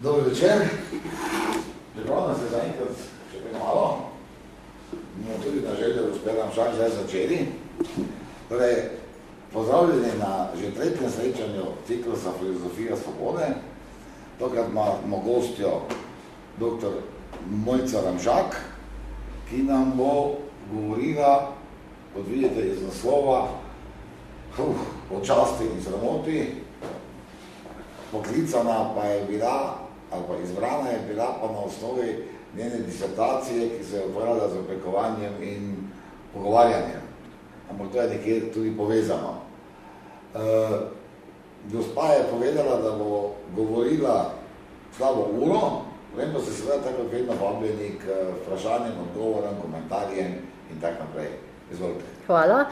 Dobro večer. Čeprav nas je zaenkrat še kaj malo, bomo tudi na željo uspela však zdaj začeli. Torej, pozdravljeni na že tretjem srečanju ciklusa Filozofija svobode. Tokrat imamo gostjo dr. Mojca Ramžak, ki nam bo govorila, kot vidite iz naslova, uh, o časti in sramoti, poklicana pa je bila, ali pa izbrana je bila pa na osnovi njene disertacije, ki se je uporjala z opekovanjem in pogovarjanjem. Ampak to je nekje tudi povezano. E, gospa je povedala, da bo govorila slabo uro, vem pa se seveda tako vedno vabljeni k vprašanjem, odgovorom, komentarjem in tak naprej. Izvolite. Hvala.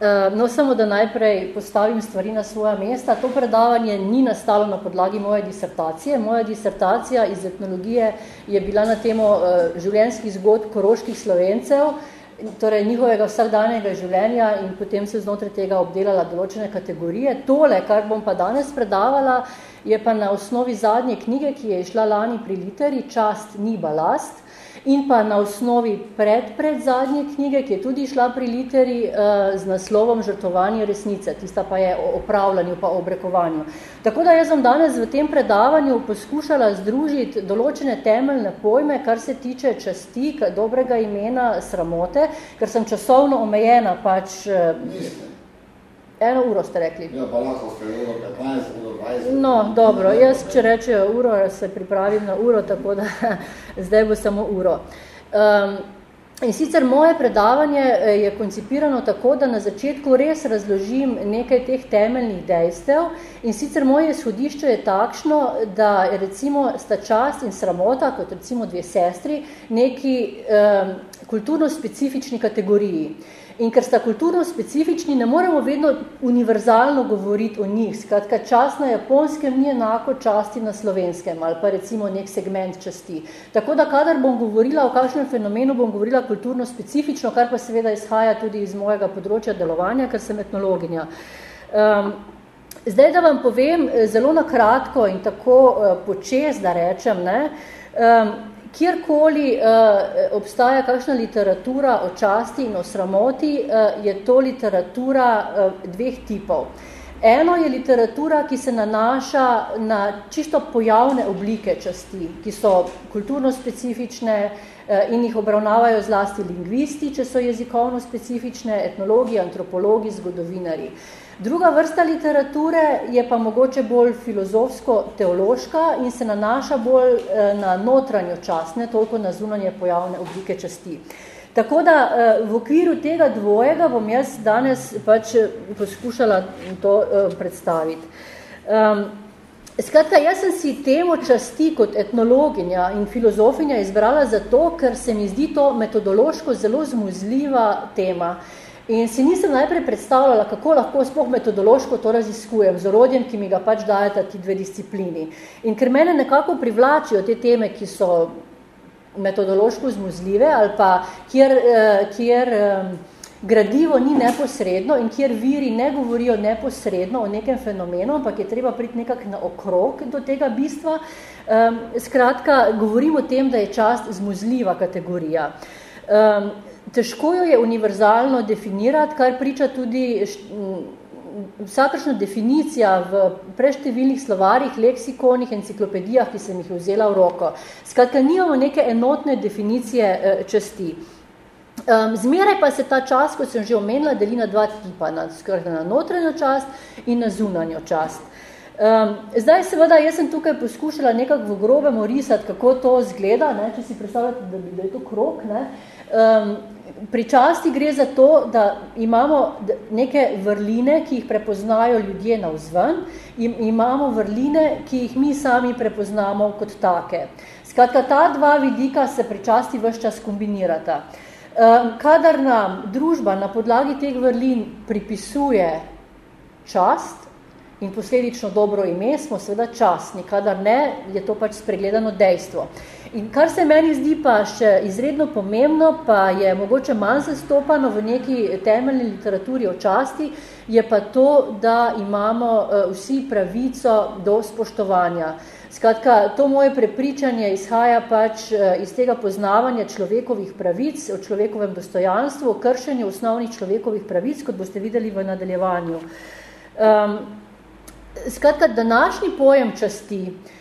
Eh, no, samo da najprej postavim stvari na svoja mesta. To predavanje ni nastalo na podlagi moje disertacije. Moja disertacija iz etnologije je bila na temo eh, življenjskih zgodb koroških slovencev, torej njihovega vsakdanjega življenja in potem se znotraj tega obdelala določene kategorije. Tole, kar bom pa danes predavala, je pa na osnovi zadnje knjige, ki je išla lani pri literi, Čast ni balast, in pa na osnovi pred, pred zadnje knjige, ki je tudi šla pri literi uh, z naslovom Žrtovanje resnice, tista pa je o opravljanju pa o obrekovanju. Tako da jaz sem danes v tem predavanju poskušala združiti določene temeljne pojme, kar se tiče časti, dobrega imena, sramote, ker sem časovno omejena pač... Uh, Eno uro ste rekli. Ja, pa lahko ste uro 15, uro 20. No, dobro, jaz, če rečejo uro, se pripravim na uro, tako da zdaj bo samo uro. Um, in sicer moje predavanje eh, je koncipirano tako, da na začetku res razložim nekaj teh temeljnih dejstev in sicer moje izhodišče je takšno, da recimo sta čast in sramota, kot recimo dve sestri, neki um, kulturno-specifični kategoriji. In ker sta kulturno specifični, ne moremo vedno univerzalno govoriti o njih. Skratka, čas na japonskem ni enako časti na slovenskem ali pa recimo nek segment časti. Tako da, kadar bom govorila o kakšnem fenomenu, bom govorila kulturno specifično, kar pa seveda izhaja tudi iz mojega področja delovanja, ker sem etnologinja. Um, zdaj, da vam povem eh, zelo na kratko in tako uh, počez, da rečem, ne, um, kjerkoli uh, obstaja kakšna literatura o časti in o sramoti, uh, je to literatura uh, dveh tipov. Eno je literatura, ki se nanaša na čisto pojavne oblike časti, ki so kulturno specifične uh, in jih obravnavajo zlasti lingvisti, če so jezikovno specifične, etnologi, antropologi, zgodovinari. Uh, Druga vrsta literature je pa mogoče bolj filozofsko-teološka in se nanaša bolj eh, na notranjo čast, ne toliko na zunanje pojavne oblike časti. Tako da eh, v okviru tega dvojega bom jaz danes pač eh, poskušala to predstaviti. Um, skratka, jaz sem si temo časti kot etnologinja in filozofinja izbrala zato, ker se mi zdi to metodološko zelo zmuzljiva tema. In si nisem najprej predstavljala, kako lahko sploh metodološko to raziskujem z orodjem, ki mi ga pač dajeta ti dve disciplini. In ker mene nekako privlačijo te teme, ki so metodološko zmuzljive ali pa kjer, eh, kjer gradivo ni neposredno in kjer viri ne govorijo neposredno o nekem fenomenu, ampak je treba priti nekak na okrog do tega bistva. Skratka, govorim o tem, da je čast zmuzljiva kategorija. Težko jo je univerzalno definirati, kar priča tudi vsakršna definicija v preštevilnih slovarjih, leksikonih, enciklopedijah, ki sem jih vzela v roko. Skratka, nimamo neke enotne definicije eh, časti. Zmeraj pa se ta čast, kot sem že omenila, deli na dva tipa, na, na notranjo čast in na zunanjo čast. Um, zdaj, seveda, jaz sem tukaj poskušala nekako v grobem orisati, kako to zgleda, ne, če si predstavljate, da, da je to krok. Ne. Um, pri časti gre za to, da imamo neke vrline, ki jih prepoznajo ljudje na vzven, in imamo vrline, ki jih mi sami prepoznamo kot take. Skratka, ta dva vidika se pri časti vse čas kombinirata. Kadar nam družba na podlagi teh vrlin pripisuje čast in posledično dobro ime, smo seveda častni, kadar ne, je to pač spregledano dejstvo. In kar se meni zdi pa še izredno pomembno, pa je mogoče manj zastopano v neki temeljni literaturi o časti, je pa to, da imamo uh, vsi pravico do spoštovanja. Skratka, to moje prepričanje izhaja pač iz tega poznavanja človekovih pravic, o človekovem dostojanstvu, o kršenju osnovnih človekovih pravic, kot boste videli v nadaljevanju. Um, skratka, današnji pojem časti, uh,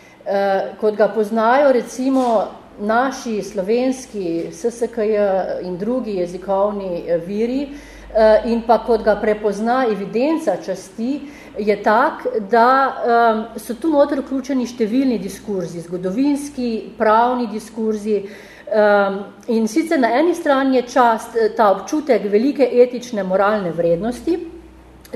kot ga poznajo recimo naši slovenski SSKJ in drugi jezikovni viri, uh, in pa kot ga prepozna evidenca časti, je tak, da so tu noter vključeni številni diskurzi, zgodovinski, pravni diskurzi, in sicer na eni strani je čast ta občutek velike etične moralne vrednosti,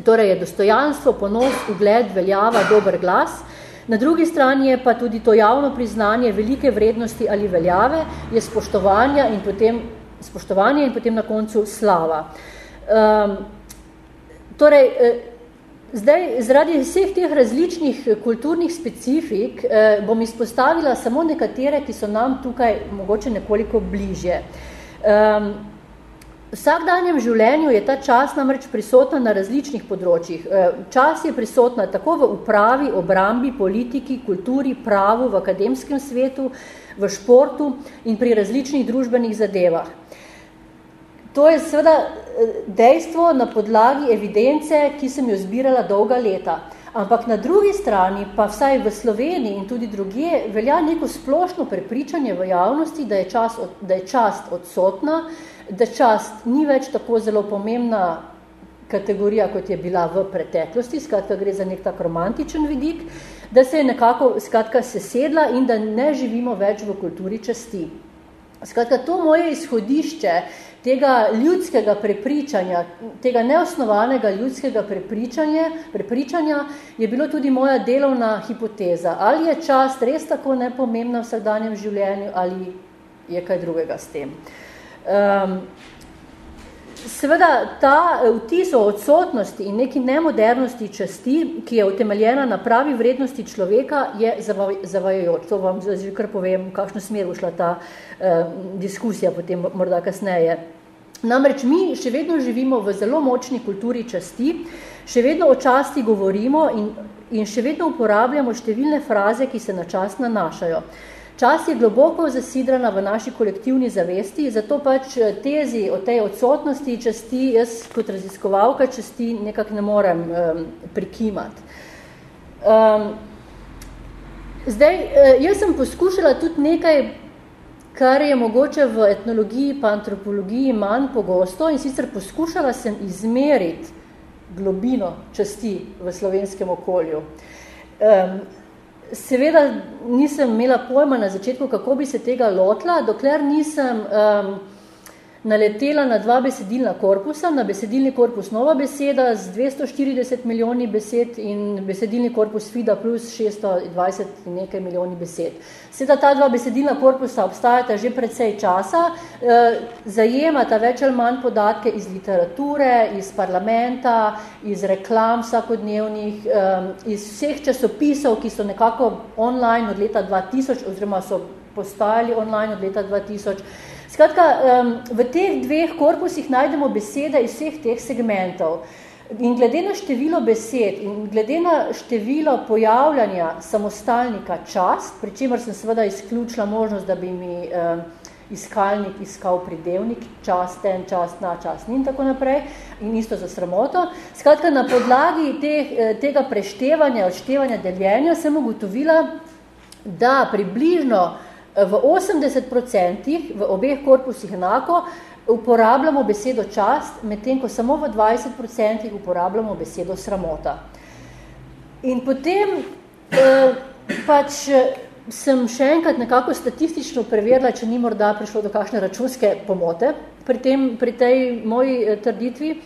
torej je dostojanstvo, ponos, ugled, veljava, dober glas, na drugi strani je pa tudi to javno priznanje velike vrednosti ali veljave, je spoštovanja in potem, spoštovanje in potem na koncu slava. Um, torej, eh, zdaj, zaradi vseh teh različnih kulturnih specifik eh, bom izpostavila samo nekatere, ki so nam tukaj mogoče nekoliko bližje. Um, vsakdanjem življenju je ta čas namreč prisotna na različnih področjih. E, čas je prisotna tako v upravi, obrambi, politiki, kulturi, pravu, v akademskem svetu, v športu in pri različnih družbenih zadevah. To je seveda e, dejstvo na podlagi evidence, ki sem jo zbirala dolga leta. Ampak na drugi strani, pa vsaj v Sloveniji in tudi drugje, velja neko splošno prepričanje v javnosti, da je, čas, da je čast odsotna, da čast ni več tako zelo pomembna kategorija, kot je bila v preteklosti, skratka gre za nek tak romantičen vidik, da se je nekako skratka sesedla in da ne živimo več v kulturi časti. Skratka, to moje izhodišče tega ljudskega prepričanja, tega neosnovanega ljudskega prepričanja, prepričanja je bilo tudi moja delovna hipoteza. Ali je čast res tako nepomembna v vsakdanjem življenju ali je kaj drugega s tem. Uh, Um, seveda, ta vtis o odsotnosti in neki nemodernosti časti, ki je utemeljena na pravi vrednosti človeka, je zavajajoč. To vam že kar povem, v kakšno smer ušla ta um, diskusija potem morda kasneje. Namreč mi še vedno živimo v zelo močni kulturi časti, še vedno o časti govorimo in, in še vedno uporabljamo številne fraze, ki se na čast nanašajo. Čas je globoko zasidrana v naši kolektivni zavesti, zato pač eh, tezi o tej odsotnosti časti, jaz kot raziskovalka časti nekako ne morem um, prikimati. Um, zdaj, eh, jaz sem poskušala tudi nekaj, kar je mogoče v etnologiji pa antropologiji manj pogosto in sicer poskušala sem izmeriti globino časti v slovenskem okolju. Um, Seveda nisem imela pojma na začetku, kako bi se tega lotila, dokler nisem um, naletela na dva besedilna korpusa, na besedilni korpus Nova beseda z 240 milijoni besed in besedilni korpus FIDA plus 620 in nekaj milijoni besed. Seveda ta dva besedilna korpusa obstajata že predvsej časa, eh, zajemata več ali manj podatke iz literature, iz parlamenta, iz reklam vsakodnevnih, eh, iz vseh časopisov, ki so nekako online od leta 2000 oziroma so postajali online od leta 2000, Skratka, v teh dveh korpusih najdemo besede iz vseh teh segmentov. In glede na število besed in glede na število pojavljanja samostalnika čast, pri čemer sem seveda izključila možnost, da bi mi iskalnik iskal pridevnik, časten, častna, častni in tako naprej, in isto za sramoto. Skratka, na podlagi teh, eh, tega preštevanja, odštevanja, deljenja sem ugotovila, da približno v 80% v obeh korpusih enako uporabljamo besedo čast, medtem ko samo v 20% uporabljamo besedo sramota. In potem eh, pač sem še enkrat nekako statistično preverila, če ni morda prišlo do kakšne računske pomote pri, tem, pri tej moji eh, trditvi,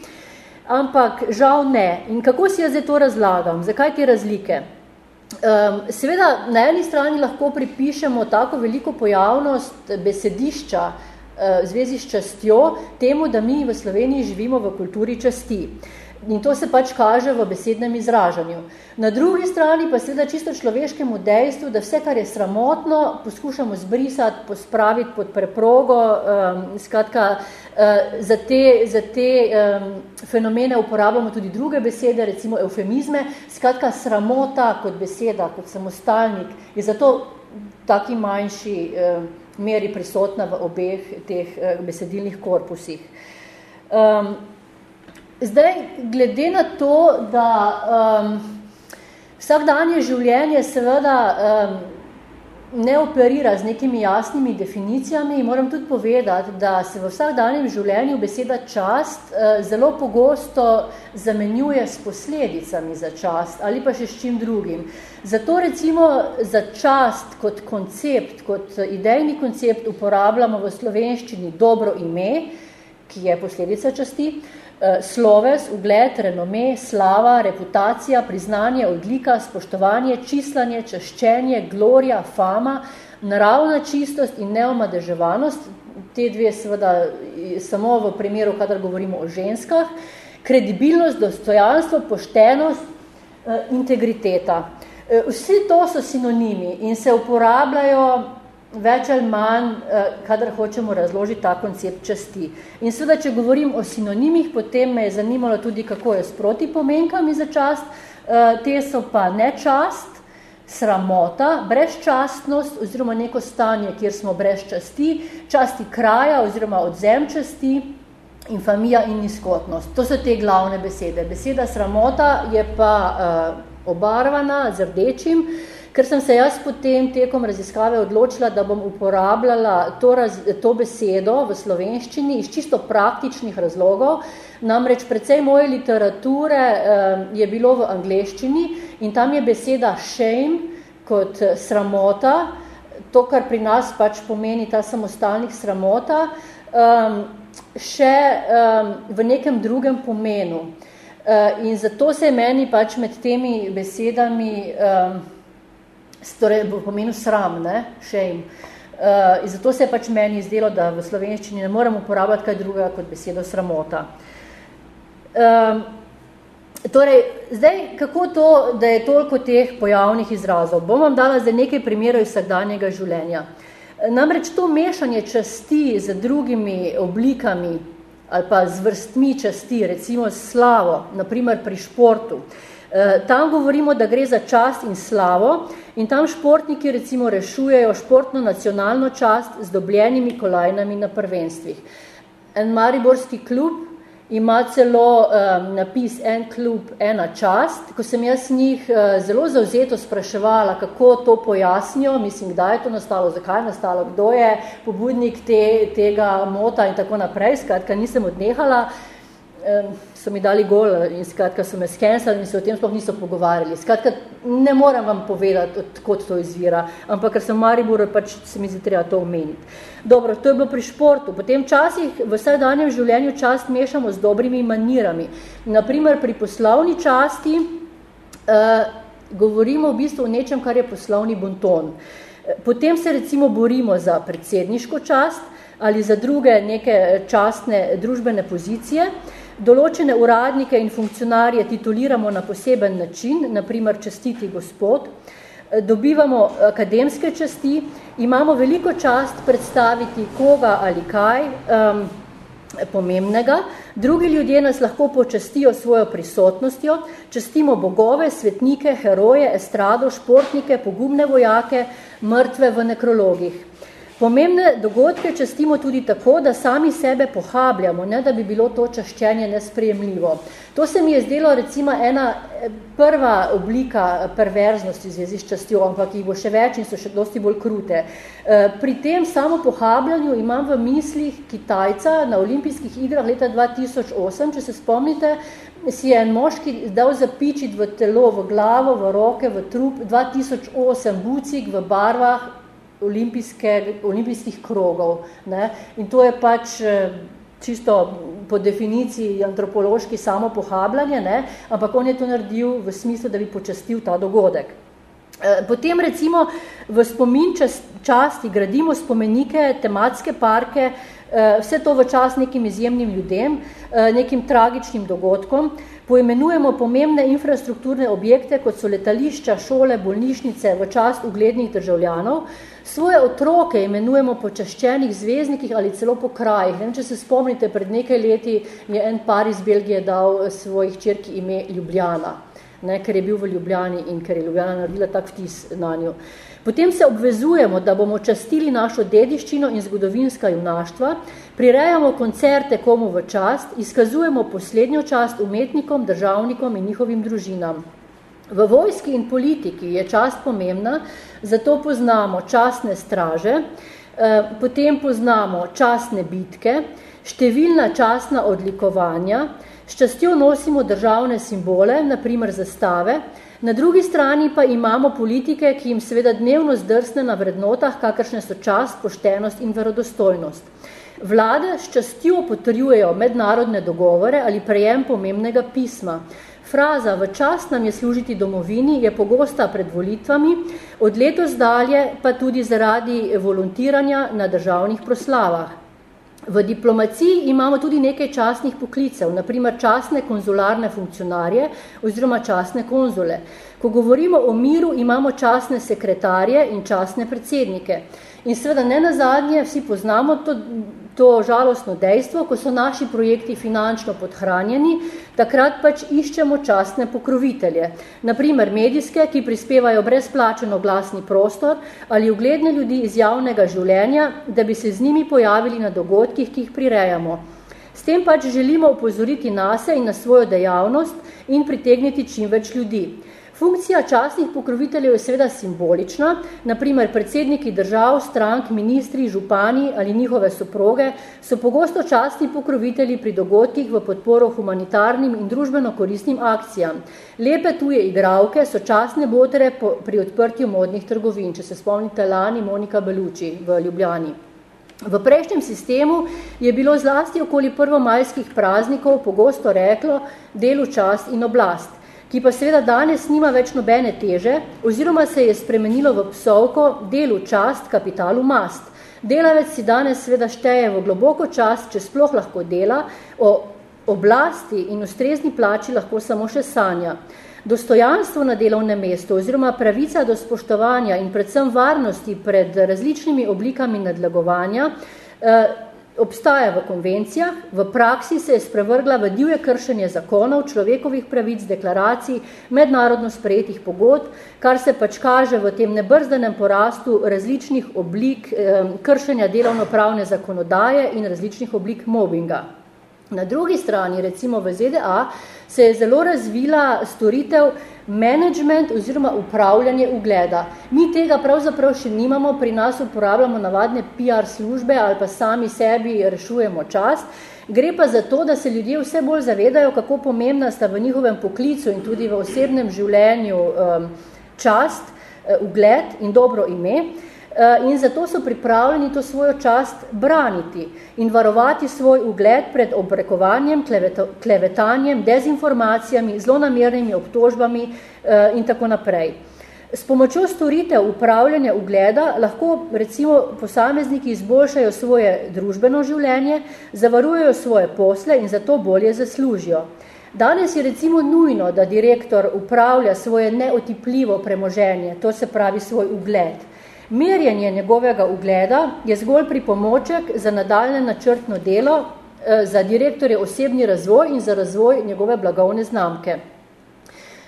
ampak žal ne. In kako si jaz zdaj to razlagam? Zakaj te razlike? Um, seveda, na eni strani lahko pripišemo tako veliko pojavnost besedišča uh, v zvezi s častjo temu, da mi v Sloveniji živimo v kulturi časti. In to se pač kaže v besednem izražanju. Na drugi strani pa seveda čisto človeškemu dejstvu, da vse, kar je sramotno, poskušamo zbrisati, pospraviti pod preprogo, um, skratka, uh, za te, za te um, fenomene uporabljamo tudi druge besede, recimo eufemizme, skratka, sramota kot beseda, kot samostalnik, je zato taki manjši um, meri prisotna v obeh teh uh, besedilnih korpusih. Um, Zdaj, glede na to, da um, vsakdanje življenje seveda um, ne operira z nekimi jasnimi definicijami, moram tudi povedati, da se v vsakdanjem življenju beseda čast uh, zelo pogosto zamenjuje s posledicami za čast ali pa še s čim drugim. Zato recimo za čast kot koncept, kot idejni koncept uporabljamo v slovenščini dobro ime, ki je posledica časti, Eh, sloves, ugled, renome, slava, reputacija, priznanje, odlika, spoštovanje, čislanje, čaščenje, glorija, fama, naravna čistost in neomadeževanost, te dve seveda samo v primeru, kadar govorimo o ženskah, kredibilnost, dostojanstvo, poštenost, eh, integriteta. Eh, vsi to so sinonimi in se uporabljajo več ali manj, eh, kadar hočemo razložiti ta koncept časti. In seveda, če govorim o sinonimih, potem me je zanimalo tudi, kako je s protipomenkami za čast. Eh, te so pa nečast, sramota, brezčastnost oziroma neko stanje, kjer smo brez časti, časti kraja oziroma odzem časti, infamija in nizkotnost. To so te glavne besede. Beseda sramota je pa uh, obarvana z rdečim, uh, Ker sem se jaz potem tekom raziskave odločila, da bom uporabljala to, raz, to besedo v slovenščini iz čisto praktičnih razlogov, namreč precej moje literature eh, je bilo v angleščini in tam je beseda shame kot sramota, to, kar pri nas pač pomeni ta samostalnih sramota, eh, še eh, v nekem drugem pomenu. Eh, in zato se je meni pač med temi besedami eh, torej v pomenu sram, ne, shame. Uh, in zato se je pač meni izdelo, da v slovenščini ne morem uporabljati kaj drugega kot besedo sramota. Um, torej, zdaj, kako to, da je toliko teh pojavnih izrazov? Bom vam dala zdaj nekaj primerov iz vsakdanjega življenja. Namreč to mešanje časti z drugimi oblikami ali pa z vrstmi časti, recimo slavo, naprimer pri športu, uh, tam govorimo, da gre za čast in slavo in tam športniki recimo rešujejo športno nacionalno čast z dobljenimi kolajnami na prvenstvih. En mariborski klub ima celo um, napis en klub, ena čast. Ko sem jaz njih uh, zelo zauzeto spraševala, kako to pojasnijo, mislim, kdaj je to nastalo, zakaj je nastalo, kdo je pobudnik te, tega mota in tako naprej, skratka, nisem odnehala, um, so mi dali gol in skratka so me skensali in se o tem sploh niso pogovarjali. Skratka, ne moram vam povedati, odkot to izvira, ampak ker sem v Mariboru, pač se mi zdi treba to omeniti. Dobro, to je bilo pri športu. Potem časih v vsakdanjem življenju čast mešamo z dobrimi manirami. Naprimer, pri poslovni časti uh, govorimo v bistvu o nečem, kar je poslovni bonton. Potem se recimo borimo za predsedniško čast ali za druge neke častne družbene pozicije. Določene uradnike in funkcionarje tituliramo na poseben način, naprimer častiti gospod, dobivamo akademske časti, imamo veliko čast predstaviti koga ali kaj um, pomembnega, drugi ljudje nas lahko počastijo svojo prisotnostjo, častimo bogove, svetnike, heroje, estrado, športnike, pogumne vojake, mrtve v nekrologih. Pomembne dogodke častimo tudi tako, da sami sebe pohabljamo, ne da bi bilo to čaščenje nesprejemljivo. To se mi je zdelo recimo ena eh, prva oblika perverznosti z častjo, ampak jih bo še več in so še dosti bolj krute. Eh, pri tem samo pohabljanju imam v mislih Kitajca na olimpijskih igrah leta 2008, če se spomnite, si je en moški dal zapičiti v telo, v glavo, v roke, v trup 2008 bucik v barvah olimpijskih krogov. Ne? In to je pač eh, čisto po definiciji antropološki samo pohabljanje, ne? ampak on je to naredil v smislu, da bi počastil ta dogodek. Eh, potem recimo v spomin časti gradimo spomenike, tematske parke, vse to v čas nekim izjemnim ljudem, nekim tragičnim dogodkom, poimenujemo pomembne infrastrukturne objekte, kot so letališča, šole, bolnišnice v čast uglednih državljanov, svoje otroke imenujemo po čaščenih zvezdnikih ali celo po krajih. Vem, če se spomnite, pred nekaj leti je en par iz Belgije dal svojih črki ime Ljubljana, ne, ker je bil v Ljubljani in ker je Ljubljana naredila tak vtis na njo. Potem se obvezujemo, da bomo častili našo dediščino in zgodovinska junaštva, prirejamo koncerte komu v čast, izkazujemo poslednjo čast umetnikom, državnikom in njihovim družinam. V vojski in politiki je čast pomembna, zato poznamo častne straže, eh, potem poznamo častne bitke, številna častna odlikovanja, s častjo nosimo državne simbole, naprimer zastave, na drugi strani pa imamo politike, ki jim seveda dnevno zdrsne na vrednotah, kakršne so čast, poštenost in verodostojnost. Vlade s častjo potrjujejo mednarodne dogovore ali prejem pomembnega pisma. Fraza v čast nam je služiti domovini je pogosta pred volitvami, od letos dalje pa tudi zaradi volontiranja na državnih proslavah. V diplomaciji imamo tudi nekaj častnih poklicev, naprimer častne konzularne funkcionarje oziroma častne konzule. Ko govorimo o miru, imamo častne sekretarje in častne predsednike. In seveda ne nazadnje, vsi poznamo to, to žalostno dejstvo, ko so naši projekti finančno podhranjeni, takrat pač iščemo častne pokrovitelje. Naprimer medijske, ki prispevajo brezplačeno glasni prostor ali ugledne ljudi iz javnega življenja, da bi se z njimi pojavili na dogodkih, ki jih prirejamo. S tem pač želimo upozoriti nase in na svojo dejavnost in pritegniti čim več ljudi. Funkcija častnih pokroviteljev je seveda simbolična, naprimer predsedniki držav, strank, ministri, župani ali njihove soproge so pogosto častni pokrovitelji pri dogodkih v podporo humanitarnim in družbeno koristnim akcijam. Lepe tuje igralke so častne botere pri odprtju modnih trgovin, če se spomnite lani Monika Beluči v Ljubljani. V prejšnjem sistemu je bilo zlasti okoli prvomajskih praznikov pogosto reklo delu čast in oblast ki pa seveda danes nima več nobene teže, oziroma se je spremenilo v psovko delu čast, kapitalu mast. Delavec si danes seveda šteje v globoko čast, če sploh lahko dela, o oblasti in ustrezni plači lahko samo še sanja. Dostojanstvo na delovnem mestu oziroma pravica do spoštovanja in predvsem varnosti pred različnimi oblikami nadlegovanja eh, obstaja v konvencijah, v praksi se je sprevrgla v divje kršenje zakonov, človekovih pravic, deklaracij, mednarodno sprejetih pogod, kar se pač kaže v tem nebrzdenem porastu različnih oblik kršenja delovnopravne zakonodaje in različnih oblik mobinga. Na drugi strani, recimo v ZDA, se je zelo razvila storitev management oziroma upravljanje ugleda. Mi tega pravzaprav še nimamo, pri nas uporabljamo navadne PR službe ali pa sami sebi rešujemo čas. Gre pa za to, da se ljudje vse bolj zavedajo, kako pomembna sta v njihovem poklicu in tudi v osebnem življenju um, čast, uh, ugled in dobro ime. Eh, in zato so pripravljeni to svojo čast braniti in varovati svoj ugled pred obrekovanjem, klevetanjem, dezinformacijami, zlonamernimi obtožbami eh, in tako naprej. S pomočjo storitev upravljanja ugleda lahko recimo posamezniki izboljšajo svoje družbeno življenje, zavarujejo svoje posle in zato bolje zaslužijo. Danes je recimo nujno, da direktor upravlja svoje neotipljivo premoženje, to se pravi svoj ugled. Merjenje njegovega ugleda je zgolj pripomoček za nadaljne načrtno delo, eh, za direktorje osebni razvoj in za razvoj njegove blagovne znamke.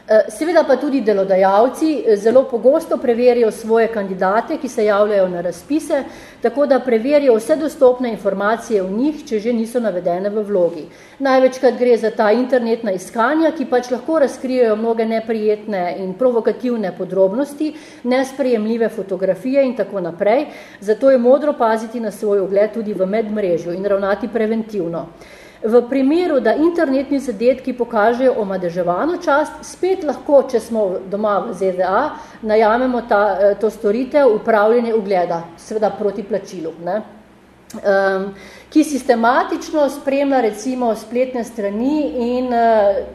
Eh, seveda pa tudi delodajalci eh, zelo pogosto preverijo svoje kandidate, ki se javljajo na razpise, tako da preverijo vse dostopne informacije v njih, če že niso navedene v vlogi. Največkrat gre za ta internetna iskanja, ki pač lahko razkrijejo mnoge neprijetne in provokativne podrobnosti, nesprejemljive fotografije in tako naprej, zato je modro paziti na svoj ogled tudi v medmrežju in ravnati preventivno. V primeru, da internetni zadetki pokažejo omadeževano čast, spet lahko, če smo doma v ZDA, najamemo ta, eh, to storitev upravljanje ugleda, seveda proti plačilu, ne? Um, ki sistematično spremlja recimo spletne strani in uh,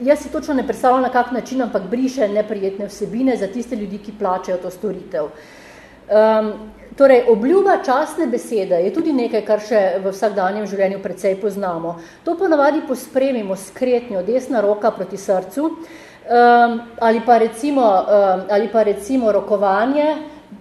jaz si točno ne predstavljam na kak način, ampak briše neprijetne vsebine za tiste ljudi, ki plačajo to storitev. Um, Torej, obljuba častne besede je tudi nekaj, kar še v vsakdanjem življenju precej poznamo. To ponavadi pospremimo s kretnjo desna roka proti srcu um, ali, pa recimo, um, ali pa recimo rokovanje,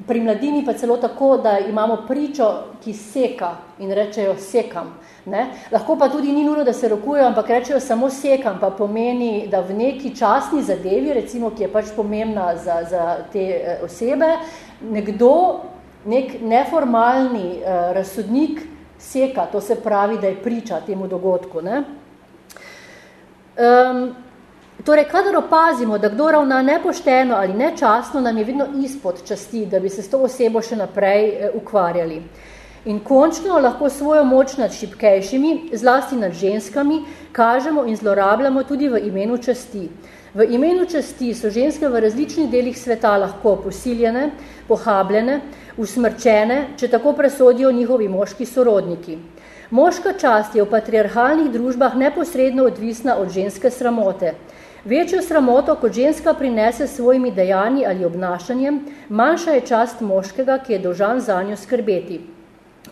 pri mladini pa celo tako, da imamo pričo, ki seka in rečejo sekam. Ne? Lahko pa tudi ni nujno, da se rokujejo, ampak rečejo samo sekam, pa pomeni, da v neki časni zadevi, recimo, ki je pač pomembna za, za te eh, osebe, nekdo nek neformalni uh, razsodnik seka, to se pravi, da je priča temu dogodku. Ne? Um, torej, kadar opazimo, da kdo ravna nepošteno ali nečasno, nam je vedno izpod časti, da bi se s to osebo še naprej uh, ukvarjali. In končno lahko svojo moč nad šipkejšimi, zlasti nad ženskami, kažemo in zlorabljamo tudi v imenu časti. V imenu časti so ženske v različnih delih sveta lahko posiljene, pohabljene, usmrčene, če tako presodijo njihovi moški sorodniki. Moška čast je v patriarhalnih družbah neposredno odvisna od ženske sramote. Večjo sramoto, kot ženska prinese svojimi dejanji ali obnašanjem, manjša je čast moškega, ki je dožan za njo skrbeti.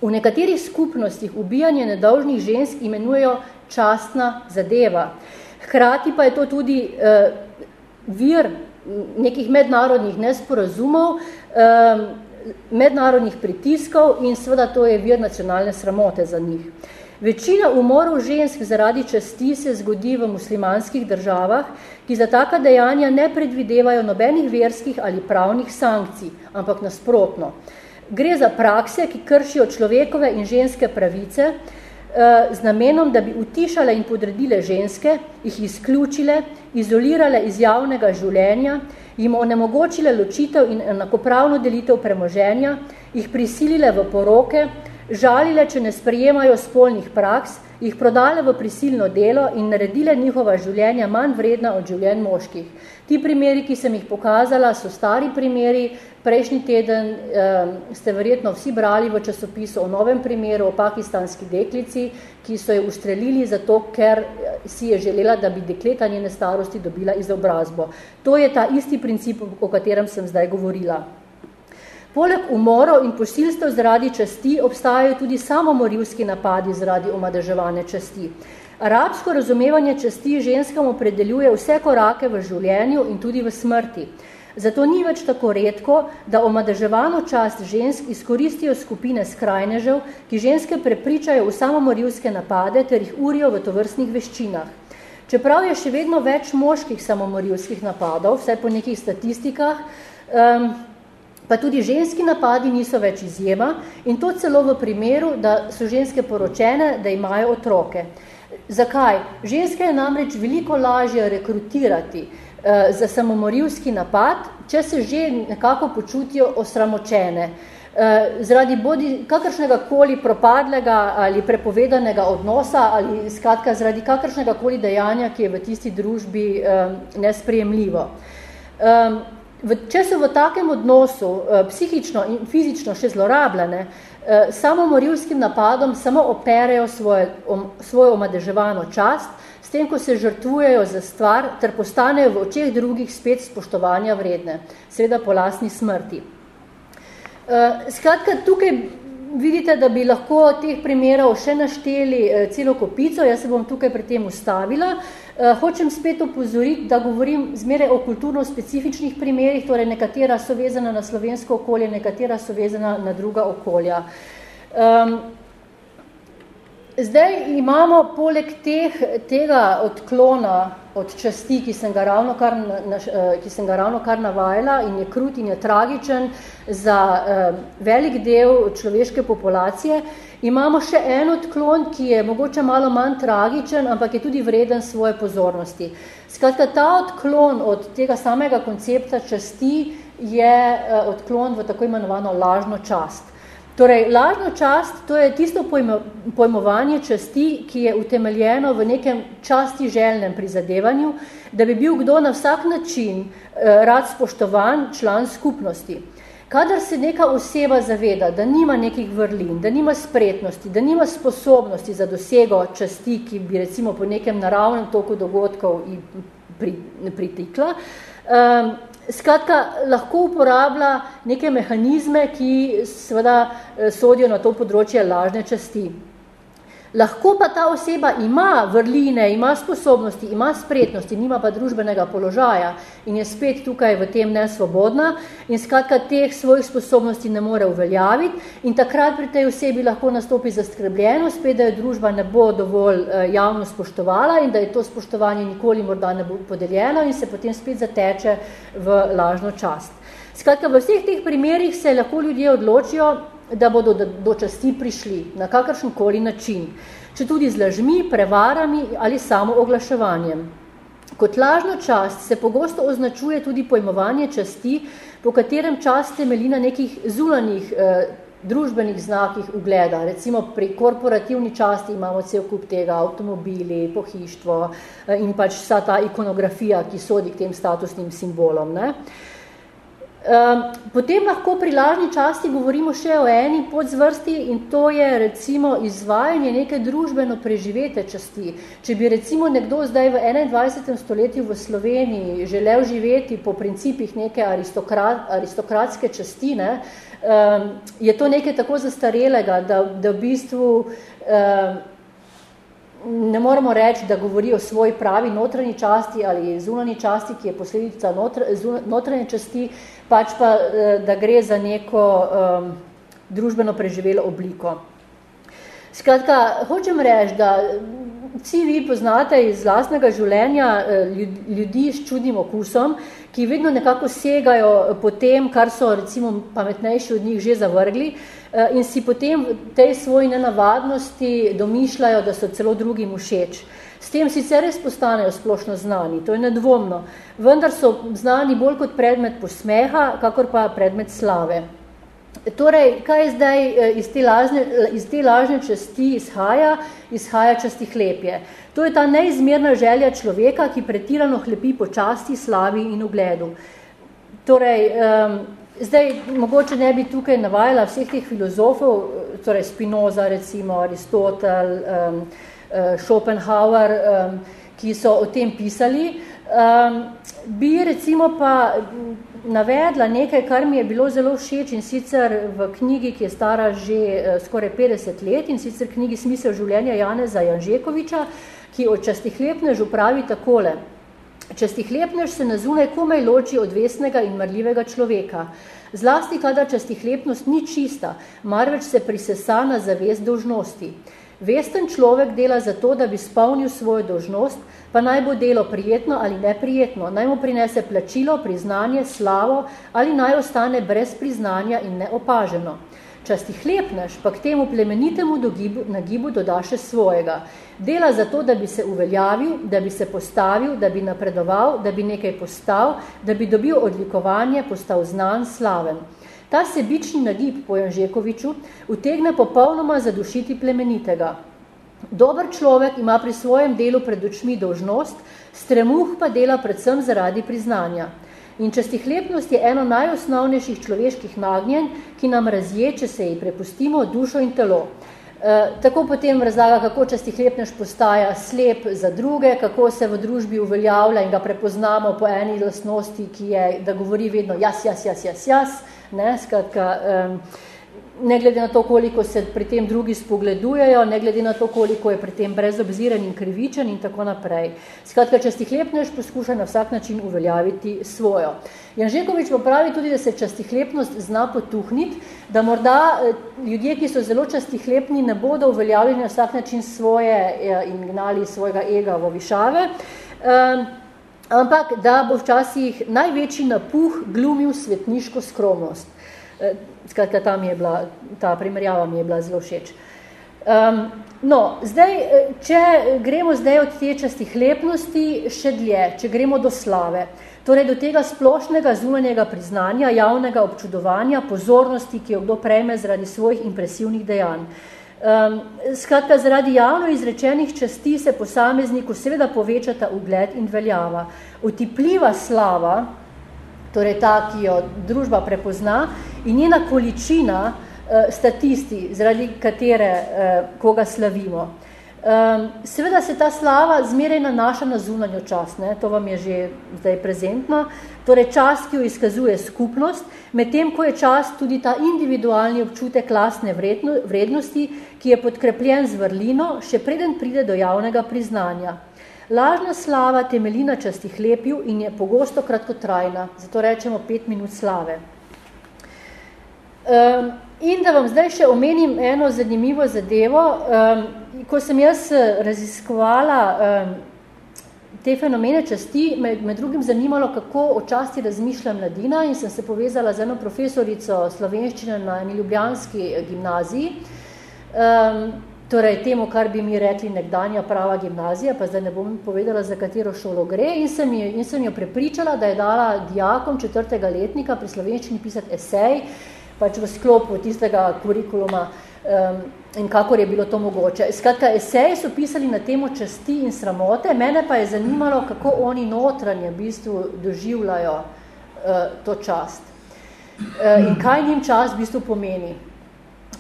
V nekaterih skupnostih ubijanje nedolžnih žensk imenujejo častna zadeva. Hkrati pa je to tudi eh, vir nekih mednarodnih nesporazumov, eh, mednarodnih pritiskov in seveda to je vir nacionalne sramote za njih. Večina umorov žensk zaradi časti se zgodi v muslimanskih državah, ki za taka dejanja ne predvidevajo nobenih verskih ali pravnih sankcij, ampak nasprotno. Gre za prakse, ki kršijo človekove in ženske pravice, z namenom, da bi utišale in podredile ženske, jih izključile, izolirale iz javnega življenja jim onemogočile ločitev in enakopravno delitev premoženja, jih prisilile v poroke, žalile, če ne sprejemajo spolnih praks, jih prodale v prisilno delo in naredile njihova življenja manj vredna od življenj moških. Ti primeri, ki sem jih pokazala, so stari primeri. Prejšnji teden eh, ste verjetno vsi brali v časopisu o novem primeru o pakistanski deklici, ki so jo ustrelili zato, ker si je želela, da bi dekleta njene starosti dobila izobrazbo. To je ta isti princip, o katerem sem zdaj govorila. Poleg umorov in posilstev zaradi časti obstajajo tudi samomorilski napadi zaradi omadeževane časti. Arabsko razumevanje časti ženskam opredeljuje vse korake v življenju in tudi v smrti. Zato ni več tako redko, da omadeževano čast žensk izkoristijo skupine skrajnežev, ki ženske prepričajo v samomorilske napade ter jih urijo v tovrstnih veščinah. Čeprav je še vedno več moških samomorilskih napadov, vsaj po nekih statistikah, um, pa tudi ženski napadi niso več izjema in to celo v primeru, da so ženske poročene, da imajo otroke. Zakaj? Ženske je namreč veliko lažje rekrutirati eh, za samomorilski napad, če se že nekako počutijo osramočene. Eh, zaradi bodi kakršnega koli propadlega ali prepovedanega odnosa ali skratka zaradi kakršnega koli dejanja, ki je v tisti družbi eh, nesprejemljivo. Eh, v, če so v takem odnosu eh, psihično in fizično še zlorabljene, eh, samomorilskim napadom samo operejo svoje, om, svojo omadeževano čast, s tem, ko se žrtvujejo za stvar, ter postanejo v očeh drugih spet spoštovanja vredne, seveda po lastni smrti. Eh, skratka, tukaj vidite, da bi lahko teh primerov še našteli eh, celo kopico, jaz se bom tukaj pri tem ustavila, hočem spet opozoriti, da govorim zmeraj o kulturno specifičnih primerih, torej nekatera so vezana na slovensko okolje, nekatera so vezana na druga okolja. Um, zdaj imamo poleg teh, tega odklona od časti, ki sem ga ravno kar, eh, ki sem ga ravno kar navajala in je krut in je tragičen za uh, velik del človeške populacije, Imamo še en odklon, ki je mogoče malo manj tragičen, ampak je tudi vreden svoje pozornosti. Skratka, ta odklon od tega samega koncepta časti je eh, odklon v tako imenovano lažno čast. Torej, lažno čast, to je tisto pojmo, pojmovanje časti, ki je utemeljeno v nekem časti želnem prizadevanju, da bi bil kdo na vsak način eh, rad spoštovan član skupnosti. Kadar se neka oseba zaveda, da nima nekih vrlin, da nima spretnosti, da nima sposobnosti za dosego časti, ki bi recimo po nekem naravnem toku dogodkov pri, pritikla, um, skratka, lahko uporablja neke mehanizme, ki seveda sodijo na to področje lažne časti. Lahko pa ta oseba ima vrline, ima sposobnosti, ima spretnosti, nima pa družbenega položaja in je spet tukaj v tem nesvobodna in skratka teh svojih sposobnosti ne more uveljaviti in takrat pri tej osebi lahko nastopi zaskrbljeno, spet da je družba ne bo dovolj eh, javno spoštovala in da je to spoštovanje nikoli morda ne bo podeljeno in se potem spet zateče v lažno čast. Skratka, v vseh teh primerih se lahko ljudje odločijo, da bodo do, do časti prišli na kakršen koli način, če tudi z lažmi, prevarami ali samo oglaševanjem. Kot lažno čast se pogosto označuje tudi pojmovanje časti, po katerem čast temelji na nekih zunanjih eh, družbenih znakih ugleda. Recimo pri korporativni časti imamo cel kup tega, avtomobili, pohištvo eh, in pač vsa ta ikonografija, ki sodi k tem statusnim simbolom. Ne? Eh, potem lahko pri lažni časti govorimo še o eni podzvrsti in to je recimo izvajanje neke družbeno preživete časti. Če bi recimo nekdo zdaj v 21. stoletju v Sloveniji želel živeti po principih neke aristokrat, aristokratske častine, ehm, je to nekaj tako zastarelega, da, da v bistvu ehm, ne moramo reči, da govori o svoji pravi notranji časti ali zunanji časti, ki je posledica notranje časti, pač pa, eh, da gre za neko um, družbeno preživelo obliko. Skratka, hočem reči, da vsi vi poznate iz lastnega življenja eh, ljudi s čudnim okusom, ki vedno nekako segajo po tem, kar so recimo pametnejši od njih že zavrgli, Eh, in si potem v tej svoji nenavadnosti domišljajo, da so celo drugim všeč. S tem sicer res postanejo splošno znani, to je nedvomno, vendar so znani bolj kot predmet posmeha, kakor pa predmet slave. Torej, kaj zdaj eh, iz te, lažne, iz te lažne časti izhaja? Izhaja časti hlepje. To je ta neizmerna želja človeka, ki pretirano hlepi po časti, slavi in ugledu. Torej, um, Zdaj, mogoče ne bi tukaj navajala vseh teh filozofov, torej Spinoza, recimo Aristotel, um, Schopenhauer, um, ki so o tem pisali. Bi recimo pa navedla nekaj, kar mi je bilo zelo všeč in sicer v knjigi, ki je stara že uh, skoraj 50 let in sicer knjigi Smisel življenja Janeza Janžekoviča, ki o častihlepnežu pravi takole. Častihlepnež se na zunaj komaj loči od vesnega in marljivega človeka. Zlasti, kadar častihlepnost ni čista, marveč se prisesa na zavest dolžnosti. Vesten človek dela zato, da bi spolnil svojo dolžnost, pa naj bo delo prijetno ali neprijetno, naj mu prinese plačilo, priznanje, slavo ali naj ostane brez priznanja in neopaženo. Časti hlepneš, pa k temu plemenitemu dogibu, nagibu doda še svojega. Dela zato, da bi se uveljavil, da bi se postavil, da bi napredoval, da bi nekaj postal, da bi dobil odlikovanje, postal znan, slaven. Ta sebični nagib po Janžekoviču utegne popolnoma zadušiti plemenitega. Dober človek ima pri svojem delu pred očmi dolžnost, stremuh pa dela predvsem zaradi priznanja. In častihlepnost je eno najosnovnejših človeških nagnjen, ki nam razje, če se ji prepustimo dušo in telo. E, tako potem razlaga, kako častihlepnež postaja slep za druge, kako se v družbi uveljavlja in ga prepoznamo po eni lastnosti, ki je, da govori vedno jas, jas, jas, jas, jas, ne, skratka, e, ne glede na to, koliko se pri tem drugi spogledujejo, ne glede na to, koliko je pri tem brezobziren in krivičen in tako naprej. Skratka, častihlepnež poskuša na vsak način uveljaviti svojo. Janžekovič pa pravi tudi, da se častihlepnost zna potuhniti, da morda eh, ljudje, ki so zelo častihlepni, ne bodo uveljavili na vsak način svoje eh, in gnali svojega ega v višave, um, ampak da bo včasih največji napuh glumil svetniško skromnost. Skratka, ta, mi je bila, ta primerjava mi je bila zelo všeč. Um, no, zdaj, če gremo zdaj od te časti hlepnosti še dlje, če gremo do slave, torej do tega splošnega zunanjega priznanja, javnega občudovanja, pozornosti, ki jo kdo prejme zaradi svojih impresivnih dejanj. Um, skratka, zaradi javno izrečenih časti se posamezniku seveda povečata ugled in veljava. Utipljiva slava, torej ta, ki jo družba prepozna, in njena količina uh, statisti, zaradi katere uh, koga slavimo. Um, seveda se ta slava zmeraj nanaša na zunanjo čast, ne? to vam je že zdaj prezentno, torej čast, ki jo izkazuje skupnost, medtem ko je čast tudi ta individualni občutek lastne vrednosti, ki je podkrepljen z vrlino, še preden pride do javnega priznanja. Lažna slava temelji na častih lepju in je pogosto kratkotrajna, zato rečemo pet minut slave. Um, in da vam zdaj še omenim eno zanimivo zadevo, um, ko sem jaz eh, raziskovala um, te fenomene časti, me med drugim zanimalo, kako o časti razmišlja mladina in sem se povezala z eno profesorico slovenščine na eni ljubljanski eh, gimnaziji, um, torej temu, kar bi mi rekli nekdanja prava gimnazija, pa zdaj ne bom povedala, za katero šolo gre, in sem, jo, in sem jo prepričala, da je dala dijakom četrtega letnika pri slovenščini pisati esej, pač v sklopu tistega kurikuluma, um, in kakor je bilo to mogoče. Skratka, eseji so pisali na temo časti in sramote, mene pa je zanimalo, kako oni notranje v bistvu doživljajo uh, to čast. Uh, in kaj njim čast v bistvu pomeni.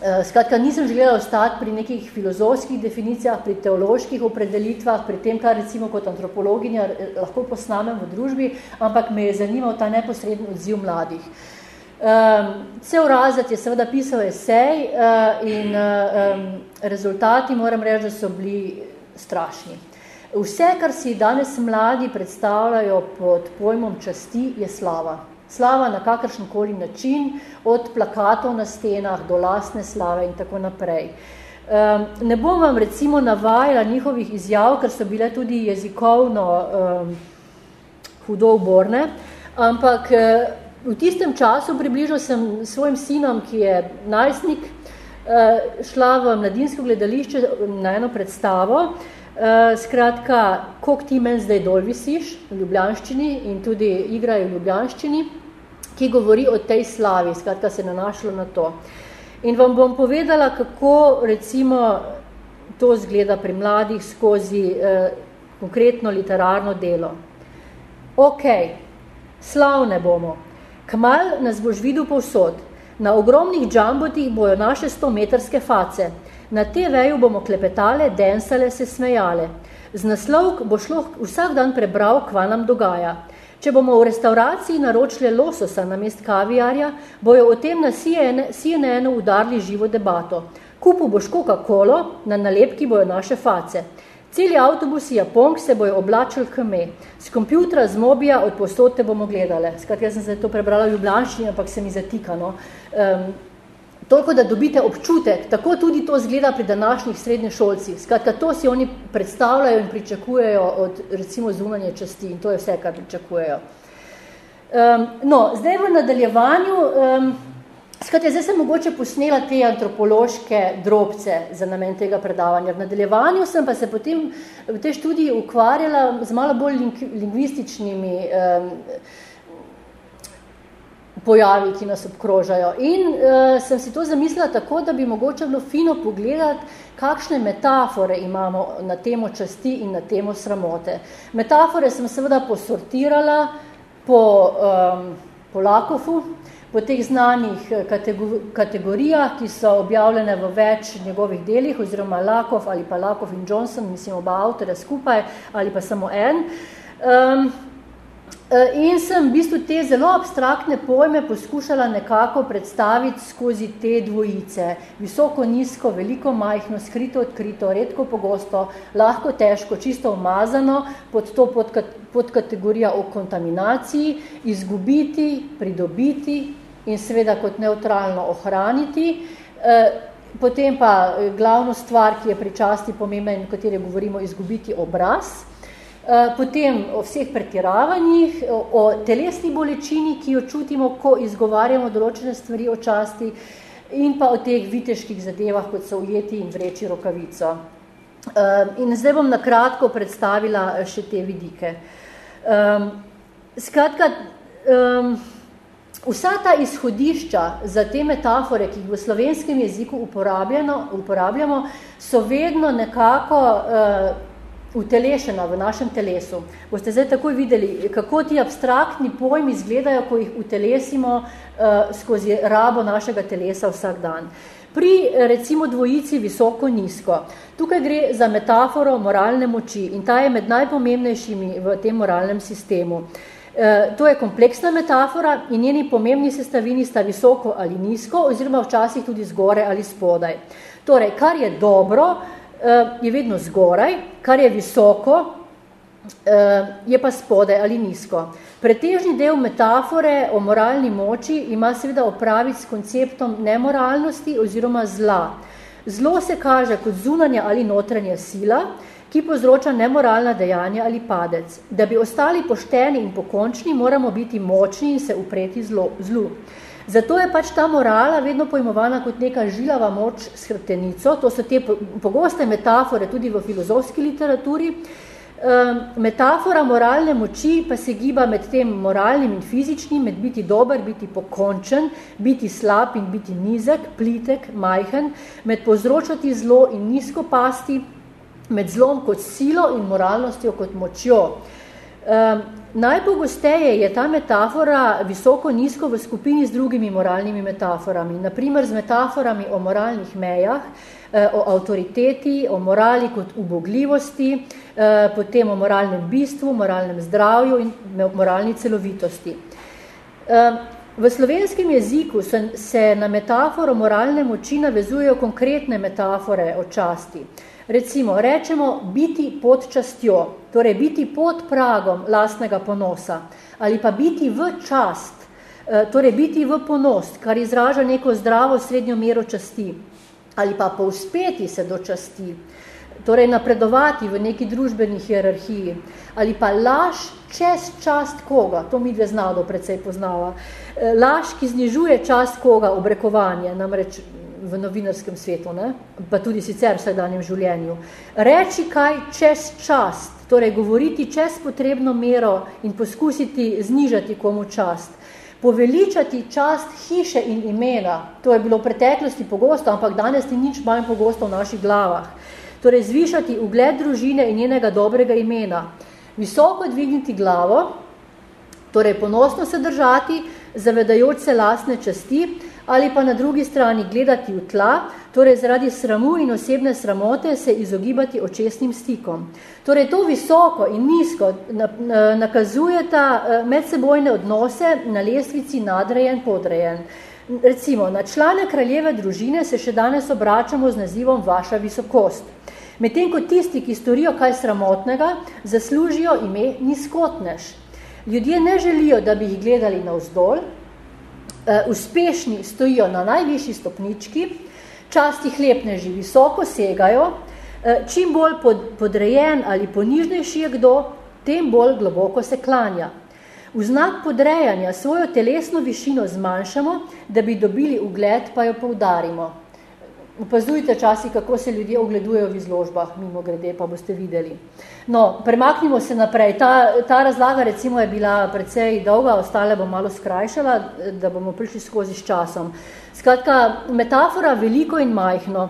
Uh, skratka, nisem želela ostati pri nekih filozofskih definicijah, pri teoloških opredelitvah, pri tem, kar recimo kot antropologinja lahko posnamem v družbi, ampak me je zanimal ta neposredni odziv mladih. Uh, Um, cel razred je seveda pisal esej uh, in um, rezultati moram reči, so bili strašni. Vse, kar si danes mladi predstavljajo pod pojmom časti, je slava. Slava na kakršen koli način, od plakatov na stenah do lastne slave in tako naprej. Um, ne bom vam recimo navajala njihovih izjav, ker so bile tudi jezikovno um, hudo oborne, ampak uh, v tistem času približno sem svojim sinom, ki je najstnik, eh, šla v mladinsko gledališče na eno predstavo, eh, skratka, koliko ti men zdaj dol visiš v Ljubljanščini in tudi igrajo v Ljubljanščini, ki govori o tej slavi, skratka se nanašalo na to. In vam bom povedala, kako recimo to zgleda pri mladih skozi eh, konkretno literarno delo. Ok, slavne bomo, Kmal nas boš videl povsod. Na ogromnih džambotih bojo naše stometrske face. Na TV-ju bomo klepetale, densale, se smejale. Z naslovk bo šlo vsak dan prebral, kva nam dogaja. Če bomo v restauraciji naročili lososa na mest kavijarja, bojo o tem na CNN udarili živo debato. Kupu boš Coca-Colo, na nalepki bojo naše face. Celi avtobusi Japonk se bojo oblačili k me. Z kompjutra, z mobija, od postote bomo gledali. Skratka, jaz sem se to prebrala v Ljubljanščini, ampak se mi zatika. No. Um, toliko, da dobite občutek, tako tudi to zgleda pri današnjih srednješolcih. Skratka, to si oni predstavljajo in pričakujejo od recimo zunanje časti in to je vse, kar pričakujejo. Um, no, zdaj v nadaljevanju um, Skratka, zdaj sem mogoče posnela te antropološke drobce za namen tega predavanja. V nadaljevanju sem pa se potem v tej študiji ukvarjala z malo bolj lingvističnimi um, pojavi, ki nas obkrožajo. In uh, sem si to zamislila tako, da bi mogoče bilo fino pogledati, kakšne metafore imamo na temo časti in na temo sramote. Metafore sem seveda posortirala po, um, po Lakofu, po teh znanih eh, kategorijah, ki so objavljene v več njegovih delih, oziroma Lakov ali pa Lakov in Johnson, mislim oba avtorja skupaj, ali pa samo en. Um, in sem v bistvu te zelo abstraktne pojme poskušala nekako predstaviti skozi te dvojice. Visoko, nizko, veliko, majhno, skrito, odkrito, redko, pogosto, lahko, težko, čisto umazano, pod to podkategorija o kontaminaciji, izgubiti, pridobiti, in seveda kot neutralno ohraniti. Eh, potem pa eh, glavno stvar, ki je pri časti pomemben, o kateri govorimo, izgubiti obraz. Eh, potem o vseh pretiravanjih, o telesni bolečini, ki jo čutimo, ko izgovarjamo določene stvari o časti in pa o teh viteških zadevah, kot so ujeti in vreči rokavico. In zdaj bom nakratko predstavila še te vidike. Skratka, Vsa ta izhodišča za te metafore, ki jih v slovenskem jeziku uporabljamo, so vedno nekako uh, utelešena v našem telesu. Boste zdaj takoj videli, kako ti abstraktni pojmi izgledajo, ko jih utelesimo uh, skozi rabo našega telesa vsak dan. Pri recimo dvojici visoko-nisko. Tukaj gre za metaforo moralne moči in ta je med najpomembnejšimi v tem moralnem sistemu. E, to je kompleksna metafora in njeni pomembni sestavini sta visoko ali nizko oziroma včasih tudi zgore ali spodaj. Torej, kar je dobro, e, je vedno zgoraj, kar je visoko, e, je pa spodaj ali nizko. Pretežni del metafore o moralni moči ima seveda opraviti s konceptom nemoralnosti oziroma zla. Zlo se kaže kot zunanja ali notranja sila, ki povzroča nemoralna dejanja ali padec. Da bi ostali pošteni in pokončni, moramo biti močni in se upreti zlo, zlu. Zato je pač ta morala vedno pojmovana kot neka žilava moč s hrbtenico. To so te pogoste metafore tudi v filozofski literaturi. Metafora moralne moči pa se giba med tem moralnim in fizičnim, med biti dober, biti pokončen, biti slab in biti nizek, plitek, majhen, med povzročati zlo in nizko pasti, med zlom kot silo in moralnostjo kot močjo. Um, najpogosteje je ta metafora visoko-nizko v skupini z drugimi moralnimi metaforami, naprimer z metaforami o moralnih mejah, eh, o avtoriteti, o morali kot ubogljivosti, eh, potem o moralnem bistvu, moralnem zdravju in moralni celovitosti. V slovenskem jeziku se na metaforo moralne moči navezujejo konkretne metafore o časti. Recimo, rečemo biti pod častjo, torej biti pod pragom lastnega ponosa ali pa biti v čast, eh, torej biti v ponos, kar izraža neko zdravo srednjo mero časti ali pa povspeti se do časti, torej napredovati v neki družbeni hierarhiji ali pa laž čez čast koga, to mi dve znado precej poznava, eh, laž, ki znižuje čast koga, obrekovanje, namreč v novinarskem svetu, ne? pa tudi sicer v vsakdanjem življenju. Reči kaj čez čast, torej govoriti čez potrebno mero in poskusiti znižati komu čast. Poveličati čast hiše in imena, to je bilo v preteklosti pogosto, ampak danes ni nič manj pogosto v naših glavah. Torej zvišati ugled družine in njenega dobrega imena. Visoko dvigniti glavo, torej ponosno se držati, zavedajoč se lastne časti, ali pa na drugi strani gledati v tla, torej zaradi sramu in osebne sramote se izogibati očesnim stikom. Torej to visoko in nizko nakazujeta eh, medsebojne odnose na lestvici nadrejen, podrejen. Recimo, na člane kraljeve družine se še danes obračamo z nazivom vaša visokost. Medtem ko tisti, ki storijo kaj sramotnega, zaslužijo ime nizkotnež. Ljudje ne želijo, da bi jih gledali na vzdolj, uspešni stojijo na najvišji stopnički, časti hlepneži visoko segajo, uh, čim bolj pod, podrejen ali ponižnejši je kdo, tem bolj globoko se klanja. V znak podrejanja svojo telesno višino zmanjšamo, da bi dobili ugled, pa jo poudarimo opazujte časi, kako se ljudje ogledujejo v izložbah, mimo grede, pa boste videli. No, premaknimo se naprej. Ta, ta razlaga recimo je bila precej dolga, ostale bom malo skrajšala, da bomo prišli skozi s časom. Skratka, metafora veliko in majhno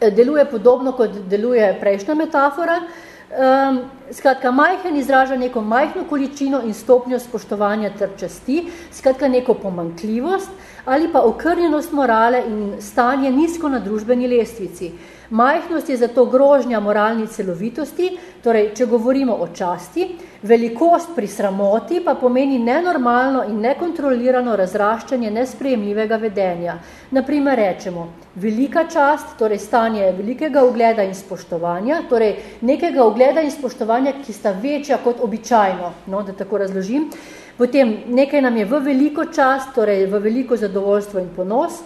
eh, deluje podobno, kot deluje prejšnja metafora. Um, skratka, majhen izraža neko majhno količino in stopnjo spoštovanja ter časti, skratka neko pomankljivost, ali pa okrnjenost morale in stanje nizko na družbeni lestvici. Majhnost je zato grožnja moralni celovitosti, torej, če govorimo o časti, velikost pri sramoti pa pomeni nenormalno in nekontrolirano razraščanje nesprejemljivega vedenja. Naprimer rečemo, velika čast, torej stanje velikega ugleda in spoštovanja, torej nekega ugleda in spoštovanja, ki sta večja kot običajno, no, da tako razložim, Potem nekaj nam je v veliko čast, torej v veliko zadovoljstvo in ponos.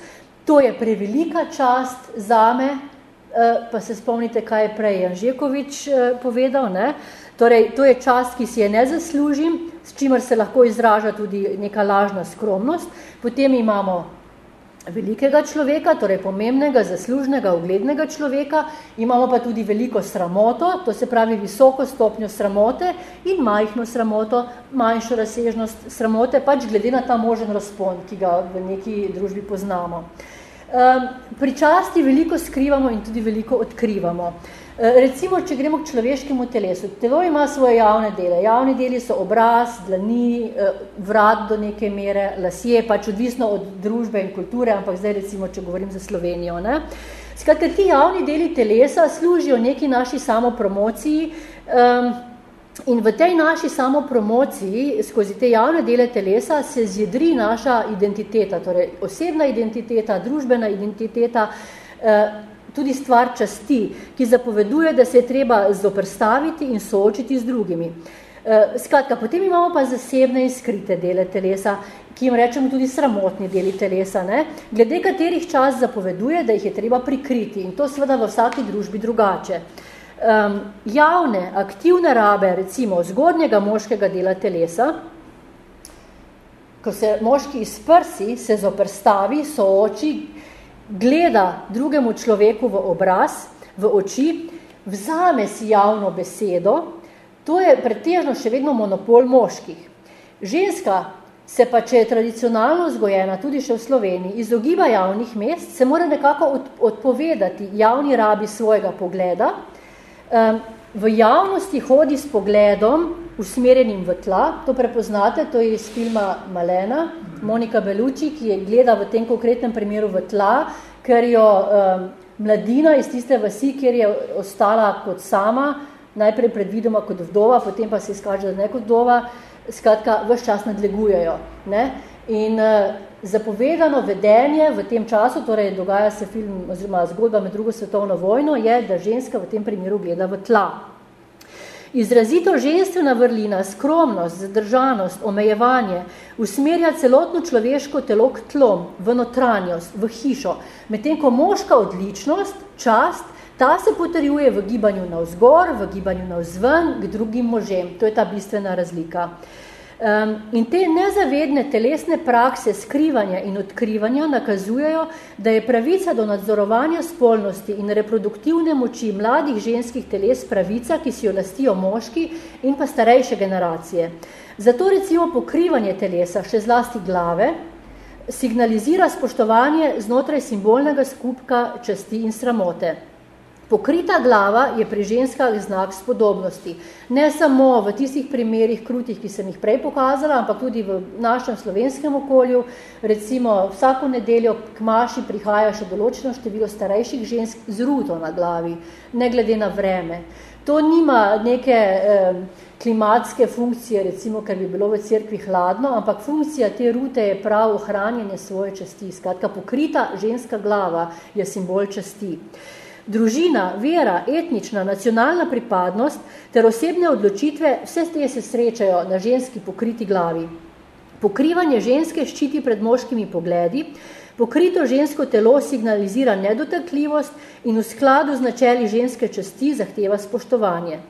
To je prevelika čast zame, eh, pa se spomnite, kaj je prej Janžekovič eh, povedal. Ne? Torej, to je čast, ki si je ne zaslužim, s čimer se lahko izraža tudi neka lažna skromnost. Potem imamo velikega človeka, torej pomembnega, zaslužnega, uglednega človeka, imamo pa tudi veliko sramoto, to se pravi visoko stopnjo sramote in majhno sramoto, manjšo razsežnost sramote, pač glede na ta možen razpon, ki ga v neki družbi poznamo. Pri časti veliko skrivamo in tudi veliko odkrivamo. Recimo, če gremo k človeškemu telesu, telo ima svoje javne dele. Javni deli so obraz, dlani, vrat do neke mere, lasje, pač odvisno od družbe in kulture, ampak zdaj recimo, če govorim za Slovenijo. Ne? Skratka, ti javni deli telesa služijo neki naši samopromociji um, in v tej naši samopromociji skozi te javne dele telesa se zjedri naša identiteta, torej osebna identiteta, družbena identiteta, uh, tudi stvar časti, ki zapoveduje, da se je treba zoprstaviti in soočiti z drugimi. Uh, skratka, potem imamo pa zasebne in skrite dele telesa, ki jim rečemo tudi sramotni deli telesa, ne? glede katerih čas zapoveduje, da jih je treba prikriti in to seveda v vsaki družbi drugače. Um, javne, aktivne rabe, recimo zgornjega moškega dela telesa, ko se moški izprsi, se zoprstavi, sooči, gleda drugemu človeku v obraz, v oči, vzame si javno besedo, to je pretežno še vedno monopol moških. Ženska se pa, če je tradicionalno vzgojena, tudi še v Sloveniji, izogiba javnih mest, se mora nekako odpovedati javni rabi svojega pogleda, v javnosti hodi s pogledom usmerjenim v tla, to prepoznate, to je iz filma Malena, Monika Beluči, ki je gleda v tem konkretnem primeru v tla, ker jo um, mladina iz tiste vasi, kjer je ostala kot sama, najprej predvidoma kot vdova, potem pa se izkaže, da ne kot vdova, skratka, vse čas nadlegujejo. Ne? In uh, zapovedano vedenje v tem času, torej dogaja se film oziroma zgodba med drugo svetovno vojno, je, da ženska v tem primeru gleda v tla. Izrazito ženstvena vrlina, skromnost, zadržanost, omejevanje usmerja celotno človeško telo k tlom, v notranjost, v hišo, medtem ko moška odličnost, čast, Ta se potrjuje v gibanju na vzgor, v gibanju na vzven, k drugim možem. To je ta bistvena razlika. Um, in te nezavedne telesne prakse skrivanja in odkrivanja nakazujejo, da je pravica do nadzorovanja spolnosti in reproduktivne moči mladih ženskih teles pravica, ki si jo lastijo moški in pa starejše generacije. Zato recimo pokrivanje telesa, še zlasti glave, signalizira spoštovanje znotraj simbolnega skupka časti in sramote. Pokrita glava je pri ženskah znak spodobnosti. Ne samo v tistih primerih krutih, ki sem jih prej pokazala, ampak tudi v našem slovenskem okolju. Recimo vsako nedeljo k maši prihaja še določeno število starejših žensk z ruto na glavi, ne glede na vreme. To nima neke eh, klimatske funkcije, recimo, ker bi bilo v cerkvi hladno, ampak funkcija te rute je prav ohranjanje svoje časti. Skratka, pokrita ženska glava je simbol časti. Družina, vera, etnična, nacionalna pripadnost ter osebne odločitve, vse te se srečajo na ženski pokriti glavi. Pokrivanje ženske ščiti pred moškimi pogledi, pokrito žensko telo signalizira nedotakljivost in v skladu z načeli ženske časti zahteva spoštovanje.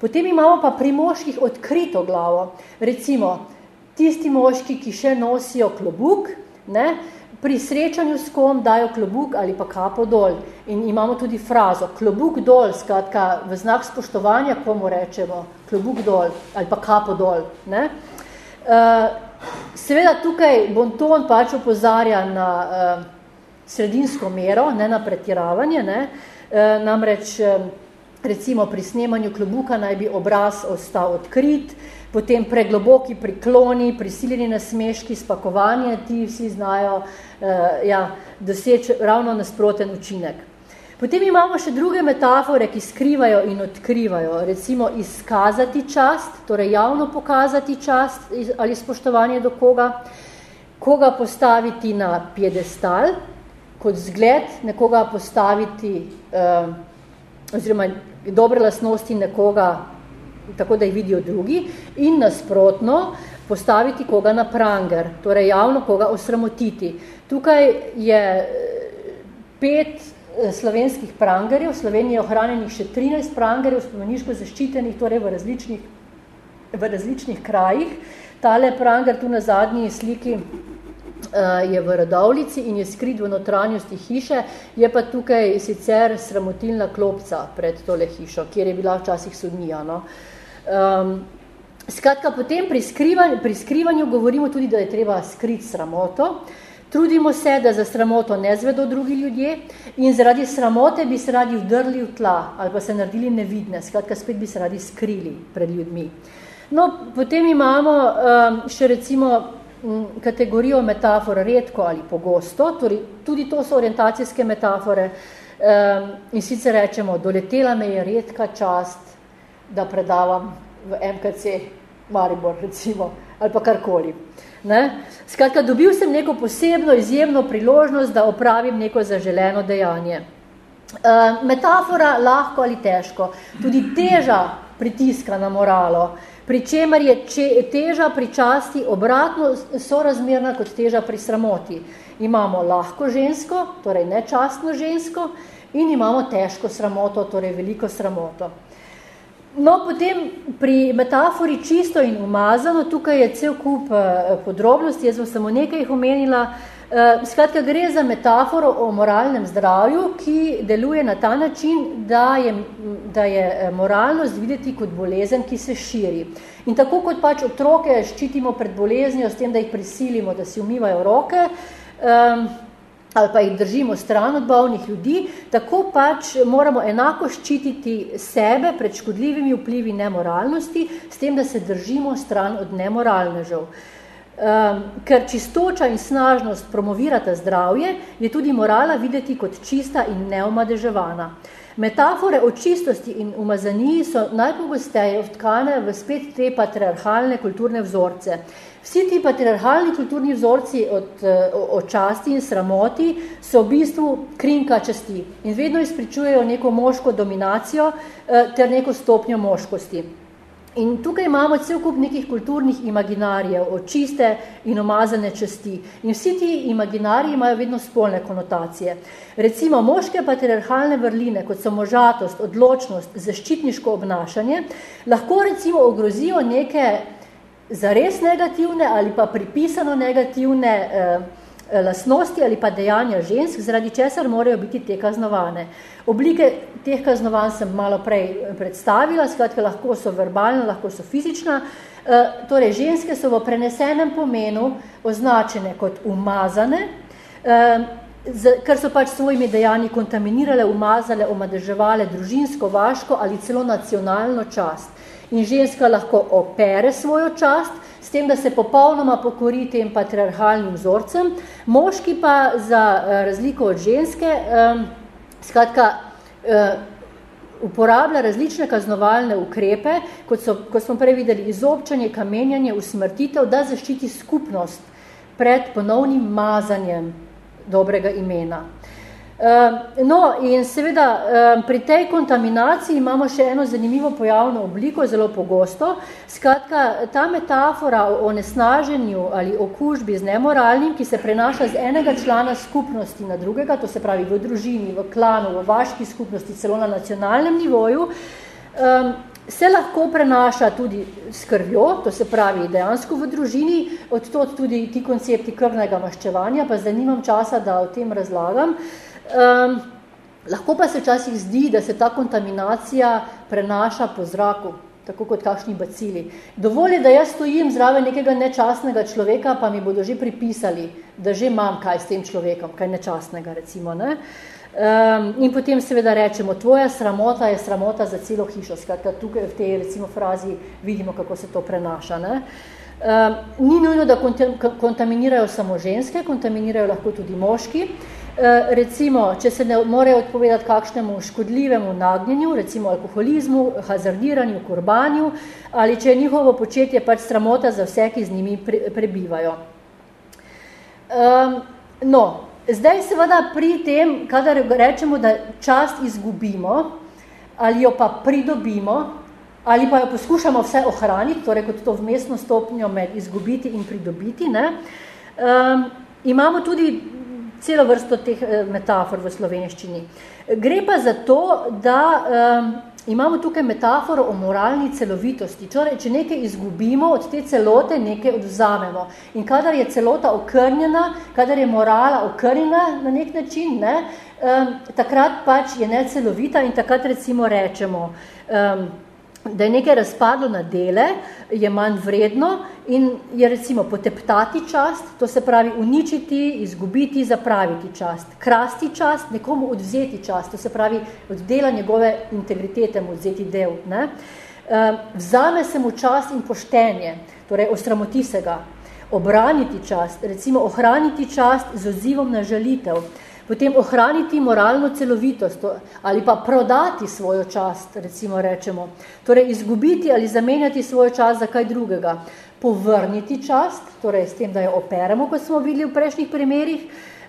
Potem imamo pa pri moških odkrito glavo. Recimo, tisti moški, ki še nosijo klobuk, ne, pri srečanju s kom dajo klobuk ali pa kapo dol. In imamo tudi frazo, klobuk dol, skratka, v znak spoštovanja, komu rečemo, klobuk dol ali pa kapo dol. Ne? Uh, seveda tukaj Bonton pač opozarja na uh, sredinsko mero, ne na pretiravanje, ne? Uh, namreč recimo pri snemanju klobuka naj bi obraz ostal odkrit, potem pregloboki prikloni, prisiljeni nasmeški, spakovanje, ti vsi znajo uh, ja, doseči ravno nasproten učinek. Potem imamo še druge metafore, ki skrivajo in odkrivajo, recimo izkazati čast, torej javno pokazati čast ali spoštovanje do koga, koga postaviti na piedestal, kot zgled nekoga postaviti, eh, oziroma dobre lasnosti nekoga tako da jih vidijo drugi, in nasprotno postaviti koga na pranger, torej javno koga osramotiti. Tukaj je eh, pet eh, slovenskih prangerjev, v Sloveniji je ohranjenih še 13 prangerjev, spomeniško zaščitenih, torej v različnih, v različnih krajih. Tale pranger tu na zadnji sliki eh, je v Radovlici in je skrit v notranjosti hiše, je pa tukaj sicer sramotilna klopca pred tole hišo, kjer je bila včasih sodnija. No. Uh, Um, skratka, potem pri skrivanju, pri skrivanju govorimo tudi, da je treba skriti sramoto. Trudimo se, da za sramoto ne zvedo drugi ljudje in zaradi sramote bi se radi vdrli v tla ali pa se naredili nevidne, skratka spet bi se radi skrili pred ljudmi. No, potem imamo um, še recimo kategorijo metafor redko ali pogosto, torej tudi to so orientacijske metafore um, in sicer rečemo, doletela me je redka čast, da predavam v MKC Maribor, recimo, ali pa karkoli. Ne? Skratka, dobil sem neko posebno, izjemno priložnost, da opravim neko zaželeno dejanje. E, metafora lahko ali težko, tudi teža pritiska na moralo, pri čemer je če, teža pri časti obratno sorazmerna kot teža pri sramoti. Imamo lahko žensko, torej nečastno žensko, in imamo težko sramoto, torej veliko sramoto. No, potem pri metafori čisto in umazano, tukaj je cel kup uh, podrobnosti, jaz bom samo nekaj jih omenila. Uh, skratka, gre za metaforo o moralnem zdravju, ki deluje na ta način, da je, da je eh, moralnost videti kot bolezen, ki se širi. In tako kot pač otroke ščitimo pred boleznijo s tem, da jih prisilimo, da si umivajo roke, um, ali pa jih držimo stran od bolnih ljudi, tako pač moramo enako ščititi sebe pred škodljivimi vplivi nemoralnosti, s tem, da se držimo stran od nemoralnežev. Um, ker čistoča in snažnost promovirata zdravje, je tudi morala videti kot čista in neomadeževana. Metafore o čistosti in umazaniji so najpogosteje vtkane v spet te patriarhalne kulturne vzorce. Vsi ti patriarhalni kulturni vzorci od, eh, o časti in sramoti so v bistvu krinka časti in vedno izpričujejo neko moško dominacijo eh, ter neko stopnjo moškosti. In tukaj imamo cel kup nekih kulturnih imaginarijev, o čiste in omazane časti. In vsi ti imaginariji imajo vedno spolne konotacije. Recimo moške patriarhalne vrline, kot so možatost, odločnost, zaščitniško obnašanje, lahko recimo ogrozijo neke zares negativne ali pa pripisano negativne eh, lasnosti ali pa dejanja žensk, zaradi česar morajo biti te kaznovane. Oblike teh kaznovanj sem malo prej eh, predstavila, skratka lahko so verbalna, lahko so fizična. Eh, torej, ženske so v prenesenem pomenu označene kot umazane, eh, ker so pač svojimi dejanji kontaminirale, umazale, omadeževale družinsko, vaško ali celo nacionalno čast in ženska lahko opere svojo čast, s tem, da se popolnoma pokori tem patriarhalnim vzorcem, moški pa za eh, razliko od ženske, skratka, eh, uporablja različne kaznovalne ukrepe, kot, so, kot smo prej videli, izobčanje, kamenjanje, usmrtitev, da zaščiti skupnost pred ponovnim mazanjem dobrega imena. Ehm, no, in seveda ehm, pri tej kontaminaciji imamo še eno zanimivo pojavno obliko, zelo pogosto. Skratka, ta metafora o nesnaženju ali okužbi z nemoralnim, ki se prenaša z enega člana skupnosti na drugega, to se pravi v družini, v klanu, v vaški skupnosti, celo na nacionalnem nivoju, ehm, se lahko prenaša tudi s krvjo, to se pravi dejansko v družini, od tudi ti koncepti krvnega maščevanja, pa zdaj nimam časa, da o tem razlagam. Um, lahko pa se včasih zdi, da se ta kontaminacija prenaša po zraku, tako kot kakšni bacili. Dovolj je, da jaz stojim zraven nekega nečastnega človeka, pa mi bodo že pripisali, da že imam kaj s tem človekom, kaj nečastnega recimo. Ne? Um, in potem seveda rečemo, tvoja sramota je sramota za celo hišo. Skratka, tukaj v tej recimo frazi vidimo, kako se to prenaša. Ne? Um, ni nujno, da kontaminirajo samo ženske, kontaminirajo lahko tudi moški. Eh, recimo, če se ne morejo odpovedati kakšnemu škodljivemu nagnjenju, recimo alkoholizmu, hazardiranju, kurbanju, ali če je njihovo početje pač sramota za vse, ki z njimi prebivajo. Um, no, zdaj seveda pri tem, kadar rečemo, da čast izgubimo, ali jo pa pridobimo, ali pa jo poskušamo vse ohraniti, torej kot to vmesno stopnjo med izgubiti in pridobiti, ne, um, imamo tudi celo vrsto teh eh, metafor v slovenščini. Gre pa za to, da um, imamo tukaj metaforo o moralni celovitosti. Torej, če nekaj izgubimo, od te celote nekaj odvzamemo. In kadar je celota okrnjena, kadar je morala okrnjena na nek način, ne, um, takrat pač je necelovita in takrat recimo rečemo, um, da je nekaj razpadlo na dele, je manj vredno in je recimo poteptati čast, to se pravi uničiti, izgubiti, zapraviti čast. Krasti čast, nekomu odvzeti čast, to se pravi oddela njegove integritete mu odzeti del. Ne? Ehm, vzame se mu čast in poštenje, torej osramoti se ga. Obraniti čast, recimo ohraniti čast z odzivom na žalitev potem ohraniti moralno celovitost ali pa prodati svojo čast, recimo rečemo. Torej izgubiti ali zamenjati svojo čast za kaj drugega. Povrniti čast, torej s tem, da jo operemo, kot smo videli v prejšnjih primerih,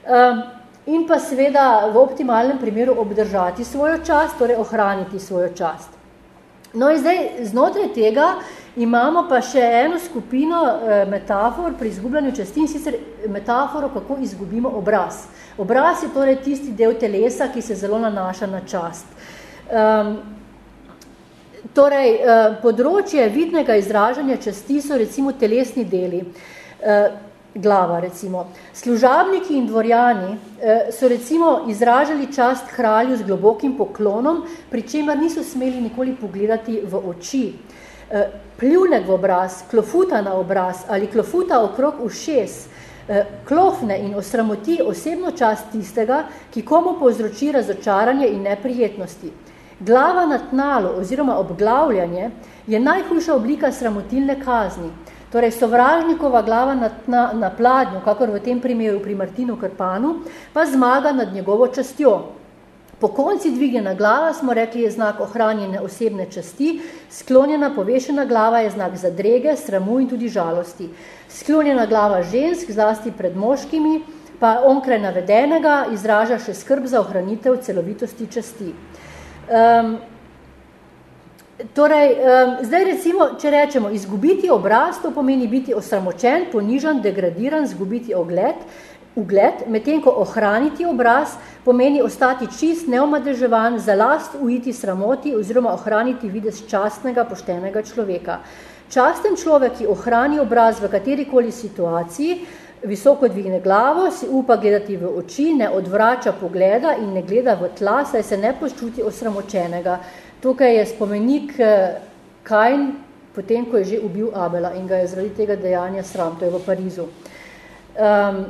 ehm, in pa seveda v optimalnem primeru obdržati svojo čast, torej ohraniti svojo čast. No in zdaj, znotraj tega imamo pa še eno skupino eh, metafor pri izgubljanju časti in sicer metaforo, kako izgubimo obraz. Obraz je torej tisti del telesa, ki se zelo nanaša na čast. Um, torej, uh, področje vidnega izražanja časti so recimo telesni deli, uh, glava recimo. Služabniki in dvorjani uh, so recimo izražali čast kralju z globokim poklonom, pri čemer niso smeli nikoli pogledati v oči. Uh, pljunek v obraz, klofuta na obraz ali klofuta okrog ušes, klofne in osramoti osebno čast tistega, ki komu povzroči razočaranje in neprijetnosti. Glava na tnalu oziroma obglavljanje je najhujša oblika sramotilne kazni. Torej, sovražnikova glava na, na, na pladnju, kakor v tem primeru pri Martinu Krpanu, pa zmaga nad njegovo častjo. Po konci dvignjena glava, smo rekli, je znak ohranjene osebne časti, sklonjena povešena glava je znak zadrege, sramu in tudi žalosti. Sklonjena glava žensk, zlasti pred moškimi, pa onkraj navedenega izraža še skrb za ohranitev celovitosti časti. Um, torej, um, zdaj recimo, če rečemo, izgubiti obraz, to pomeni biti osramočen, ponižan, degradiran, zgubiti ogled, ugled, medtem ko ohraniti obraz pomeni ostati čist, neomadeževan, za last ujiti sramoti oziroma ohraniti videz častnega, poštenega človeka. Časten človek, ki ohrani obraz v katerikoli situaciji, visoko dvigne glavo, si upa gledati v oči, ne odvrača pogleda in ne gleda v tla, saj se ne počuti osramočenega. Tukaj je spomenik eh, Kain, potem, ko je že ubil Abela in ga je zaradi tega dejanja sram, to je v Parizu. Um,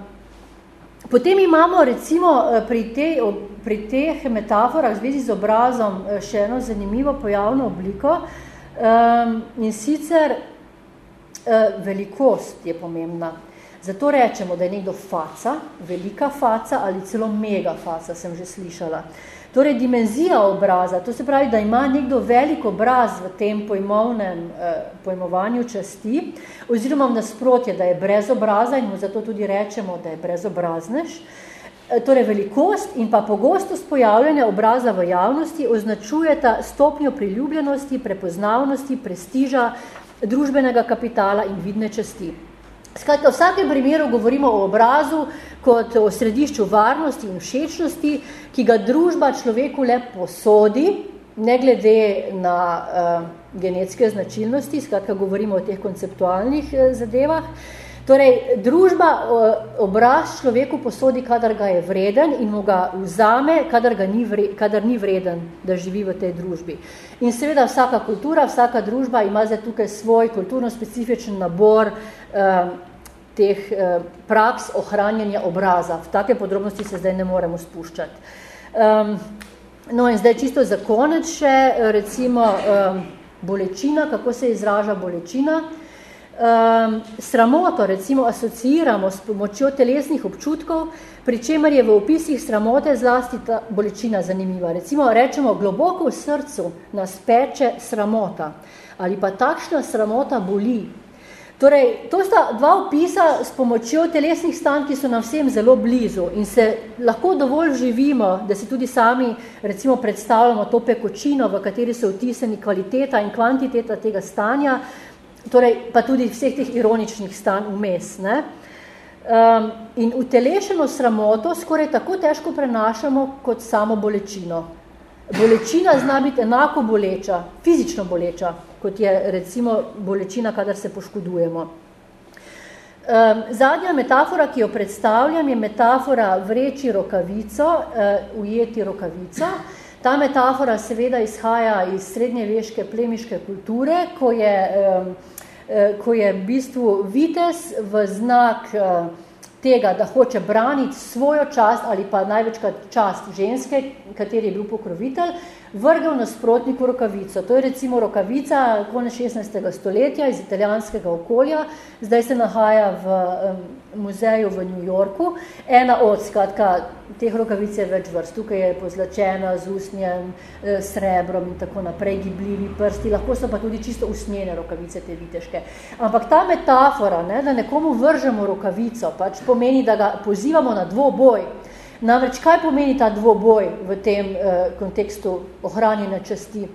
Potem imamo recimo eh, pri, te, pri teh metaforah v zvezi z obrazom eh, še eno zanimivo pojavno obliko um, in sicer uh, velikost je pomembna. Zato rečemo, da je nekdo faca, velika faca ali celo mega faca, sem že slišala. Torej, dimenzija obraza, to se pravi, da ima nekdo velik obraz v tem pojmovnem eh, pojmovanju časti, oziroma v nasprotje, da je brez obraza in mu zato tudi rečemo, da je brezobraznež. Eh, torej, velikost in pa pogostost pojavljanja obraza v javnosti označujeta stopnjo priljubljenosti, prepoznavnosti, prestiža, družbenega kapitala in vidne časti. Skratka, v vsakem primeru govorimo o obrazu kot o središču varnosti in všečnosti, ki ga družba človeku le posodi, ne glede na uh, genetske značilnosti, skratka, govorimo o teh konceptualnih uh, zadevah. Torej, družba obraz človeku posodi, kadar ga je vreden in mu ga vzame, kadar, ga ni, vre, kadar ni vreden, da živi v tej družbi. In seveda vsaka kultura, vsaka družba ima zdaj tukaj svoj kulturno-specifičen nabor uh, teh uh, praks ohranjanja obraza. V take podrobnosti se zdaj ne moremo spuščati. Um, no in zdaj čisto za konec še, recimo, um, bolečina, kako se izraža bolečina. Um, sramoto, recimo, asociiramo s pomočjo telesnih občutkov, pri čemer je v opisih sramote zlasti ta bolečina zanimiva. Recimo, rečemo, globoko v srcu nas peče sramota ali pa takšna sramota boli, Torej, to sta dva opisa s pomočjo telesnih stanj, ki so nam vsem zelo blizu in se lahko dovolj živimo, da si tudi sami recimo predstavljamo to pekočino, v kateri so vtiseni kvaliteta in kvantiteta tega stanja, torej pa tudi vseh teh ironičnih stanj vmes. Ne? Um, in utelešeno sramoto skoraj tako težko prenašamo kot samo bolečino. Bolečina zna biti enako boleča, fizično boleča, kot je recimo bolečina, kadar se poškodujemo. Um, zadnja metafora, ki jo predstavljam, je metafora vreči rokavico, uh, ujeti rokavico. Ta metafora seveda izhaja iz srednjeveške plemiške kulture, ko je, ko je v bistvu vites v znak tega, da hoče braniti svojo čast ali pa največkrat čast ženske, kateri je bil pokrovitelj, vrgal nasprotniku rokavico. To je recimo rokavica konec 16. stoletja iz italijanskega okolja, zdaj se nahaja v um, muzeju v New Yorku. Ena od, skratka, teh rokavic je več vrst. Tukaj je pozlačena z usnjem, e, srebrom in tako naprej, gibljivi prsti, lahko so pa tudi čisto usnjene rokavice te viteške. Ampak ta metafora, ne, da nekomu vržemo rokavico, pač pomeni, da ga pozivamo na dvoboj, Namreč, kaj pomeni ta dvoboj v tem eh, kontekstu ohranjene časti?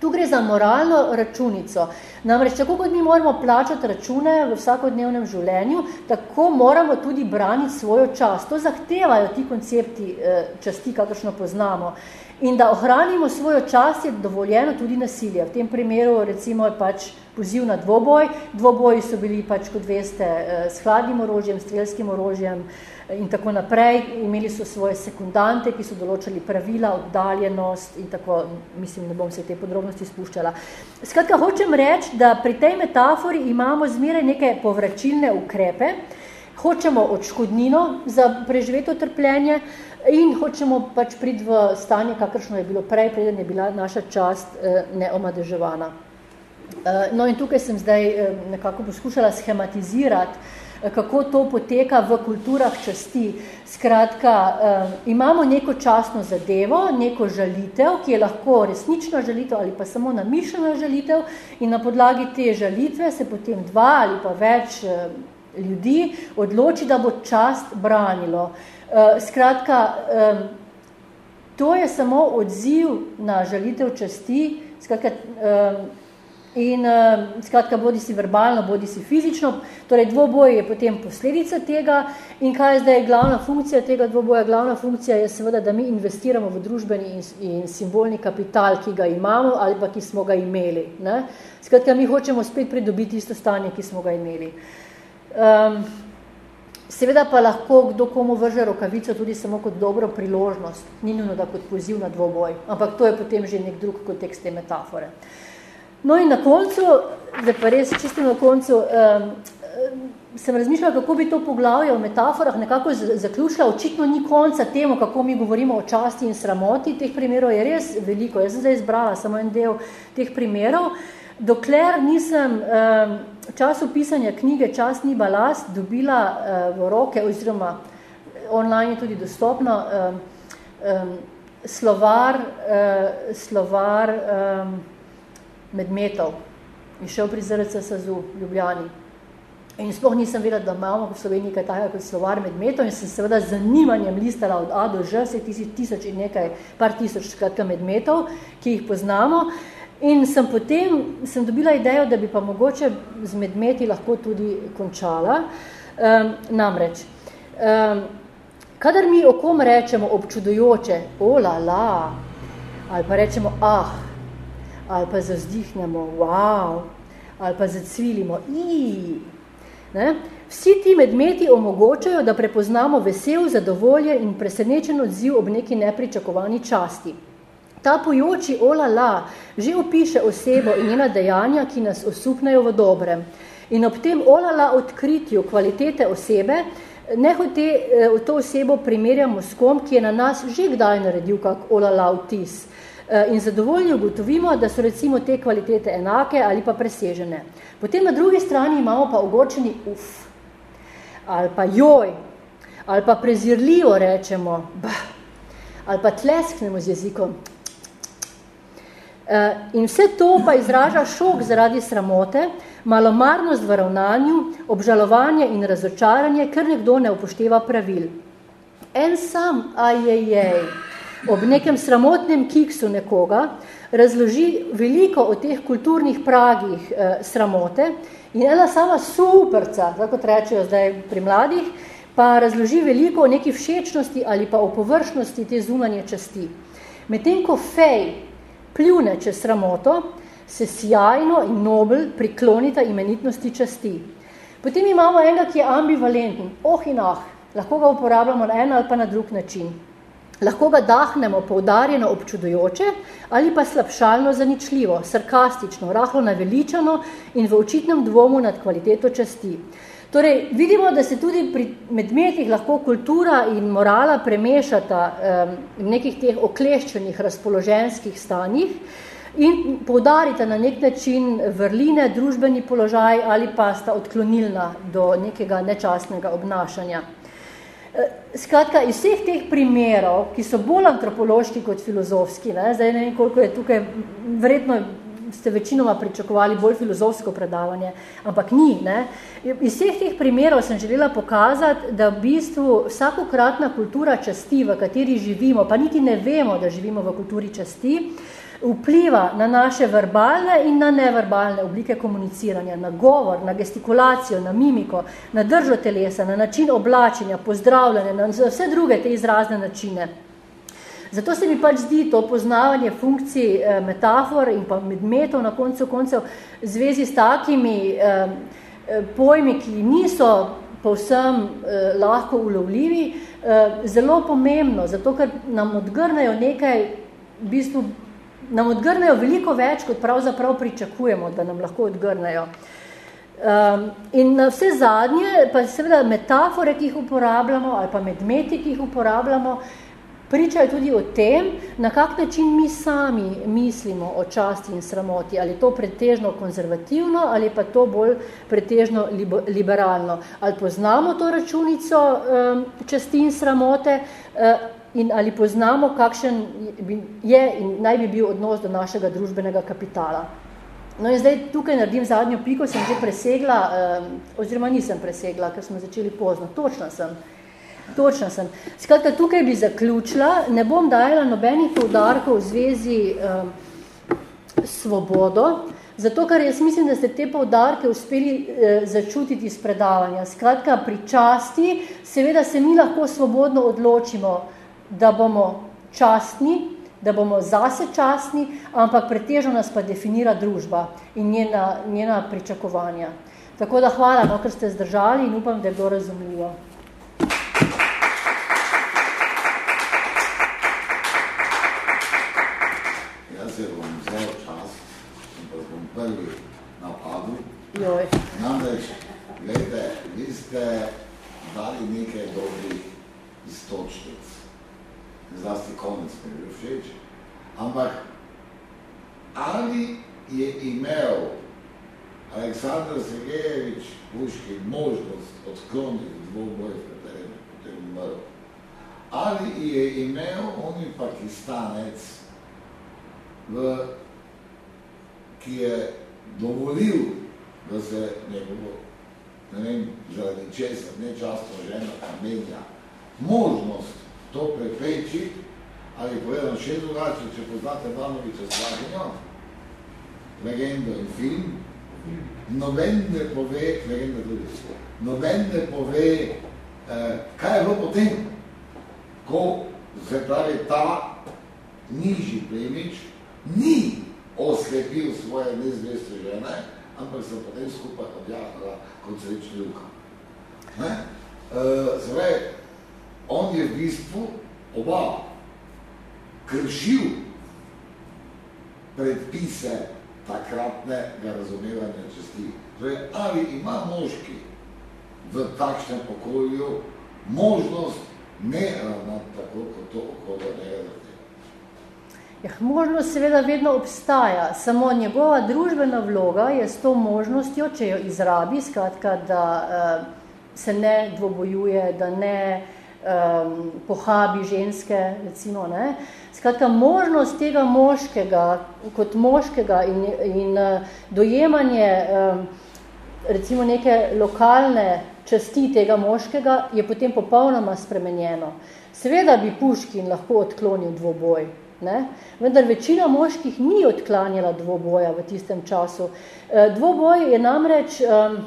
Tu gre za moralno računico. Namreč, tako kot mi moramo plačati račune v vsakodnevnem življenju, tako moramo tudi braniti svojo čast. To zahtevajo ti koncepti eh, časti, kakršno poznamo. In da ohranimo svojo čast, je dovoljeno tudi nasilje. V tem primeru recimo je pač poziv na dvoboj. Dvoboji so bili pač, kot veste, eh, s hladnim orožjem, strelskim orožjem, in tako naprej. Imeli so svoje sekundante, ki so določali pravila, oddaljenost in tako, mislim, ne bom se te podrobnosti spuščala. Skratka, hočem reči, da pri tej metafori imamo zmeraj neke povračilne ukrepe, hočemo odškodnino za preživeto trpljenje in hočemo pač priti v stanje, kakršno je bilo prej, preden je bila naša čast eh, neomadeževana. Eh, no in tukaj sem zdaj eh, nekako poskušala schematizirati kako to poteka v kulturah časti. Skratka, um, imamo neko častno zadevo, neko žalitev, ki je lahko resnična žalitev ali pa samo namišljena žalitev in na podlagi te žalitve se potem dva ali pa več um, ljudi odloči, da bo čast branilo. Uh, skratka, to je samo odziv na žalitev časti, skratka, In uh, skratka, bodi si verbalno, bodi si fizično, torej dvoboj je potem posledica tega in kaj je zdaj glavna funkcija tega dvoboja? Glavna funkcija je seveda, da mi investiramo v družbeni in, in simbolni kapital, ki ga imamo ali pa ki smo ga imeli. Ne? Skratka, mi hočemo spet pridobiti isto stanje, ki smo ga imeli. Um, seveda pa lahko kdo komu vrže rokavico tudi samo kot dobro priložnost, ni nujno da kot poziv na dvoboj, ampak to je potem že nek drug kontekst te metafore. Uh, No in na koncu, zdaj pa res čisto na koncu, um, sem razmišljala, kako bi to poglavje v metaforah nekako zaključila. Očitno ni konca temu, kako mi govorimo o časti in sramoti. Teh primerov je res veliko. Jaz sem zdaj izbrala samo en del teh primerov. Dokler nisem um, času pisanja knjige Čas ni balast dobila uh, v roke, oziroma online je tudi dostopno, um, um, slovar, uh, slovar um, medmetov in šel pri ZRC SAZU v Ljubljani. In sploh nisem vedela, da imamo v Sloveniji kaj takega kot slovar medmetov in sem seveda z zanimanjem listala od A do Ž, se tisti tisoč in nekaj, par tisoč skratka medmetov, ki jih poznamo. In sem potem sem dobila idejo, da bi pa mogoče z medmeti lahko tudi končala. Um, namreč, um, kadar mi o kom rečemo občudujoče, o la la, ali pa rečemo ah, ali pa zavzdihnemo, wow, ali pa zacvilimo. Ne? Vsi ti medmeti omogočajo, da prepoznamo vesel, zadovoljen in presenečen odziv ob neki nepričakovani časti. Ta pojoči ola la že opiše osebo in njena dejanja, ki nas osupnejo v dobrem. In ob tem ola la odkritju kvalitete osebe, nehote eh, to osebo primerjamo s kom, ki je na nas že kdaj naredil kak ola la vtis. Eh, in zadovoljni ugotovimo, da so recimo te kvalitete enake ali pa presežene. Potem na drugi strani imamo pa ogorčeni uf, ali pa joj, ali pa prezirljivo rečemo, bah, ali pa tlesknemo z jezikom. Eh, in vse to pa izraža šok zaradi sramote, malomarnost v ravnanju, obžalovanje in razočaranje, ker nekdo ne upošteva pravil. En sam, ajejej, ob nekem sramotnem kiksu nekoga razloži veliko o teh kulturnih pragih eh, sramote in ena sama superca, tako rečejo zdaj pri mladih, pa razloži veliko o neki všečnosti ali pa o površnosti te zunanje časti. Medtem ko fej pljune čez sramoto, se sjajno in nobel priklonita imenitnosti časti. Potem imamo enega, ki je ambivalenten, oh in ah, lahko ga uporabljamo na en ali pa na drug način. Lahko ga dahnemo poudarjeno občudujoče ali pa slabšalno zaničljivo, sarkastično, rahlo naveličano in v očitnem dvomu nad kvaliteto časti. Torej, vidimo, da se tudi pri medmetih lahko kultura in morala premešata um, v nekih teh okleščenih razpoloženskih stanjih in poudarita na nek način vrline, družbeni položaj ali pa sta odklonilna do nekega nečastnega obnašanja. Eh, skratka, iz vseh teh primerov, ki so bolj antropološki kot filozofski, ne, zdaj ne vem, koliko je tukaj, verjetno ste večinoma pričakovali bolj filozofsko predavanje, ampak ni. Ne. Iz vseh teh primerov sem želela pokazati, da v bistvu vsakokratna kultura časti, v kateri živimo, pa niti ne vemo, da živimo v kulturi časti, vpliva na naše verbalne in na neverbalne oblike komuniciranja, na govor, na gestikulacijo, na mimiko, na držo telesa, na način oblačenja, pozdravljanja, na vse druge te izrazne načine. Zato se mi pač zdi to poznavanje funkcij eh, metafor in pa medmetov na koncu koncev v zvezi s takimi eh, eh, pojmi, ki niso povsem lahko ulovljivi, zelo pomembno, zato ker nam odgrnejo nekaj v bistvu nam odgrnejo veliko več, kot pravzaprav pričakujemo, da nam lahko odgrnejo. Um, in na vse zadnje, pa seveda metafore, ki jih uporabljamo, ali pa medmeti, ki jih uporabljamo, pričajo tudi o tem, na kak način mi sami mislimo o časti in sramoti, ali to pretežno konzervativno, ali pa to bolj pretežno liberalno. Ali poznamo to računico um, časti in sramote, uh, in ali poznamo, kakšen je in naj bi bil odnos do našega družbenega kapitala. No in zdaj tukaj naredim zadnjo piko, sem že presegla, eh, oziroma nisem presegla, ker smo začeli pozno. Točna sem. Točna sem. Skratka, tukaj bi zaključila, ne bom dajala nobenih poudarkov v zvezi eh, svobodo, zato ker jaz mislim, da ste te poudarke uspeli eh, začutiti iz predavanja. Skratka, pri časti, seveda se mi lahko svobodno odločimo, da bomo častni, da bomo zase častni, ampak pretežno nas pa definira družba in njena, njena pričakovanja. Tako da hvala, no, ker ste zdržali in upam, da je bilo razumljivo. Jaz se bom vzel čas pa bom prvi napadu. Joj. Namreč, gledajte, vi ste dali nekaj dobrih istočnic zlasti konec mi je bil všeč, ampak ali je imel Aleksandr Sergejevič Puški možnost odkloniti dvoboj, v je potem umrl? Ali je imel oni pakistanec, v, ki je dovolil, da se njegovo, ne vem, zaradi česa, nečastno žena kamenja, možnost to prepeči, ali povedano še drugače, če poznate Danoviča Slavinjo, legendo in film, noben ne pove, legenda tudi, noben ne pove, eh, kaj je bilo potem, ko se pravi ta nižji plemič ni oslepil svoje nezveste žene, ampak se potem skupaj odjahla kot srečni luka. Ne? Uh, zdaj, on je v bistvu oba kršil predpise takratnega razumevanja česti. Torej, ali ima moški v takšnem okolju možnost ne ravnati tako, kot to okolje ne zahteva? Ja, možnost seveda vedno obstaja, samo njegova družbena vloga je s to možnostjo, če jo izrabi, skratka, da uh, se ne dvobojuje, da ne uh, um, pohabi ženske, recimo, ne. Skratka, možnost tega moškega, kot moškega in, in uh, dojemanje um, recimo neke lokalne časti tega moškega je potem popolnoma spremenjeno. Seveda bi Puškin lahko odklonil dvoboj, ne? vendar večina moških ni odklanjala dvoboja v tistem času. Uh, dvoboj je namreč um,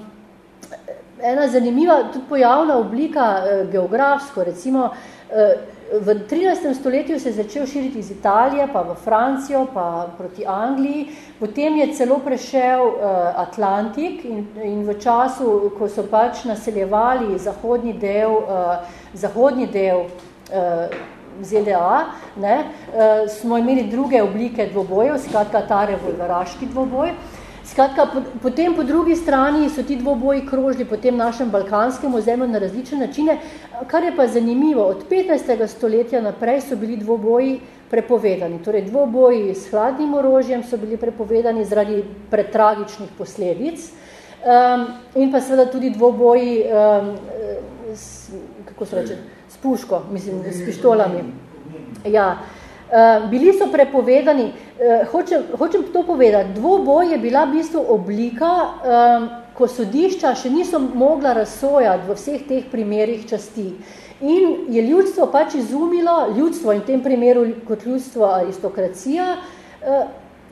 ena zanimiva, tudi pojavna oblika eh, geografsko, recimo eh, v 13. stoletju se je začel širiti iz Italije, pa v Francijo, pa proti Angliji, potem je celo prešel eh, Atlantik in, in v času, ko so pač naseljevali zahodni del, eh, zahodni del eh, ZDA, ne, uh, smo imeli druge oblike dvobojev, skratka ta revolveraški dvoboj. Skratka, po, potem po drugi strani so ti dvoboji krožili po tem našem balkanskem ozemlju na različne načine, kar je pa zanimivo, od 15. stoletja naprej so bili dvoboji prepovedani. Torej, dvoboji s hladnim orožjem so bili prepovedani zaradi pretragičnih posledic um, in pa seveda tudi dvoboji um, s, kako se reče, s puško, mislim, s pištolami. Ja. Uh, bili so prepovedani, uh, hočem, hočem to povedati, dvoboj je bila v bistvu oblika, um, ko sodišča še niso mogla razsojati v vseh teh primerih časti. In je ljudstvo pač izumilo, ljudstvo in v tem primeru kot ljudstvo aristokracija,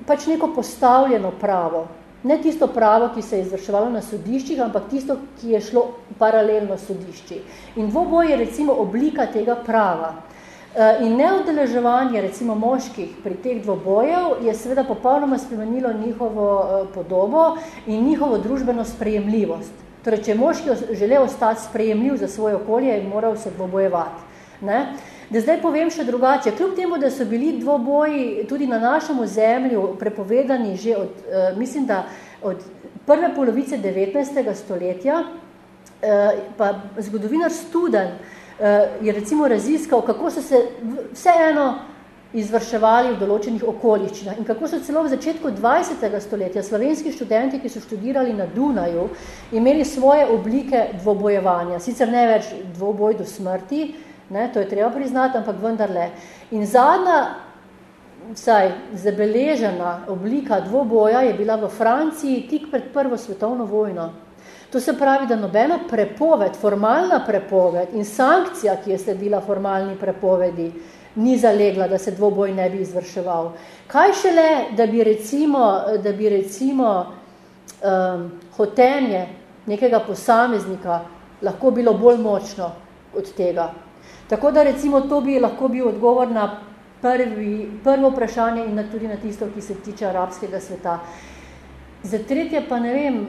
pač neko postavljeno pravo. Ne tisto pravo, ki se je izvrševalo na sodiščih, ampak tisto, ki je šlo paralelno sodišči. In dvoboj je recimo oblika tega prava. Eh, in neodeleževanje recimo moških pri teh dvobojev je seveda popolnoma spremenilo njihovo eh, podobo in njihovo družbeno sprejemljivost. Torej, če je moški želel ostati sprejemljiv za svoje okolje, je moral se dvobojevati. Ne? Da zdaj povem še drugače. Kljub temu, da so bili dvoboji tudi na našem ozemlju prepovedani že od, uh, mislim, da od prve polovice 19. stoletja, pa zgodovinar Studen je recimo raziskal, kako so se vseeno izvrševali v določenih okoliščinah in kako so celo v začetku 20. stoletja slovenski študenti, ki so študirali na Dunaju, imeli svoje oblike dvobojevanja. Sicer ne več dvoboj do smrti, Ne, to je treba priznati, ampak vendarle. In zadnja, vsaj zabeležena oblika dvoboja je bila v Franciji tik pred prvo svetovno vojno. To se pravi, da nobena prepoved, formalna prepoved in sankcija, ki je sledila formalni prepovedi, ni zalegla, da se dvoboj ne bi izvrševal. Kaj šele, da bi recimo, da bi recimo um, hotenje nekega posameznika lahko bilo bolj močno od tega. Tako da recimo to bi lahko bil odgovor na prvi, prvo vprašanje in na tudi na tisto, ki se tiče arabskega sveta. Za tretje pa ne vem,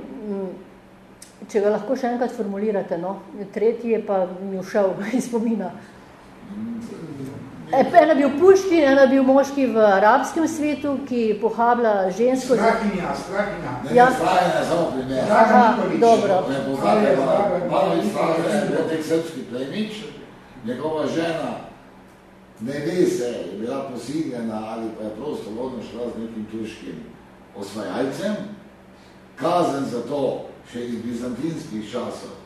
če ga lahko še enkrat formulirate, no? tretji je pa mi všel iz spomina. E, ena bil puški, ena bil moški v arabskem svetu, ki pohabla žensko... Strahinja, strahinja. Ne, ja. strahinja, samo primer. Aha, dobro. Ne, pozdravlja, malo iz strahinja, je tek srpski plemič, njegova žena ne ve se, je bila posiljena ali pa je prosto vodno šla z nekim turškim osvajalcem. Kazen za to, še iz bizantinskih časov,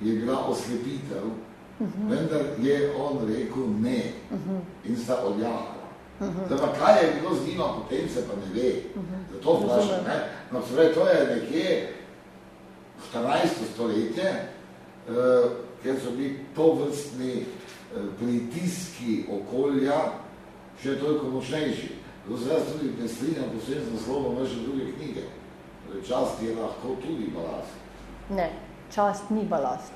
je bila oslepitev, uh mhm. -huh. vendar je on rekel ne uh mhm. -huh. in sta odjahla. Uh -huh. Zdaj kaj je bilo z njima, potem se pa ne ve. Uh -huh. Zato vprašam, ne? No, torej, to je nekje 14. stoletje, uh, ker so bili povrstni pritiski okolja še toliko močnejši. Zato jaz tudi ne strinjam posebno z naslovom vaše druge knjige. Torej, čast je lahko tudi balast. Ne, čast ni balast.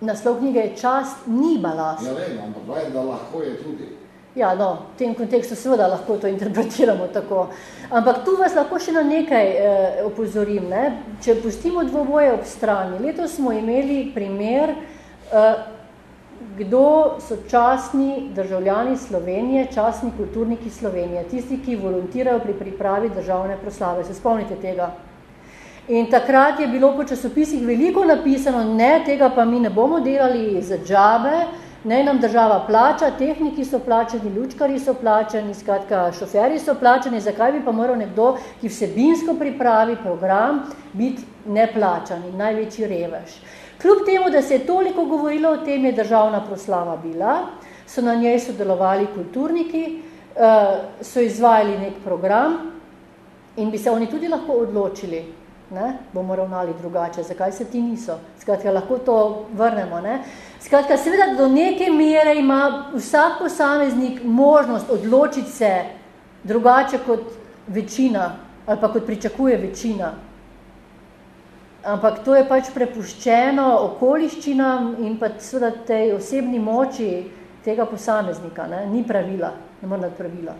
Naslov knjige je čast ni balast. Ja, vem, ampak pravim, da lahko je tudi. Ja, no, v tem kontekstu seveda lahko to interpretiramo tako. Ampak tu vas lahko še na nekaj eh, opozorim. Ne? Če pustimo dvoboje ob strani. Letos smo imeli primer eh, kdo so častni državljani Slovenije, častni kulturniki Slovenije, tisti, ki volontirajo pri pripravi državne proslave. Se spomnite tega? In takrat je bilo po časopisih veliko napisano, ne, tega pa mi ne bomo delali za džabe, ne nam država plača, tehniki so plačani, lučkari so plačani, skratka, šoferi so plačani, zakaj bi pa moral nekdo, ki vsebinsko pripravi program, biti neplačani, največji revež. Kljub temu, da se je toliko govorilo o tem, je državna proslava bila, so na njej sodelovali kulturniki, eh, so izvajali nek program in bi se oni tudi lahko odločili, ne, bomo ravnali drugače, zakaj se ti niso. Skratka, lahko to vrnemo. Ne. Skratka, seveda do neke mere ima vsak posameznik možnost odločiti se drugače kot večina ali pa kot pričakuje večina ampak to je pač prepuščeno okoliščinam in pa seveda tej osebni moči tega posameznika, ne? ni pravila, ne mora pravila.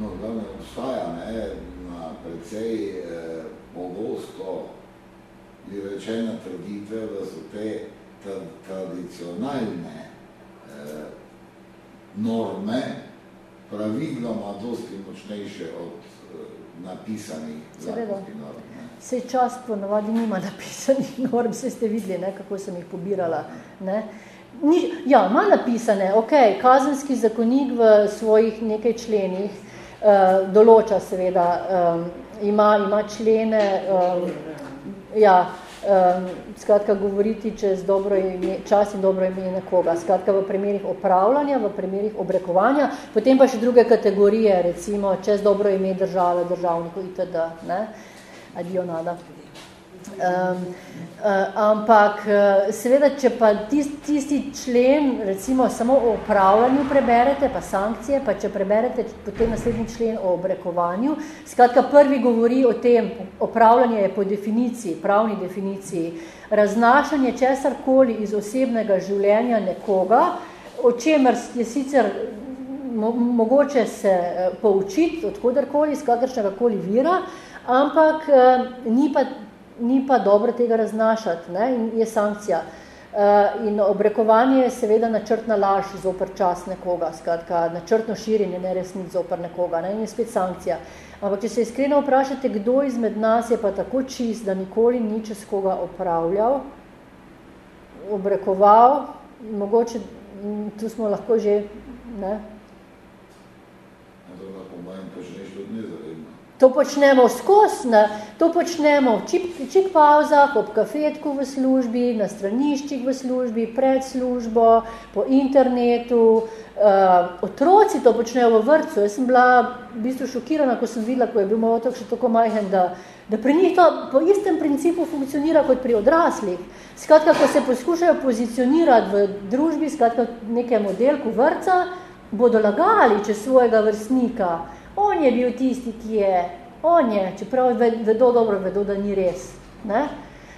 No, da ne obstaja, ne, na precej eh, pogosto je rečena trditve, da so te tradicionalne eh, norme praviloma dosti močnejše od napisanih zakonskih norm. Sej čas ponovadi nima napisanih norm, vse ste videli, ne, kako sem jih pobirala. Ne. Ni, ja, ima napisane, ok, kazenski zakonik v svojih nekaj členih uh, določa seveda, um, ima, ima člene, um, ja, um, skratka, govoriti čez dobro ime, čas in dobro ime nekoga, skratka, v primerih opravljanja, v primerih obrekovanja, potem pa še druge kategorije, recimo, čez dobro ime države, državnikov itd., ne, adijo nada. Um, uh, ampak uh, seveda, če pa tisti, tisti člen, recimo samo o upravljanju preberete, pa sankcije, pa če preberete potem naslednji člen o obrekovanju, skratka prvi govori o tem, upravljanje je po definiciji, pravni definiciji, raznašanje česarkoli iz osebnega življenja nekoga, o čemer je sicer mo mogoče se poučiti od kodarkoli, iz kakršnega koli vira, ampak uh, ni pa ni pa dobro tega raznašati ne? in je sankcija. Uh, in obrekovanje je seveda načrtna laž zoper čas nekoga, skratka, načrtno širjenje neresnic zoper nekoga ne? in je spet sankcija. Ampak, če se iskreno vprašate, kdo izmed nas je pa tako čist, da nikoli ni čez koga opravljal, obrekoval, mogoče tu smo lahko že, ne? Ja, to lahko manj, pa že nešto ne zavedno. To počnemo skozi, to počnemo v čik, čik pauzah, ob kafetku v službi, na straniščih v službi, pred službo, po internetu. Uh, otroci to počnejo v vrtcu. Jaz sem bila v bistvu šokirana, ko sem videla, ko je bil moj otrok še tako majhen, da, da pri njih to po istem principu funkcionira kot pri odraslih. Skratka, ko se poskušajo pozicionirati v družbi, skratka, nekem modelku vrca, bodo lagali čez svojega vrstnika, on je bil tisti, ki je, on je, čeprav vedo dobro, vedo, da ni res. Ne?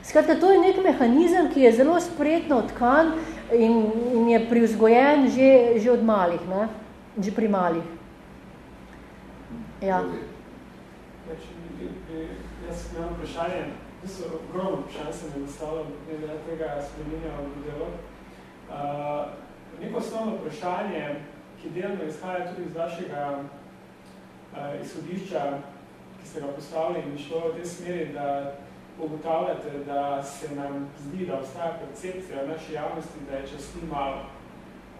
Skratka, to je nek mehanizem, ki je zelo spretno odkan in, in je privzgojen že, že od malih, ne? že pri malih. Ja. Jaz imam vprašanje, to so ogromno vprašanje, se mi nastavljam, ne tega spreminjal v delo. Uh, neko osnovno vprašanje, ki delno izhaja tudi iz vašega izhodišča, ki ste ga postavili in šlo v tej smeri, da ugotavljate, da se nam zdi, da obstaja percepcija v naši javnosti, da je časti malo.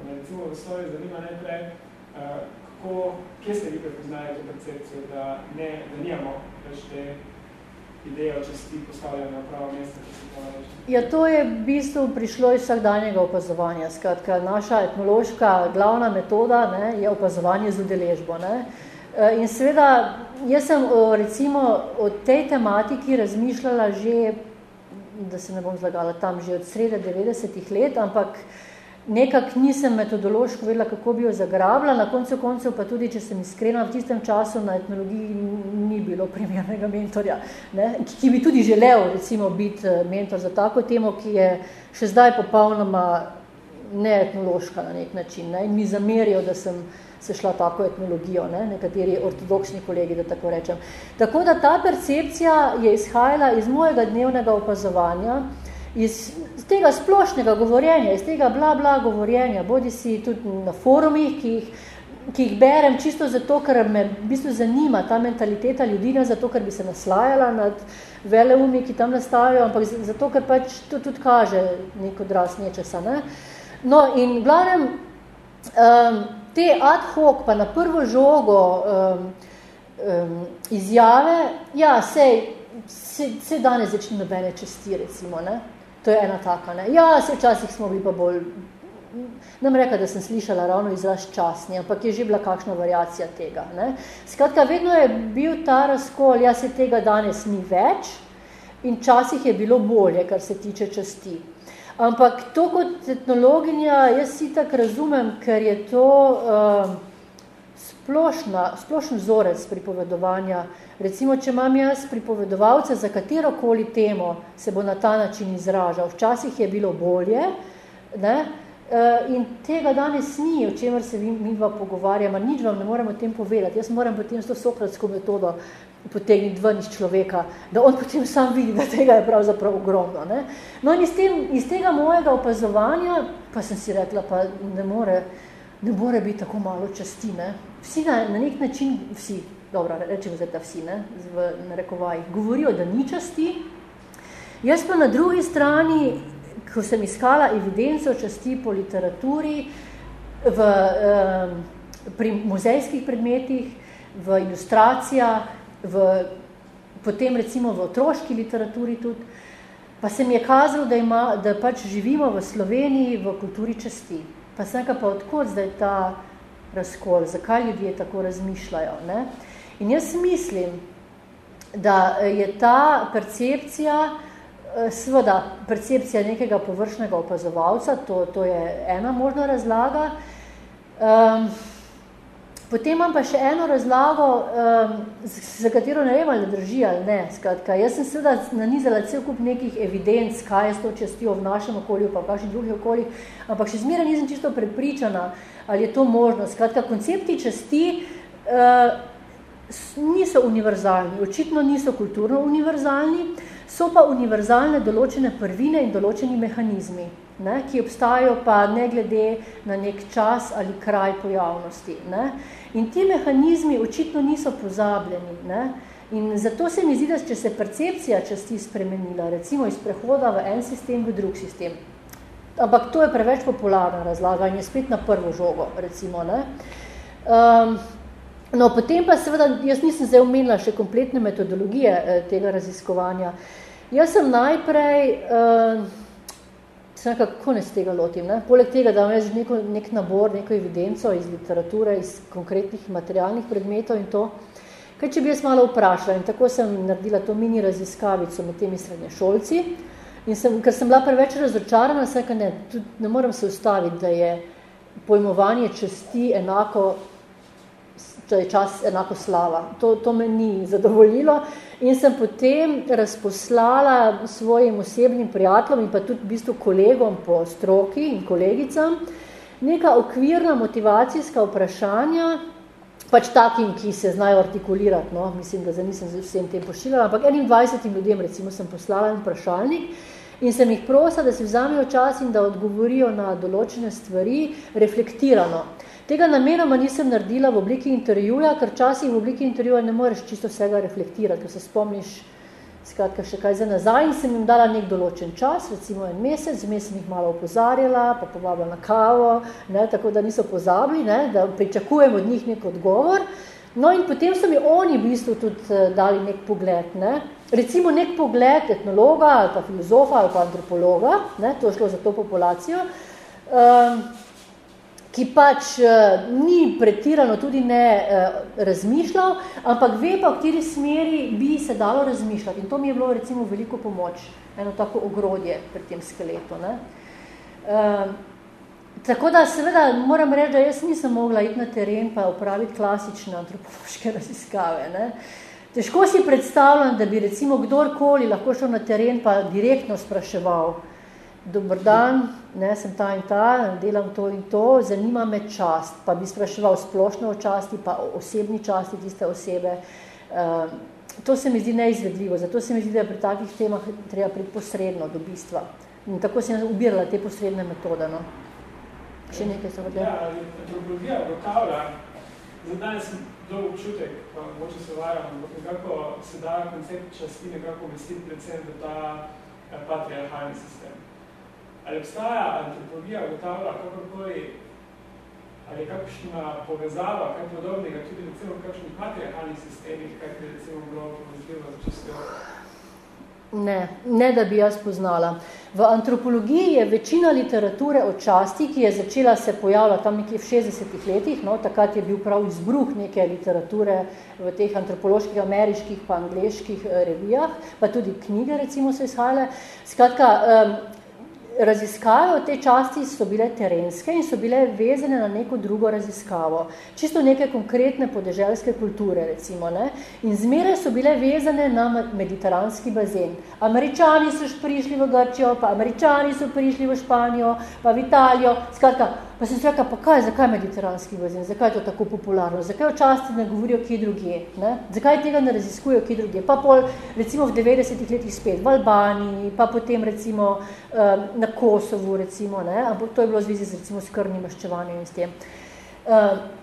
Recimo v osnovi zanima najprej, uh, kako, kje ste vi prepoznali to percepcijo, da, ne, da nijamo več te ideje o časti postavljene na pravo mesto, ki se to? Ja, to je v bistvu prišlo iz vsakdanjega opazovanja. Skratka, naša etnološka glavna metoda ne, je opazovanje z udeležbo. Ne. Uh, Eh, in seveda, jaz sem recimo o tej tematiki razmišljala že, da se ne bom zlagala, tam že od srede 90-ih let, ampak nekak nisem metodološko vedela, kako bi jo zagrabila, na koncu koncev pa tudi, če sem iskrena, v tistem času na etnologiji ni bilo primernega mentorja, ne? ki bi tudi želel recimo biti eh, mentor za tako temo, ki je še zdaj popolnoma neetnološka na nek način ne? in mi zamerijo, da sem se šla tako etnologijo, ne? nekateri ortodoksni kolegi, da tako rečem. Tako da ta percepcija je izhajala iz mojega dnevnega opazovanja, iz tega splošnega govorjenja, iz tega bla bla govorjenja, bodi si tudi na forumih, ki jih, ki jih berem čisto zato, ker me v bistvu zanima ta mentaliteta ljudi, ne zato, ker bi se naslajala nad veleumi, ki tam nastajajo, ampak zato, ker pač to tudi kaže nek odraz nečesa. Ne? No in glavnem, um, te ad hoc, pa na prvo žogo um, um, izjave, ja, sej, se, se danes začne nobene česti, recimo, ne? To je ena taka, ne? Ja, se včasih smo bili pa bolj, nam reka, da sem slišala ravno izraz časni, ampak je že bila kakšna variacija tega, ne? Skratka, vedno je bil ta razkol, ja, se tega danes ni več in časih je bilo bolje, kar se tiče časti. Ampak to kot etnologinja, jaz si tak razumem, ker je to uh, splošna, splošen vzorec pripovedovanja. Recimo, če imam jaz pripovedovalce za katerokoli temo, se bo na ta način izražal. Včasih je bilo bolje, ne? In tega danes ni, o čemer se mi dva pogovarjamo, nič vam ne morem o tem povedati. Jaz moram potem s to sokratsko metodo potegniti ven iz človeka, da on potem sam vidi, da tega je pravzaprav ogromno. Ne? No in iz, tem, iz tega mojega opazovanja, pa sem si rekla, pa ne more, ne more biti tako malo časti. Ne? Vsi na, na nek način, vsi, dobro, rečemo zdaj, da vsi, ne, v narekovajih, govorijo, da ni časti. Jaz pa na drugi strani, ko sem iskala evidenco časti po literaturi, v, eh, pri muzejskih predmetih, v ilustracijah, v, potem recimo v otroški literaturi tudi, pa se mi je kazalo, da, ima, da pač živimo v Sloveniji v kulturi časti. Pa sem pa odkot zdaj ta razkol, zakaj ljudje tako razmišljajo. Ne? In jaz mislim, da je ta percepcija, seveda percepcija nekega površnega opazovalca, to, to je ena možna razlaga, um, Potem imam pa še eno razlago, um, za katero ne vem, ali drži ali ne. Skratka, jaz sem seveda nanizala cel kup nekih evidenc, kaj je s to častijo v našem okolju, pa v kakšnih drugih okoljih, ampak še zmeraj nisem čisto prepričana, ali je to možno. Skratka, koncepti časti uh, niso univerzalni, očitno niso kulturno univerzalni, so pa univerzalne določene prvine in določeni mehanizmi, ne, ki obstajajo pa ne glede na nek čas ali kraj pojavnosti. Ne. In ti mehanizmi očitno niso pozabljeni. Ne? In zato se mi zdi, da če se percepcija časti spremenila, recimo iz prehoda v en sistem v drug sistem, ampak to je preveč popularna razlaga in je spet na prvo žogo, recimo. Ne? Um, no, potem pa seveda, jaz nisem zdaj omenila še kompletne metodologije eh, tega raziskovanja. Jaz sem najprej, eh, Sem kako ne z tega lotim. Ne? Poleg tega, da imam neko, nek nabor, neko evidenco iz literature, iz konkretnih materialnih predmetov in to, kaj če bi jaz malo vprašala in tako sem naredila to mini raziskavico med temi srednješolci in sem, ker sem bila preveč razočarana, sem ne, tudi ne moram se ustaviti, da je pojmovanje časti enako da je čas enako slava. To, to me ni zadovoljilo in sem potem razposlala svojim osebnim prijateljem in pa tudi v bistvu kolegom po stroki in kolegicam neka okvirna motivacijska vprašanja, pač takim, ki se znajo artikulirati, no, mislim, da zdaj nisem vsem tem pošiljala, ampak 21 ljudem recimo sem poslala en vprašalnik in sem jih prosila, da si vzamejo čas in da odgovorijo na določene stvari reflektirano. Tega namenoma nisem naredila v obliki intervjuja, ker časih v obliki intervjuja ne moreš čisto vsega reflektirati, ker se spomniš skratka še kaj za nazaj in sem jim dala nek določen čas, recimo en mesec, zmes sem jih malo opozarjala, pa povabila na kavo, ne, tako da niso pozabili, ne, da pričakujem od njih nek odgovor. No in potem so mi oni v bistvu tudi uh, dali nek pogled, ne. recimo nek pogled etnologa ali pa filozofa ali pa antropologa, ne, to je šlo za to populacijo, um, ki pač uh, ni pretirano tudi ne uh, razmišljal, ampak ve pa, v kateri smeri bi se dalo razmišljati. In to mi je bilo recimo veliko pomoč, eno tako ogrodje pri tem skeletu. Ne? Uh, tako da seveda moram reči, da jaz nisem mogla iti na teren pa upraviti klasične antropološke raziskave. Ne? Težko si predstavljam, da bi recimo kdorkoli lahko šel na teren pa direktno spraševal, dober dan, ne, sem ta in ta, delam to in to, zanima me čast, pa bi spraševal splošno o časti, pa o osebni časti tiste osebe. Uh, to se mi zdi neizvedljivo, zato se mi zdi, da je pri takih temah treba priti posredno do bistva. In tako sem ubirala te posredne metode. No. Še nekaj se vodlja? Ja, antropologija ugotavlja, za danes sem dolgo občutek, pa moče se varam, ampak nekako se da koncept časti nekako umestiti predvsem v ta eh, patriarhalni sistem ali obstaja antropologija ugotavlja kakorkoli, ali kakšna povezava, kaj podobnega, tudi recimo v kakšnih patriarhalnih sistemih, kaj bi recimo bilo povezljivo za čisto Ne, ne da bi jaz poznala. V antropologiji je večina literature o časti, ki je začela se pojavljati tam nekje v 60-ih letih, no, takrat je bil prav izbruh neke literature v teh antropoloških, ameriških pa angleških eh, revijah, pa tudi knjige recimo so izhajale. Skratka, raziskave v tej časti so bile terenske in so bile vezane na neko drugo raziskavo. Čisto neke konkretne podeželske kulture, recimo. Ne? In zmeraj so bile vezane na mediteranski bazen. Američani so prišli v Grčijo, pa američani so prišli v Španijo, pa v Italijo. Skratka, pa sem se rekla, pa kaj, zakaj mediteranski bazen? Zakaj je to tako popularno? Zakaj včasih ne govorijo kje drugje? Ne? Zakaj tega ne raziskujejo kje drugje? Pa pol, recimo v 90-ih letih spet v Albaniji, pa potem recimo um, na Kosovu, recimo, ne? ampak to je bilo v zvezi z recimo skrnim maščevanjem in s tem. Um,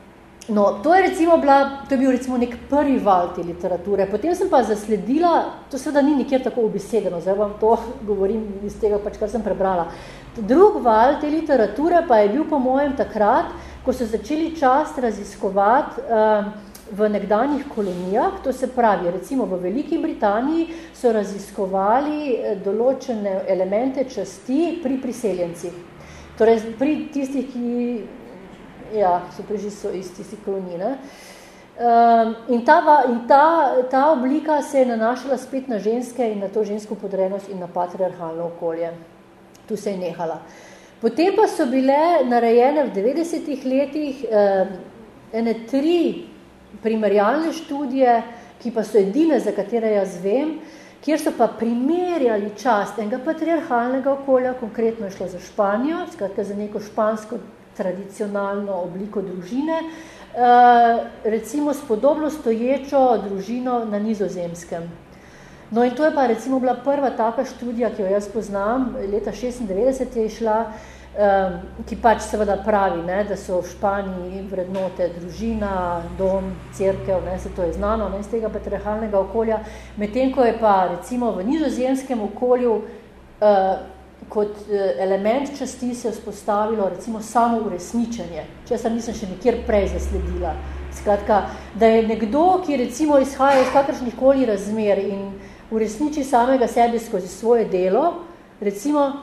No, to je recimo bila, to je bil recimo nek prvi val te literature. Potem sem pa zasledila, to seveda ni nikjer tako obesedeno, zdaj vam to govorim iz tega, pač, kar sem prebrala. Drug val te literature pa je bil po mojem takrat, ko so začeli čast raziskovati um, v nekdanjih kolonijah, to se pravi, recimo v Veliki Britaniji so raziskovali eh, določene elemente časti pri priseljencih. Torej, pri tistih, ki ja, so prišli so iz tistih kolonij. Ne? Um, in ta, in ta, ta oblika se je nanašala spet na ženske in na to žensko podrejenost in na patriarhalno okolje. Tu se je nehala. Potem pa so bile narejene v 90-ih letih um, ene tri primerjalne študije, ki pa so edine, za katere jaz vem, kjer so pa primerjali čast enega patriarhalnega okolja, konkretno je šlo za Španijo, skratka za neko špansko tradicionalno obliko družine, eh, recimo s podobno stoječo družino na nizozemskem. No in to je pa recimo bila prva taka študija, ki jo jaz poznam, leta 96 je išla, ki pač seveda pravi, ne, da so v Španiji vrednote družina, dom, cerkev, ne, se to je znano ne, iz tega patriarhalnega okolja, medtem ko je pa recimo v nizozemskem okolju uh, kot uh, element časti se vzpostavilo recimo samo uresničenje, česar nisem še nikjer prej zasledila. Skratka, da je nekdo, ki recimo izhaja iz kakršnih koli razmer in uresniči samega sebe skozi svoje delo, recimo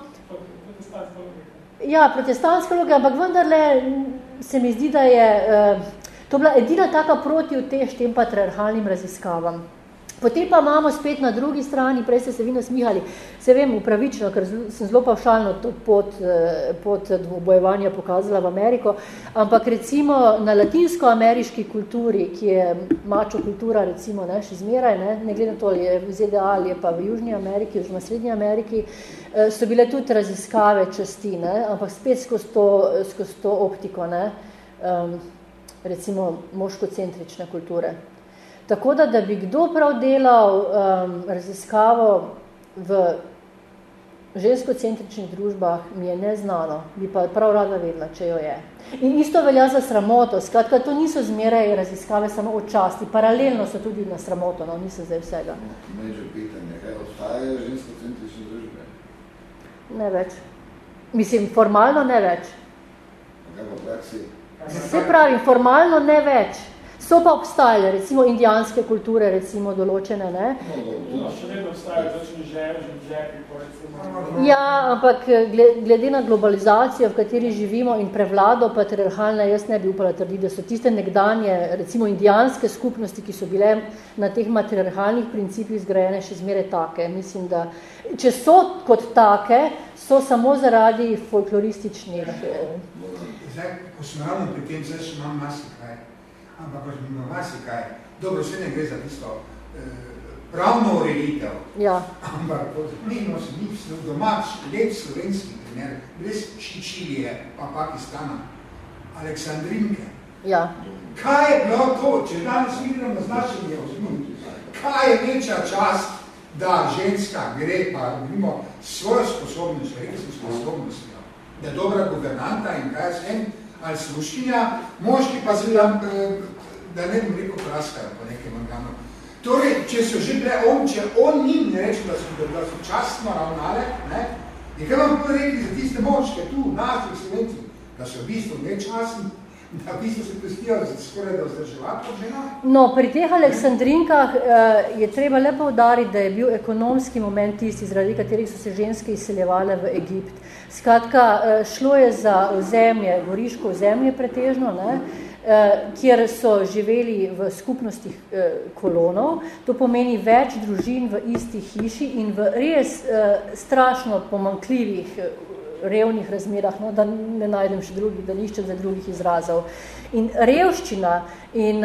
Ja, protestantska logika, ampak vendarle se mi zdi, da je uh, to bila edina taka proti v tež tem patriarhalnim raziskavam. Potem pa imamo spet na drugi strani, prej ste se vi nasmihali, se vem upravično, ker sem zelo pavšalno to pot, eh, pot dvobojevanja pokazala v Ameriko, ampak recimo na latinsko-ameriški kulturi, ki je mačo kultura recimo ne, še zmeraj, ne, ne glede na to, ali je v ZDA ali je pa v Južni Ameriki, v Srednji Ameriki, eh, so bile tudi raziskave časti, ne, ampak spet skozi to, skozi to optiko, ne, um, recimo moškocentrične kulture. Tako da, da bi kdo prav delal um, raziskavo v ženskocentričnih družbah, mi je neznano, bi pa prav rada vedela, če jo je. In isto velja za sramoto, skratka, to niso zmeraj raziskave samo o časti, paralelno so tudi na sramoto, no, niso zdaj vsega. Među pitanje, kaj ostaje ženskocentrične družbe? Ne več. Mislim, formalno ne več. Kaj pa praksi? Se pravi, formalno ne več. So pa obstajale, recimo indijanske kulture, recimo določene, ne? No, še vedno obstajajo določeni ževi, ževi, recimo. Ja, ampak glede na globalizacijo, v kateri živimo in prevlado patriarhalne, jaz ne bi upala trditi, da so tiste nekdanje, recimo indijanske skupnosti, ki so bile na teh matriarhalnih principih zgrajene, še zmeraj take. Mislim, da če so kot take, so samo zaradi folklorističnih... Zdaj, ko smo ravno pri tem, zdaj še imam masikaj ampak pač mimo kaj, dobro, vse ne gre za tisto eh, pravno ureditev, ja. ampak mimo se ni domač, lep slovenski primer, brez Čičilije pa Pakistana, Aleksandrinke. Ja. Kaj je bilo to, če danes vidimo z našimi ozmi, kaj je večja čast, da ženska gre pa vidimo svojo sposobnost, rekel sposobnost, da je dobra guvernanta in kaj sem, ali sluškinja, moški pa tam, eh, da ne bom rekel, praskajo po nekem organu. Torej, če so že bile on, če on njim ne reče, da so, da so častno ravnale, ne, je kaj vam rekli za tiste moške tu, naših slovenci, da so v bistvu nečasni, da v bistvu se prestijo skoraj da vzdrževati od žena? No, pri teh Aleksandrinkah eh, je treba lepo udariti, da je bil ekonomski moment tisti, zaradi katerih so se ženske izseljevale v Egipt. Skratka, eh, šlo je za ozemlje, goriško ozemlje pretežno, ne, eh, kjer so živeli v skupnostih eh, kolonov. To pomeni več družin v isti hiši in v res strašno pomankljivih revnih razmerah, no, da ne najdem še drugih, da niščem za drugih izrazov. In revščina in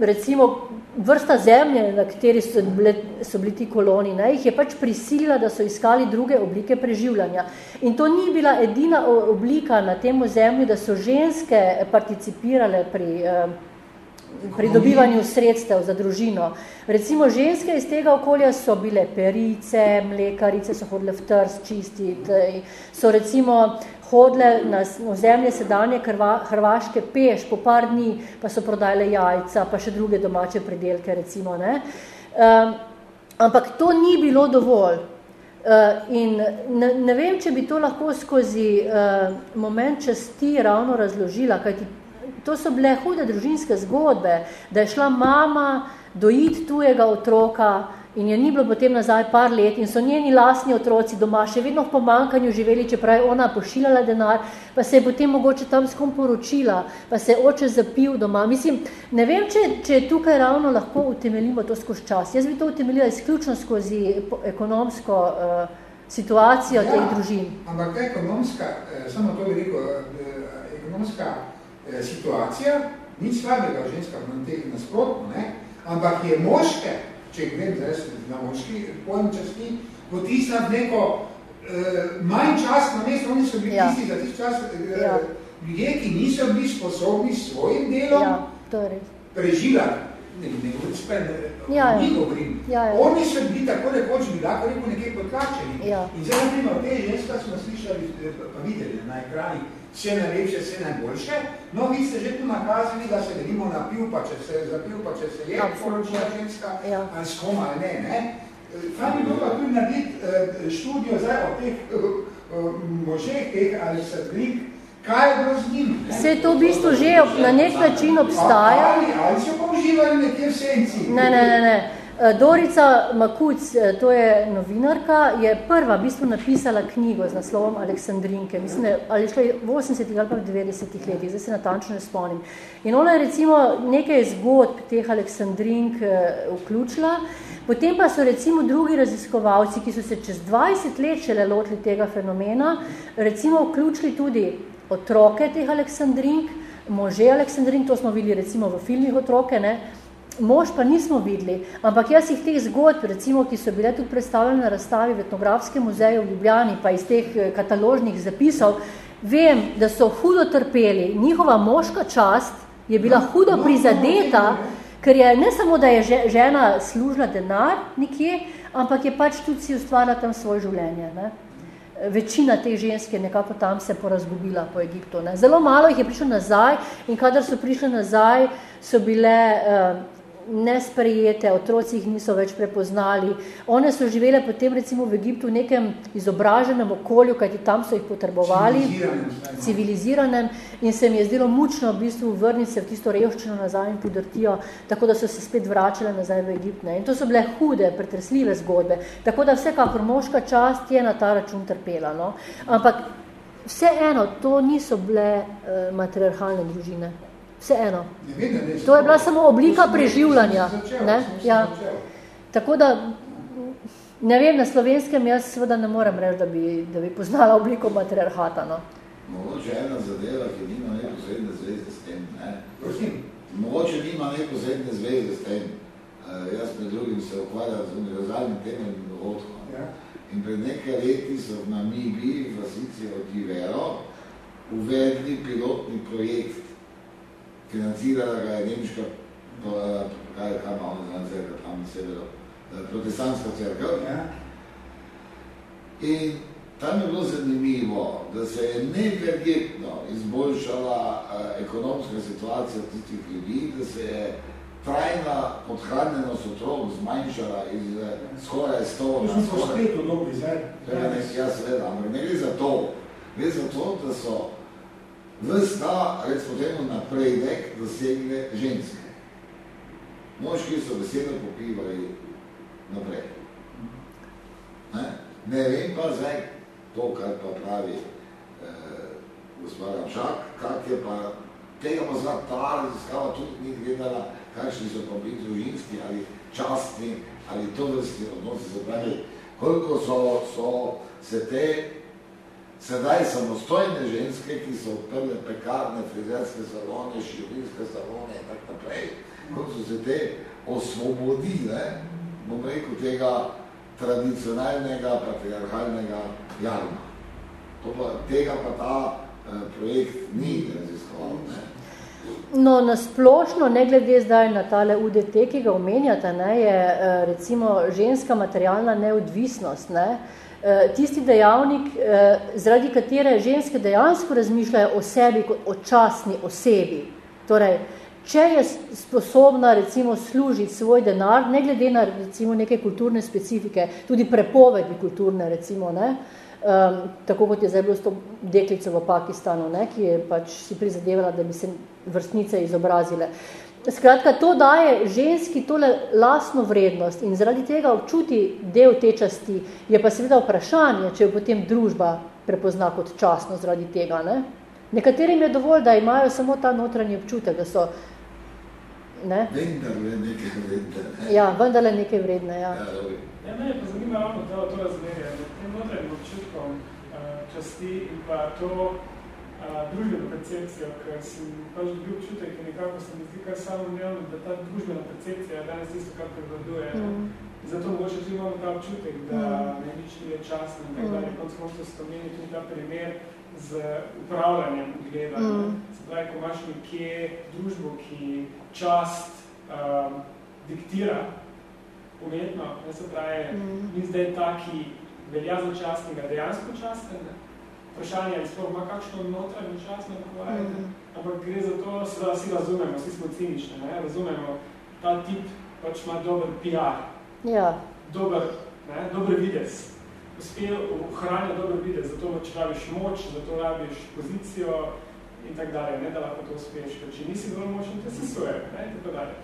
recimo vrsta zemlje, na kateri so, bile, so bili ti koloni, ne, jih je pač prisilila, da so iskali druge oblike preživljanja. In to ni bila edina oblika na tem zemlju, da so ženske participirale pri eh, pridobivanju sredstev za družino. Recimo ženske iz tega okolja so bile perice, mlekarice, so hodile v trs čistiti, so recimo hodile na ozemlje sedanje Hrvaške peš po par dni, pa so prodajale jajca, pa še druge domače predelke, recimo. Ne? Um, ampak to ni bilo dovolj. Uh, in ne, ne vem, če bi to lahko skozi uh, moment časti ravno razložila, kajti to so bile hude družinske zgodbe, da je šla mama dojiti tujega otroka in je ni bilo potem nazaj par let in so njeni lastni otroci doma še vedno v pomankanju živeli, čeprav je ona pošiljala denar, pa se je potem mogoče tam skom poročila, pa se je oče zapil doma. Mislim, ne vem, če, če tukaj ravno lahko utemeljimo to skozi čas. Jaz bi to utemeljila izključno skozi ekonomsko uh, situacijo ja, teh družin. Ampak ekonomska, eh, samo to bi rekel, eh, ekonomska eh, situacija, ni slabega v ženskah na teh nasprotno, ne? ampak je moške, če grem zdaj na moški pojem časti, potisna v neko eh, manj čas na mesto, oni so bili ja. tisti za tih čas, eh, ja. ljudje, ki niso bili sposobni s svojim delom ja, to je res. preživljati. Ne, ne, ne, ne, ja, ja. ni govorim. Ja, ja. Oni so bili tako nekoč bi lahko rekel nekaj potlačeni. Ja. In zdaj, naprimer, te ženska smo slišali, eh, pa videli na ekranih, vse najlepše, vse najboljše. No, vi ste že tu nakazali, da se delimo na pil, pa če se zapil, pa če se je poročila ženska, ja. ali s kom ali ne. ne? Kaj bi bilo pa tudi narediti eh, študijo zdaj o teh eh, možeh, teh ali sadlik, kaj je bilo z njim? Vse to v bistvu že na nek način obstaja. Ali, ali so pa uživali nekje v senci? Ne, ne, ne, ne. Eh, Dorica Makuc, eh, to je novinarka, je prva v bistvu napisala knjigo z naslovom Aleksandrinke. Mislim, ali šlo je v 80 ali pa v 90 letih, zdaj se natančno ne spomnim. In ona je recimo nekaj zgodb teh Aleksandrink eh, vključila, potem pa so recimo drugi raziskovalci, ki so se čez 20 let šele lotili tega fenomena, recimo vključili tudi otroke teh Aleksandrink, može Aleksandrink, to smo videli recimo v filmih otroke, ne, Mož pa nismo videli, ampak jaz jih teh zgodb, recimo, ki so bile tudi predstavljene na razstavi v Etnografskem muzeju v Ljubljani, pa iz teh eh, kataložnih zapisov, vem, da so hudo trpeli. Njihova moška čast je bila hudo prizadeta, ker je ne samo, da je žena služila denar nekje, ampak je pač tudi si ustvarila tam svoje življenje. Ne? Večina teh žensk je nekako tam se porazgubila po Egiptu. Ne? Zelo malo jih je prišlo nazaj in kadar so prišli nazaj, so bile uh, nesprejete, otroci jih niso več prepoznali. One so živele potem recimo v Egiptu v nekem izobraženem okolju, kajti tam so jih potrebovali, civiliziranem, civiliziranem in se mi je zdelo mučno v bistvu vrniti se v tisto revščino nazaj in podrtijo, tako da so se spet vračale nazaj v Egipt. Ne. In to so bile hude, pretresljive zgodbe. Tako da vsekakor moška čast je na ta račun trpela. No. Ampak vseeno, to niso bile uh, matriarhalne družine. Vseeno. To je bila samo oblika preživljanja. Ne? Ja. Tako da, ne vem, na slovenskem jaz seveda ne morem reči, da bi, da bi poznala obliko matriarhata. No. Mogoče ena zadeva, ki nima neposredne zveze s tem. Ne? Mogoče nima neposredne zveze s tem. Uh, jaz med drugim se ukvarjam z univerzalnim temem dohodkom. Ja. In pred nekaj leti so v Namibiji, v Vasici od Ivero, uvedli pilotni projekt financirala ga je nemška, kaj je kam ono znam zreka, tam na severu, eh, protestantska crkva. Ja. In tam je bilo zanimivo, da se je neverjetno izboljšala uh, ekonomska situacija tistih ljudi, da se je trajna podhranjenost otrok zmanjšala iz uh, skoraj 100 na skoraj. To smo spet v dobri zdaj. Ja, seveda, ampak ne gre za to. Gre za to, da so ves ta, recimo temu, napredek dosegle ženske. Moški so besedno popivali naprej. Ne? ne vem pa zdaj to, kar pa pravi eh, gospod Ramšak, kak je pa, tega pa zna ta raziskava tudi ni gledala, kakšni so pa biti družinski ali častni ali to vrsti odnosi, se pravi, koliko so, so se te sedaj samostojne ženske, ki so odprle pekarne, frizerske salone, širinske salone in tako naprej, kot so se te osvobodile, bom rekel, tega tradicionalnega, patriarhalnega jarma. To pa, tega pa ta eh, projekt ni raziskoval. Ne? No, nasplošno, ne glede zdaj na tale UDT, ki ga omenjate, ne, je eh, recimo ženska materialna neodvisnost, ne, eh, tisti dejavnik, eh, zaradi katere ženske dejansko razmišljajo o sebi kot o časni osebi. Torej, če je sposobna recimo služiti svoj denar, ne glede na recimo neke kulturne specifike, tudi prepovedi kulturne recimo, ne, um, tako kot je zdaj bilo s to deklico v Pakistanu, ne, ki je pač si prizadevala, da bi se vrstnice izobrazile. Skratka, to daje ženski tole lasno vrednost in zaradi tega občuti del te časti. Je pa seveda vprašanje, če jo potem družba prepozna kot časno zaradi tega. Ne? Nekaterim je dovolj, da imajo samo ta notranji občutek, da so Ne? Vendarle nekaj vredne. Ja, vendarle nekaj vredne, ja. Ja, ja me je pa zanima ravno to, to razmerje med tem notranjim občutkom uh, časti in pa to družbeno percepcijo, ker sem pač dobil občutek in nekako se mi zdi kar samo nevno, da ta družbena percepcija je danes isto, kar prevladuje. Mm. Zato mogoče tudi imamo ta občutek, da mm. ne nič ni časno, in tako mm. konc koncev se pomeni tudi ta primer z upravljanjem gledanja. Mm. Se pravi, ko imaš nekje družbo, ki čast um, diktira umetno, ne se pravi, mm. ni zdaj ta, ki velja za častnega, dejansko časten, ne? Vprašanje je sploh ima kakšno notranjo častno mm. ampak gre za to, da vsi razumemo, vsi smo cinični, ne? razumemo, ta tip pač ima dober PR, ja. dober, ne? dober videz, uspel ohranjati dober videz, zato če rabiš moč, zato rabiš pozicijo, in tak dalje, ne, da lahko to uspeš, ker če nisi dovolj močen, te se suje, ne, in tako dalje.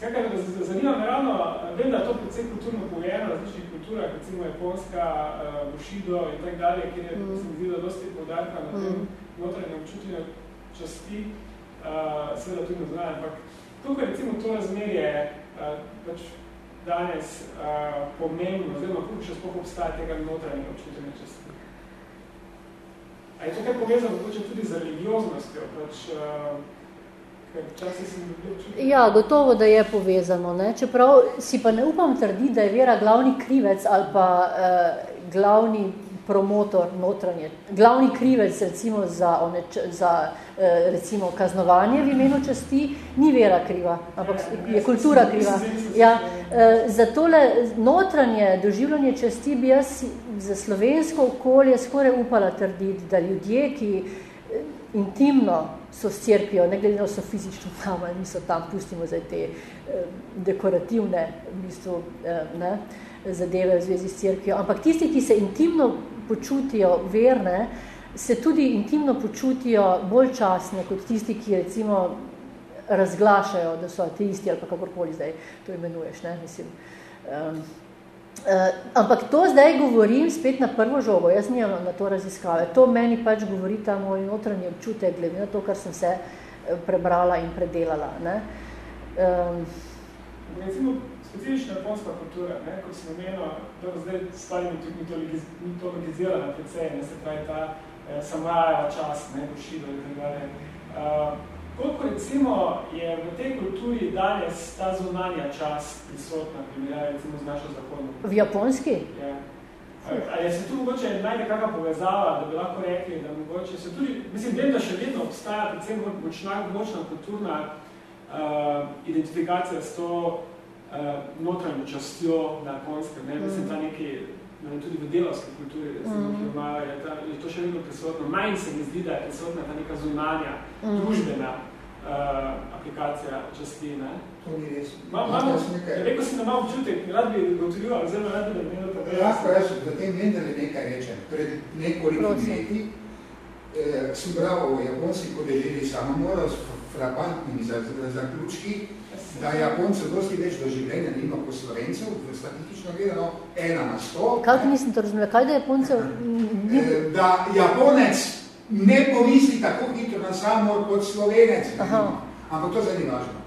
Skakaj, zanima me ravno, vem, da je to predvsem kulturno povejeno, različnih kulturah, recimo Japonska, uh, Bushido in tak dalje, kjer je, mm. se mi zdi, da dosti povdarka na tem mm. notranjem občutenju časti, uh, seveda tudi ne znam, ampak tukaj recimo to razmerje uh, pač danes uh, pomembno, oziroma koliko še sploh obstaja tega notranjega občutenja časti. A je to kaj povezano tudi z religioznostjo? Pač, uh, ja, gotovo, da je povezano. Ne? Čeprav si pa ne upam trditi, da je vera glavni krivec ali pa uh, glavni promotor notranje. Glavni krivec recimo za, one, za eh, recimo kaznovanje v imenu časti ni vera kriva, ampak je kultura kriva. Ja, eh, za tole notranje doživljanje časti bi jaz za slovensko okolje skoraj upala trditi, da ljudje, ki eh, intimno so s cerkvijo, ne glede na so fizično tam, ali niso tam, pustimo zdaj te dekorativne v bistvu, ne, zadeve v zvezi s cerkvijo, ampak tisti, ki se intimno počutijo verne, se tudi intimno počutijo bolj časne kot tisti, ki recimo razglašajo, da so ateisti ali pa kakorkoli zdaj to imenuješ. Ne? Mislim, um, uh, ampak to zdaj govorim spet na prvo žogo, jaz nimam na to raziskave. To meni pač govori ta moj notranji občutek, glede na to, kar sem se eh, prebrala in predelala. Ne? Um, recimo, specifična japonska kultura, ne, kot sem omenil, da zdaj stvari mitologizirana predvsej, ne se pravi ta eh, samurajeva čast, ne, Bushido in tako dalje. Uh, koliko recimo je v tej kulturi danes ta zunanja čast prisotna, primerjava recimo z našo zahodno? V japonski? Ja. Ali je se tu mogoče najde kakva povezava, da bi lahko rekli, da mogoče se tudi, mislim, vem, da še vedno obstaja predvsem močna, močna kulturna uh, identifikacija s to uh, notranjo častjo na Japonskem, ne, mislim, ta neki, ne, tudi v delovski kulturi, recimo, mm. ki imajo, je, ta, je to še vedno prisotno. Manj se mi zdi, da je prisotna ta neka zunanja, mm. družbena uh, aplikacija časti, ne. To ni res. Ma, ma, ja, rekel sem, da imam občutek, rad bi gotovil, ali zelo rad bi imel tako. Lahko jaz v tem vendali nekaj rečem. Pred nekoliko leti eh, sem bral o japonski podelili samomora s frapantnimi zaključki, da Japoncev dosti več doživljenja nima po Slovencev, statistično gledano, ena na sto. Kaj nisem to razumela? Kaj da Japoncev? Eh, da Japonec ne pomisli tako hitro na samor kot Slovenec. Ampak to zdaj ni važno.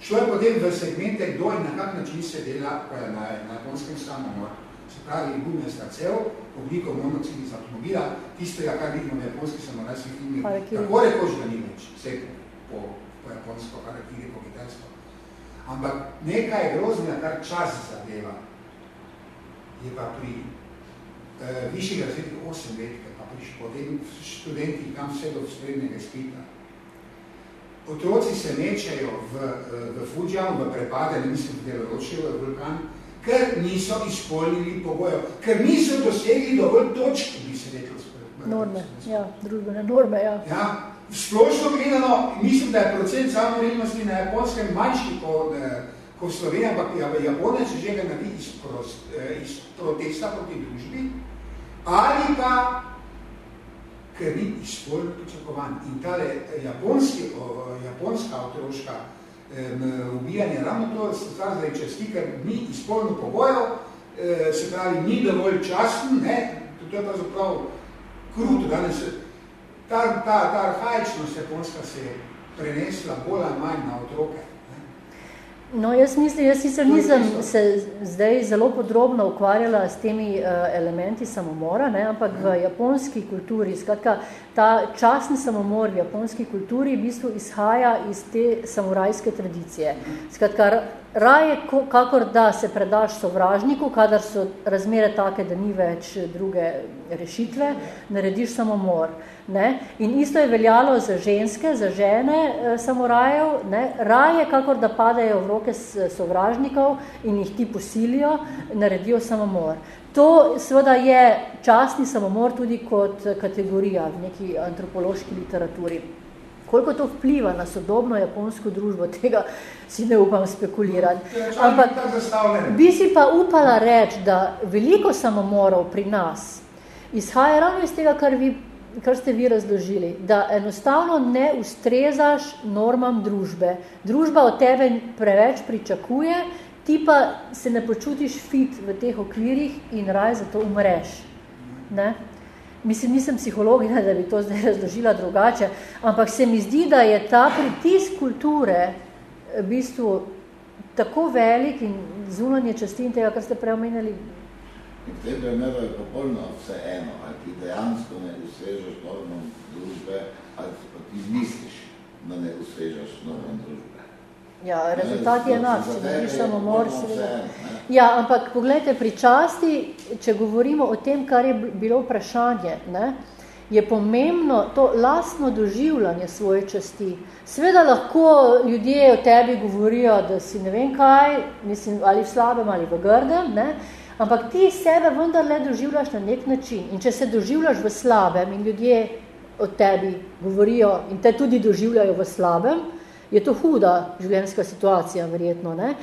Šlo je potem v segmente, kdo in na kak način se dela na, japonskem samomor. se pravi gumijasta cev, obliko monocid iz avtomobila, tistega, kar vidimo na japonski samorajskih filmih, tako rekoč ga ni več, vse po, po japonsko, harakiri, po kitajsko. Ampak nekaj groznega, kar čas zadeva, je pa pri eh, višjih razredih 8 let, pri potem študentih tam vse do srednjega spita. Otroci se mečajo v, v Fujian, v prepade, ne mislim, da je v vulkan, ker niso izpolnili pogojev, ker niso dosegli dovolj točk, bi se rekel. Norme, ja, družbene norme, ja. ja. Splošno gledano, mislim, da je procent samorednosti na japonskem manjši kot, eh, kot Slovenija, ampak Japonec že ga naredi iz, prost, eh, iz protesta proti družbi, ali pa ker ni izpolnil pričakovan. In tale japonski, japonska otroška ubijanje, ravno to stvar zdaj časti, ker ni izpolnil pogojev, eh, se pravi, ni dovolj časen, ne, to je pa zaprav kruto, danes ta, ta, ta arhajičnost japonska se je prenesla bolj ali manj na otroke. No, jaz mislim, jaz sicer nisem se zdaj zelo podrobno ukvarjala s temi uh, elementi samomora, ne, ampak v japonski kulturi, skratka, ta časni samomor v japonski kulturi v bistvu izhaja iz te samurajske tradicije. Skratka, raje, kakor da se predaš sovražniku, kadar so razmere take, da ni več druge rešitve, narediš samomor. Ne? In isto je veljalo za ženske, za žene eh, samorajev, ne? raje, kakor da padajo v roke sovražnikov in jih ti posilijo, naredijo samomor. To seveda je časni samomor tudi kot kategorija v neki antropološki literaturi. Koliko to vpliva na sodobno japonsko družbo, tega si ne upam spekulirati. Ampak bi si pa upala reči, da veliko samomorov pri nas izhaja ravno iz tega, kar, vi, kar ste vi razložili, da enostavno ne ustrezaš normam družbe. Družba od tebe preveč pričakuje, ti pa se ne počutiš fit v teh okvirih in raj zato umreš. Ne? Mislim, nisem psihologinja, da bi to zdaj razložila drugače, ampak se mi zdi, da je ta pritisk kulture eh, v bistvu tako velik in zunanje časti in tega, kar ste preomenjali. V tem primeru je popolno vse eno, ali ti dejansko ne usvežaš normom družbe, ali ti misliš, da ne usvežaš normom družbe. Ja, rezultat je enak, če dobiš samomor, seveda. Ja, ampak pogledajte, pri časti, če govorimo o tem, kar je bilo vprašanje, ne, je pomembno to lastno doživljanje svoje časti. Sveda lahko ljudje o tebi govorijo, da si ne vem kaj, mislim, ali v slabem ali v grdem, ne, ampak ti sebe vendarle doživljaš na nek način. In če se doživljaš v slabem in ljudje o tebi govorijo in te tudi doživljajo v slabem, je to huda življenjska situacija, verjetno. Ne?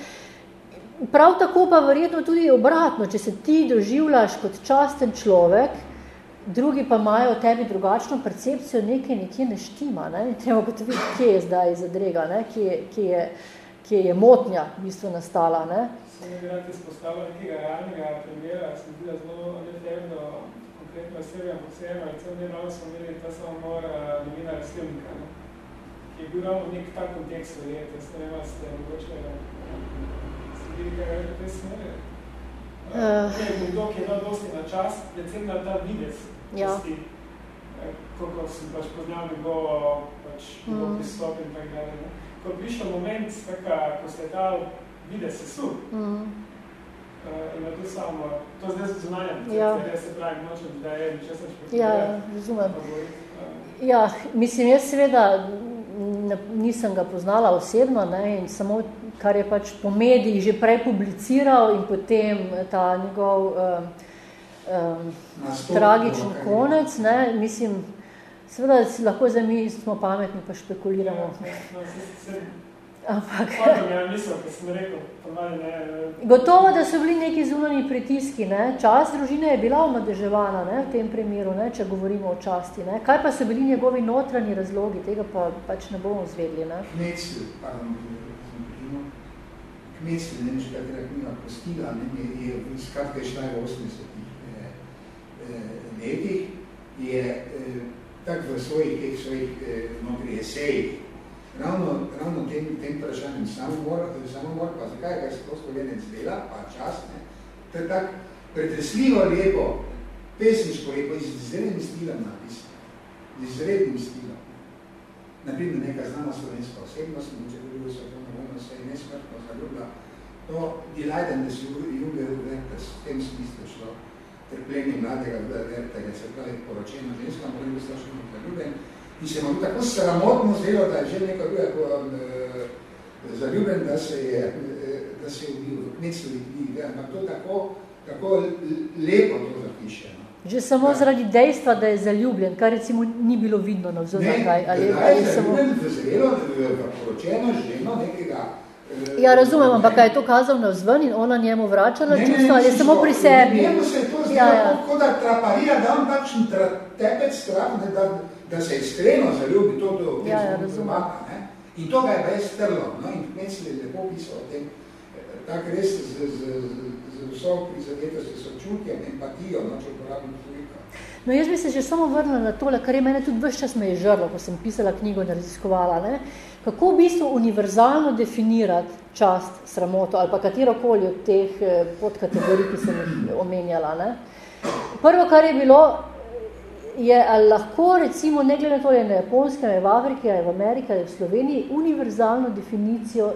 Prav tako pa verjetno tudi obratno, če se ti doživljaš kot časten človek, drugi pa imajo tebi drugačno percepcijo, nekaj nekje ne štima. Ne? Treba kot videti, kje je zdaj zadrega, ne? Kje, kje, je, kje je motnja v bistvu nastala. Ne? Sem bi rad izpostavil nekega realnega primera, sem bila zelo neferno, konkretno po vsem, recimo ne ravno smo imeli ta samomor uh, novinara Slivnika. Ne? je bil ravno nek ta kontekst verjet, jaz ne vem, ste mogoče sledili kaj več v tej smeri. Uh, je nekdo, ki je dal dosti na čas, predvsem na ta videc, ja. tisti, koliko si pač poznal njegov pač, mm. pristop in tak dalje. Ko je prišel moment, taka, ko ste ta videc sesul, mm. Uh, in to samo, to zdaj zunanja, ja. se pravi, nočem, da je ničesar špekulirat. Ja, razumem. Ja, mislim, jaz seveda ne, nisem ga poznala osebno ne, in samo kar je pač po mediji že prej publiciral in potem ta njegov um, um, tragičen konec, ne, mislim, seveda si lahko zdaj mi smo pametni pa špekuliramo. Ja, no, se, se, Ampak, gotovo, da so bili neki zunani pritiski. Ne? Čas družine je bila omadeževana ne? v tem primeru, ne? če govorimo o časti. Ne? Kaj pa so bili njegovi notranji razlogi, tega pa pač ne bomo zvedli. Ne? Kmetci, pardon, kmetci, ne vem, če kakrat knjiga postila, ne, je skratka šla v 80 eh, eh, letih, je eh, tak v svojih, teh svojih eh, notri esejih, ravno, ravno tem, tem vprašanjem samomor, samomor, pa zakaj, kaj se to spovedenec dela, pa čas, ne, to je tak pretresljivo lepo, pesniško lepo, z izrednim stilom napisano, z izrednim stilom. Naprimer, neka znana slovenska osebnost, in če drugo so to navodno se je nesmrtno zaljubila, to Dileiden des Junge Werters, v tem smislu šlo, trpljenje mladega Wertega, se pravi poročena ženska, moram biti strašno zaljubljen, in se mu tako sramotno zdelo, da je že neko drugo eh, zaljubljen, da se je, eh, da se je ubil v kmeclovi knjigi, ampak to tako, tako lepo to zapiše. No. Že samo ja. zaradi dejstva, da je zaljubljen, kar recimo ni bilo vidno na vzor zakaj. Ali, da je v zelo, v poročeno ženo nekega eh, Ja, razumem, ampak kaj je to kazal na vzven in ona njemu vračala ne, čustvo, ali je samo pri sebi? Njemu se je to zdelo, ja, ja. kot da traparija, da on takšen tepec strah, da, da se iskreno zaljubi to, to ja, ja, razumem. Ne? In to ga je brez strlo. No? In Kmecl je lepo pisal o tem, eh, tak res z, z, z, z vso prizadetosti sočutjem, empatijo, no, če uporabim tujka. No, jaz bi se že samo vrnila na tole, kar je mene tudi vse čas me je žrlo, ko sem pisala knjigo in raziskovala. Ne? Kako v bistvu univerzalno definirati čast, sramoto ali pa katerokoli od teh eh, podkategorij, ki sem jih omenjala. Ne? Prvo, kar je bilo, je lahko recimo, ne glede na to, je na Japonskem, je v Afriki, je v Ameriki, je v Sloveniji, univerzalno definicijo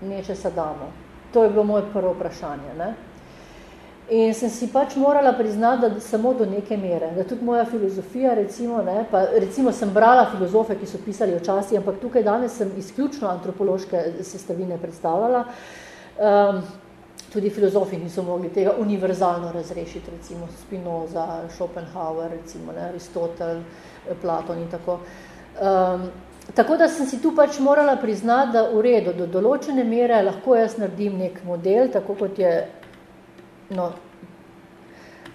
nečesa damo. To je bilo moje prvo vprašanje. Ne? In sem si pač morala priznati, da samo do neke mere, da tudi moja filozofija, recimo, ne, pa recimo sem brala filozofe, ki so pisali o časti, ampak tukaj danes sem izključno antropološke sestavine predstavljala, um, tudi filozofi niso mogli tega univerzalno razrešiti, recimo Spinoza, Schopenhauer, recimo ne, Aristotel, Platon in tako. Um, tako da sem si tu pač morala priznati, da v redu, do določene mere lahko jaz naredim nek model, tako kot je No,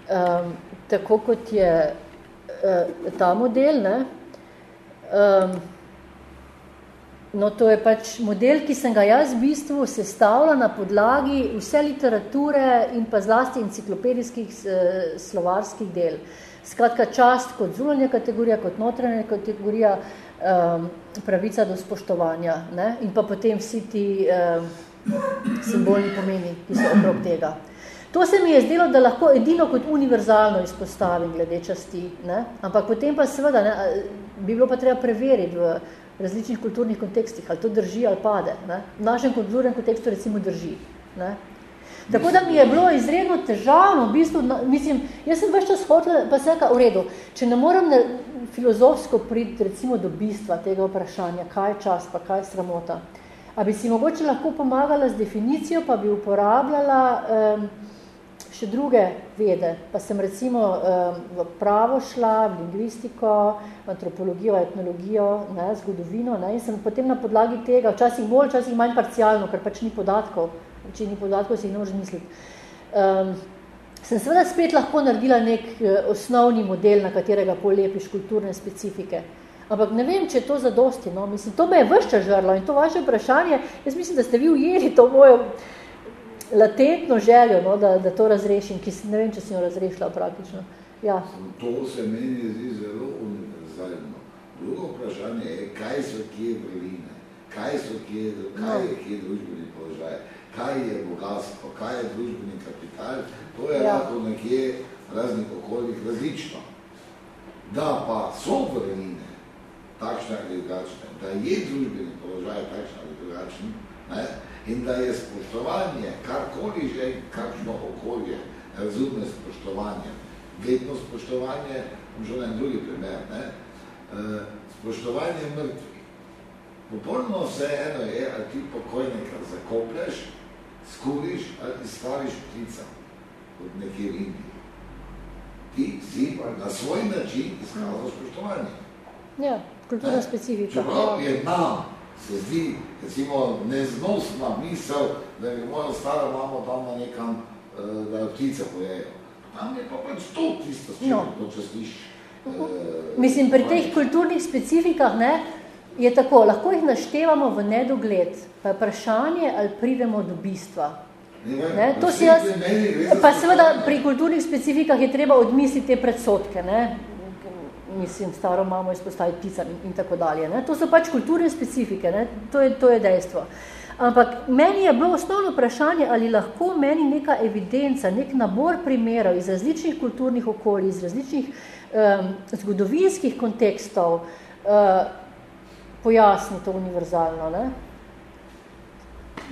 um, tako kot je uh, ta model, ne, um, no, to je pač model, ki sem ga jaz v bistvu sestavila na podlagi vse literature in pa zlasti enciklopedijskih uh, slovarskih del. Skratka, čast kot zunanja kategorija, kot notranja kategorija, um, pravica do spoštovanja ne? in pa potem vsi ti um, simbolni pomeni, ki so okrog tega. To se mi je zdelo, da lahko edino kot univerzalno izpostavim glede časti, ne? ampak potem pa seveda ne, bi bilo pa treba preveriti v različnih kulturnih kontekstih, ali to drži ali pade. Ne? V našem kulturnem kontekstu recimo drži. Ne? Tako da mi je bilo izredno težavno, v bistvu, mislim, jaz sem več čas hotela, pa se v redu, če ne moram ne, filozofsko priti recimo do bistva tega vprašanja, kaj je čas, pa kaj je sramota, a bi si mogoče lahko pomagala z definicijo, pa bi uporabljala um, še druge vede, pa sem recimo v pravo šla, v lingvistiko, v antropologijo, etnologijo, ne, zgodovino, ne, in sem potem na podlagi tega, včasih bolj, včasih manj parcialno, ker pač ni podatkov, če ni podatkov, si jih ne možeš misliti. Um, sem seveda spet lahko naredila nek uh, osnovni model, na katerega polepiš kulturne specifike. Ampak ne vem, če je to zadosti. No? Mislim, to me je vršča žrlo in to vaše vprašanje, jaz mislim, da ste vi ujeli to mojo latentno željo, no, da, da to razrešim, ki ne vem, če sem jo razrešila praktično. Ja. To se meni zdi zelo univerzalno. Drugo vprašanje je, kaj so kje vrline, kaj, so kje, kaj no. je kje družbeni položaj, kaj je bogatstvo, kaj je družbeni kapital, to je ja. lahko nekje raznih okoljih različno. Da pa so vrline takšne ali drugačne, da je družbeni položaj takšne ali drugačne, ne, in da je spoštovanje, karkoli že, kakšno okolje razume spoštovanje, vedno spoštovanje, bom šel na drugi primer, ne? E, spoštovanje mrtvih. Popolno vse eno je, ali ti pokojnika zakoplješ, skuriš ali staviš ptica od nekje v Indiji. Ti si na svoj način izkazal spoštovanje. Ja, kulturna specifika. Čeprav je nam se zdi, recimo, neznosna misel, da je moja stara mama tam na nekam, eh, da jo ptice pojejo. Tam je pa pač to tisto, čim no. to čestiš. Uh, Mislim, pri teh kulturnih specifikah ne, je tako, lahko jih naštevamo v nedogled, pa je vprašanje, ali pridemo do bistva. Ne, ne, to si jaz, pa seveda pri kulturnih specifikah je treba odmisliti te predsotke, ne, mislim, staro mamo izpostaviti pticam in, in tako dalje. Ne? To so pač kulturne specifike, ne? To, je, to je dejstvo. Ampak meni je bilo osnovno vprašanje, ali lahko meni neka evidenca, nek nabor primerov iz različnih kulturnih okolij, iz različnih um, zgodovinskih kontekstov uh, pojasni to univerzalno. Ne?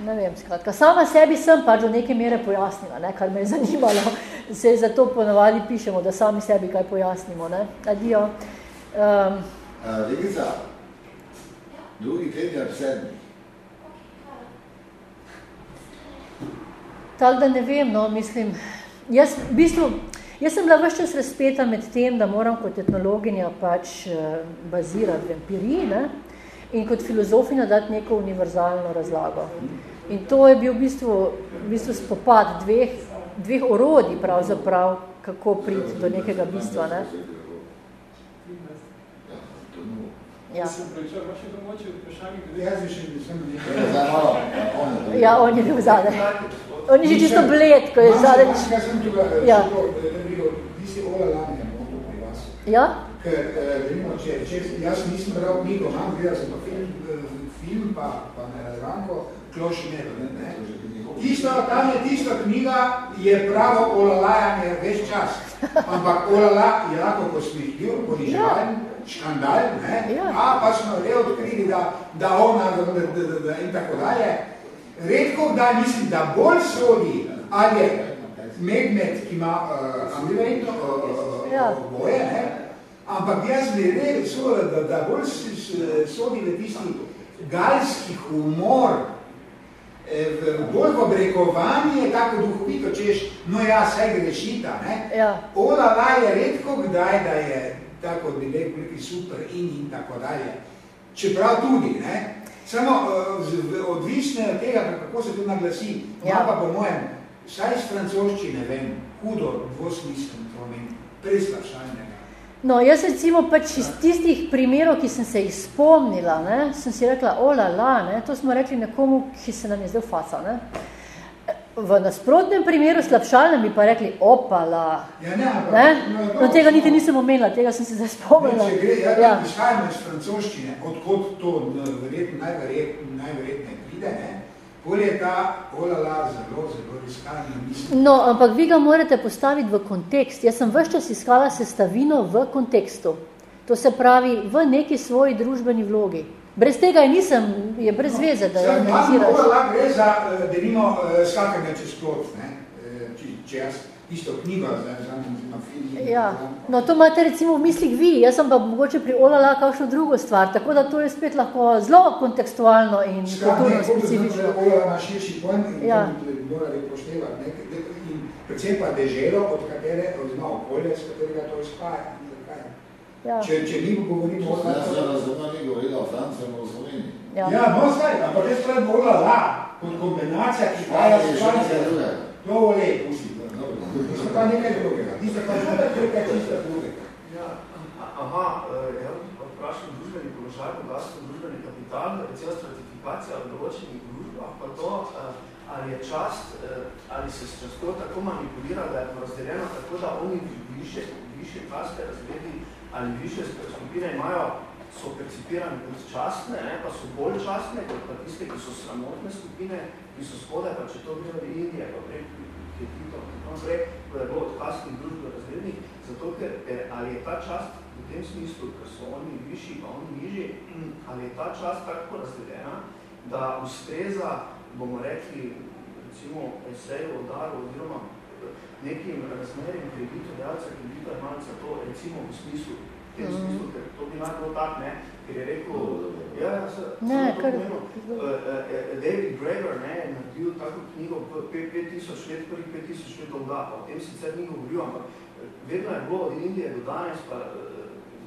Ne vem, skratka. Sama sebi sem pač do neke mere pojasnila, ne, kar me je zanimalo. Se zato ponovadi pišemo, da sami sebi kaj pojasnimo. Ne. Adijo. Um, Legica, drugi, tretji ali sedmi? Tako da ne vem, no, mislim, jaz, v bistvu, jaz sem bila vse čas razpeta med tem, da moram kot etnologinja pač uh, bazirati v empiriji ne, in kot filozofinja dati neko univerzalno razlago. In to je bil v bistvu, v bistvu spopad dveh, dveh orodij pravzaprav, kako priti do nekega bistva. Ne. Ja. Ja, on je bil zadaj. On je že čisto bled, ko je zadaj. Ja. Ja? Ker, vemo, če, če, jaz nisem bral knjigo, imam gledal sem pa film, film pa, pa ne razvanko, Kloši ne, ne, ne. Tisto, tam je tisto knjiga, je pravo olalajanje več čas. Ampak olala je lahko posmihil, poniževalj, ja škandal, ne? Ja. A, pa smo le odkrili, da, da ona da, da, da, da, in tako dalje. Redko, da mislim, da bolj sodi, ali je medmed, ki ima uh, ambivalentno uh, ja. boje, ne? Ampak jaz bi rekel, da, da bolj sodi v tisti galski humor, bolj v brekovanje, tako duhovito, češ, no ja, vse grešita, ne? Ja. Ola la je redko kdaj, da je tako bi rekel, neki super in in tako dalje. Čeprav tudi, ne? Samo uh, odvisne od tega, kako se to naglasi, ja. pa po mojem, saj iz francoščine vem, hudo, dvosmislen, to meni, preslašalnega. No, jaz recimo pač iz tistih primerov, ki sem se jih spomnila, ne, sem si rekla, ola, la, ne, to smo rekli nekomu, ki se nam je zdel faca, ne. V nasprotnem primeru slabšalnem bi pa rekli, opala. Ja, ne, ampak, ne? No, no, tega niti nisem omenila, tega sem se zdaj spomnila. Ne, če gre, ja, ja. izhajamo iz francoščine, odkot to verjetno najverjetne, najverjetne pride, ne? Bolje je ta olala zelo, zelo iskalna misli. No, ampak vi ga morate postaviti v kontekst. Jaz sem vse čas iskala sestavino v kontekstu. To se pravi v neki svoji družbeni vlogi. Brez tega je nisem, je brez veze, da jo analiziraš. Zdaj, lahko gre za, eh, da nimo eh, skakanje čez plot, ne? Eh, če, če jaz isto knjigo, zdaj, film. Ja, no to imate recimo v mislih vi, jaz sem pa mogoče pri Olala kakšno drugo stvar, tako da to je spet lahko zelo kontekstualno in kulturno specifično. Skrat, ne, Olala ima širši pojem in ja. morali poštevati, ne? In predvsem pa deželo, od katere, oziroma okolje, z katerega to izhaja. Ja. Če, če mi govorimo o Jaz sem razumel, ni govorila o Franciji, o Sloveniji. Ja. ja, no zdaj, ampak jaz pravim govorila la, kot kombinacija, ki hvala s Francijo. To vole, pusti. Tisto pa nekaj drugega. Tisto pa nekaj čisto drugega. Ja, aha, eh, jaz vprašam družbeni položaj, bogatstvo, družbeni kapital, recimo stratifikacija v določenih družbah, pa to, eh, ali je čast, eh, ali se s často tako manipulira, da je razdeljeno tako, da oni više, više klaske razredi ali više skupine imajo, so percipirane kot častne, ne, pa so bolj častne kot pa tiste, ki so sramotne skupine, ki so spodaj, pa če to v Indije, pa prej Ketito, tako prej, ko je bilo odkastnih družb razrednih, zato ker ali je ta čast v tem smislu, ker so oni višji, pa oni nižji, ali je ta čast tako razdeljena, da ustreza, bomo rekli, recimo, esejo, odaru, oziroma nekim razmerjem kreditodajalca, kreditodajalca, to recimo v smislu, tem mm. smislu, ker to bi lahko tak, ne, ker je rekel, ja, ja, se, ne, kar, pomenu, uh, uh, David Greger, ne, je naredil tako knjigo 5000 let, prvih 5000 let dolga, pa o tem sicer ni govoril, ampak vedno je bilo od Indije do danes, pa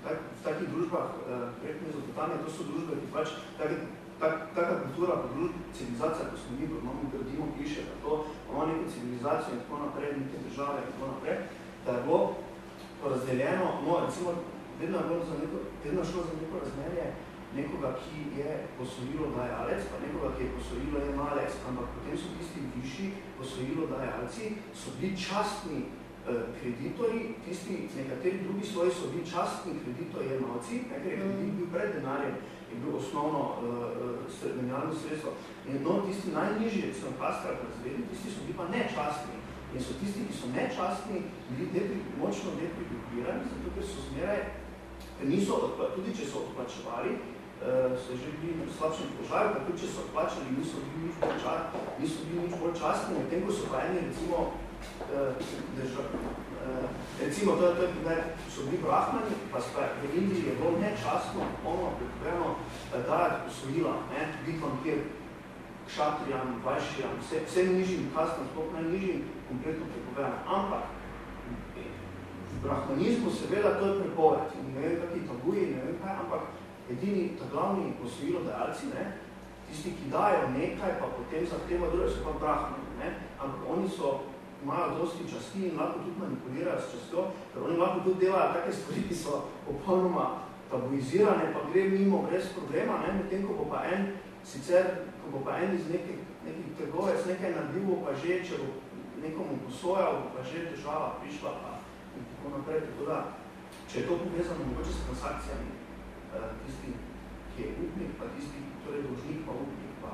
tak, v takih družbah, uh, prek Mezopotame, to so družbe, ki pač, taki, tak, taka kultura, pa družba, civilizacija, ko smo mi, kot imamo gradimo, piše, da to, imamo neko civilizacijo in tako naprej, neke države in tako naprej, da je bilo razdeljeno, no, recimo, vedno je bilo za neko, vedno šlo za neko razmerje nekoga, ki je posojilo dajalec, pa nekoga, ki je posojilo jemalec, ampak potem so tisti višji posojilo dajalci, so bili častni kreditori, tisti nekateri drugi svoji so bili častni kreditojemalci, ker je kredit bil pred denarjem, je bil osnovno uh, menjalno sredstvo. In no, tisti najnižji, recimo paskrat razvedi, tisti so bili pa nečastni. In so tisti, ki so nečastni, bili močno deprivilegirani, zato ker so zmeraj, niso, tudi če so odplačevali, uh, so že bili v slabšem položaju, pa tudi če so odplačali, niso bili nič bolj, ča, niso bili nič bolj častni, medtem ko so pa eni, recimo, uh, držav, uh, recimo, to to je primer, so bili brahmani, pa spaj, v Indiji je bilo nečastno, ono, prekoveno, dajati posojila, ne, biti vampir, kšatrijam, vajšijam, vse, vse nižjim kastam, sploh najnižjim, kompletno prepovedano. Ampak v brahmanizmu seveda to je prepoved. Ne vem, kakvi tabuji, ne vem kaj, ampak edini, ta glavni posojilodajalci, ne, tisti, ki dajo nekaj, pa potem zahteva druge, so pa brahmani. Ne, ampak oni so imajo dosti časti in lahko tudi manipulirajo s častjo, ker oni lahko tudi delajo take stvari, ki so popolnoma tabuizirane, pa gre mimo brez problema, ne, medtem ko bo pa en sicer ko bo pa en iz nekih, nekih trgovec nekaj naredil, pa že, če bo nekomu posojal, bo pa že država prišla pa in tako naprej. Tako da, če je to povezano mogoče s transakcijami, eh, tisti, ki je upnik, pa tisti, torej dolžnik, pa upnik, pa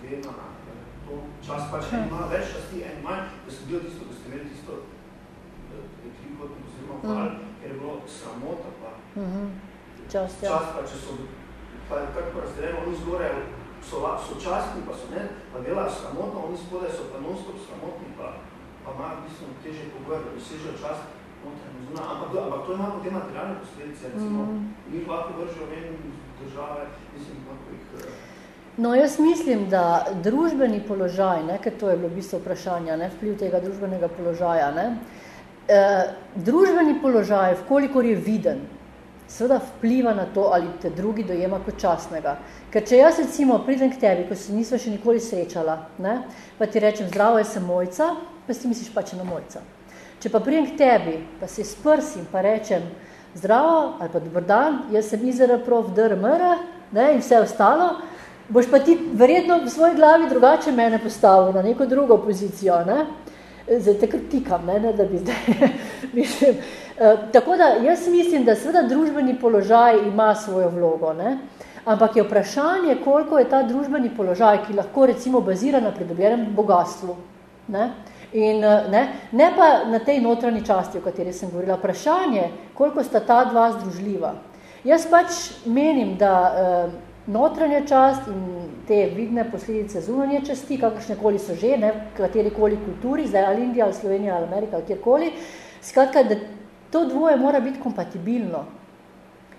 glede na eh, to čas, pač en ima več časti, en manj, da sem bil tisto, da ste imeli tisto eh, trikotnik oziroma hval, mm. ker je bilo sramota, pa mm -hmm. čas, ja. čas, pa če so pa je tako razdeljeno, oni zgore so, so častni, pa so ne, pa delajo sramotno, oni spodaj so pa non-stop sramotni, pa, pa imajo bistveno teže pogoje, da dosežejo čast notranje ampak, ampak to ima potem materialne posledice, recimo, mm. njih lahko vržijo ven države, mislim, lahko jih... Eh, no, jaz mislim, da družbeni položaj, ne, ker to je bilo v bistvu vprašanje, ne, vpliv tega družbenega položaja, ne, eh, družbeni položaj, vkolikor je viden, seveda vpliva na to, ali te drugi dojema kot častnega. Ker če jaz recimo pridem k tebi, ko se nisva še nikoli srečala, ne, pa ti rečem, zdravo, jaz sem mojca, pa si misliš pač na mojca. Če pa pridem k tebi, pa se sprsim, pa rečem, zdravo, ali pa dober dan, jaz sem izra prof DRMR, ne, in vse ostalo, boš pa ti verjetno v svoji glavi drugače mene postavil na neko drugo pozicijo, ne. Zdaj te kritikam, ne, ne, da bi zdaj, mislim, Eh, tako da jaz mislim, da seveda družbeni položaj ima svojo vlogo, ne? ampak je vprašanje, koliko je ta družbeni položaj, ki lahko recimo bazira na pridobljenem bogatstvu. Ne? In eh, ne, ne pa na tej notranji časti, o kateri sem govorila, vprašanje, koliko sta ta dva združljiva. Jaz pač menim, da eh, notranja čast in te vidne posledice zunanje časti, kakršnekoli so že, ne, katerikoli kulturi, zdaj ali Indija, ali Slovenija, ali Amerika, ali kjerkoli, skratka, da To dvoje mora biti kompatibilno.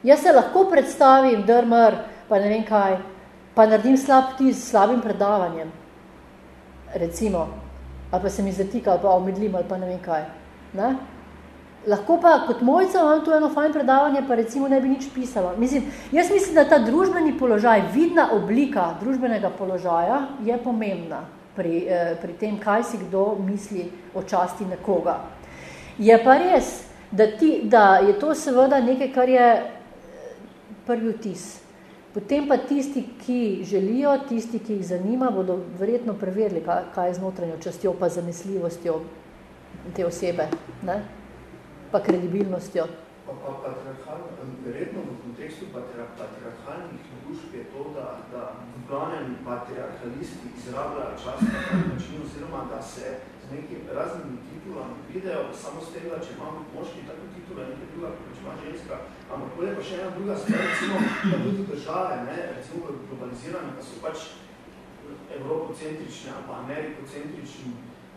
Jaz se lahko predstavim drmr, pa ne vem kaj, pa naredim slab tis s slabim predavanjem, recimo, ali pa se mi zatika, ali pa omedlim, ali pa ne vem kaj. Ne? Lahko pa kot mojca imam tu eno fajn predavanje, pa recimo ne bi nič pisala. Mislim, jaz mislim, da ta družbeni položaj, vidna oblika družbenega položaja je pomembna pri, eh, pri tem, kaj si kdo misli o časti nekoga. Je pa res, da, ti, da je to seveda nekaj, kar je eh, prvi vtis. Potem pa tisti, ki želijo, tisti, ki jih zanima, bodo verjetno preverili, kaj, je z notranjo častjo, pa zanesljivostjo te osebe, ne? pa kredibilnostjo. Pa, pa patriarhalno, verjetno v kontekstu patriarhalnih družb je to, da, da v glavnem patriarhalisti izrabljajo čas na način, oziroma da se z nekim raznimi titulami pridejo, samo s tega, če imamo moški tako titula, nekaj druga, ima ženska, ampak bolje pa še ena druga stvar, recimo, da tudi države, ne, recimo globalizirane, pa so pač evropocentrične pa amerikocentrične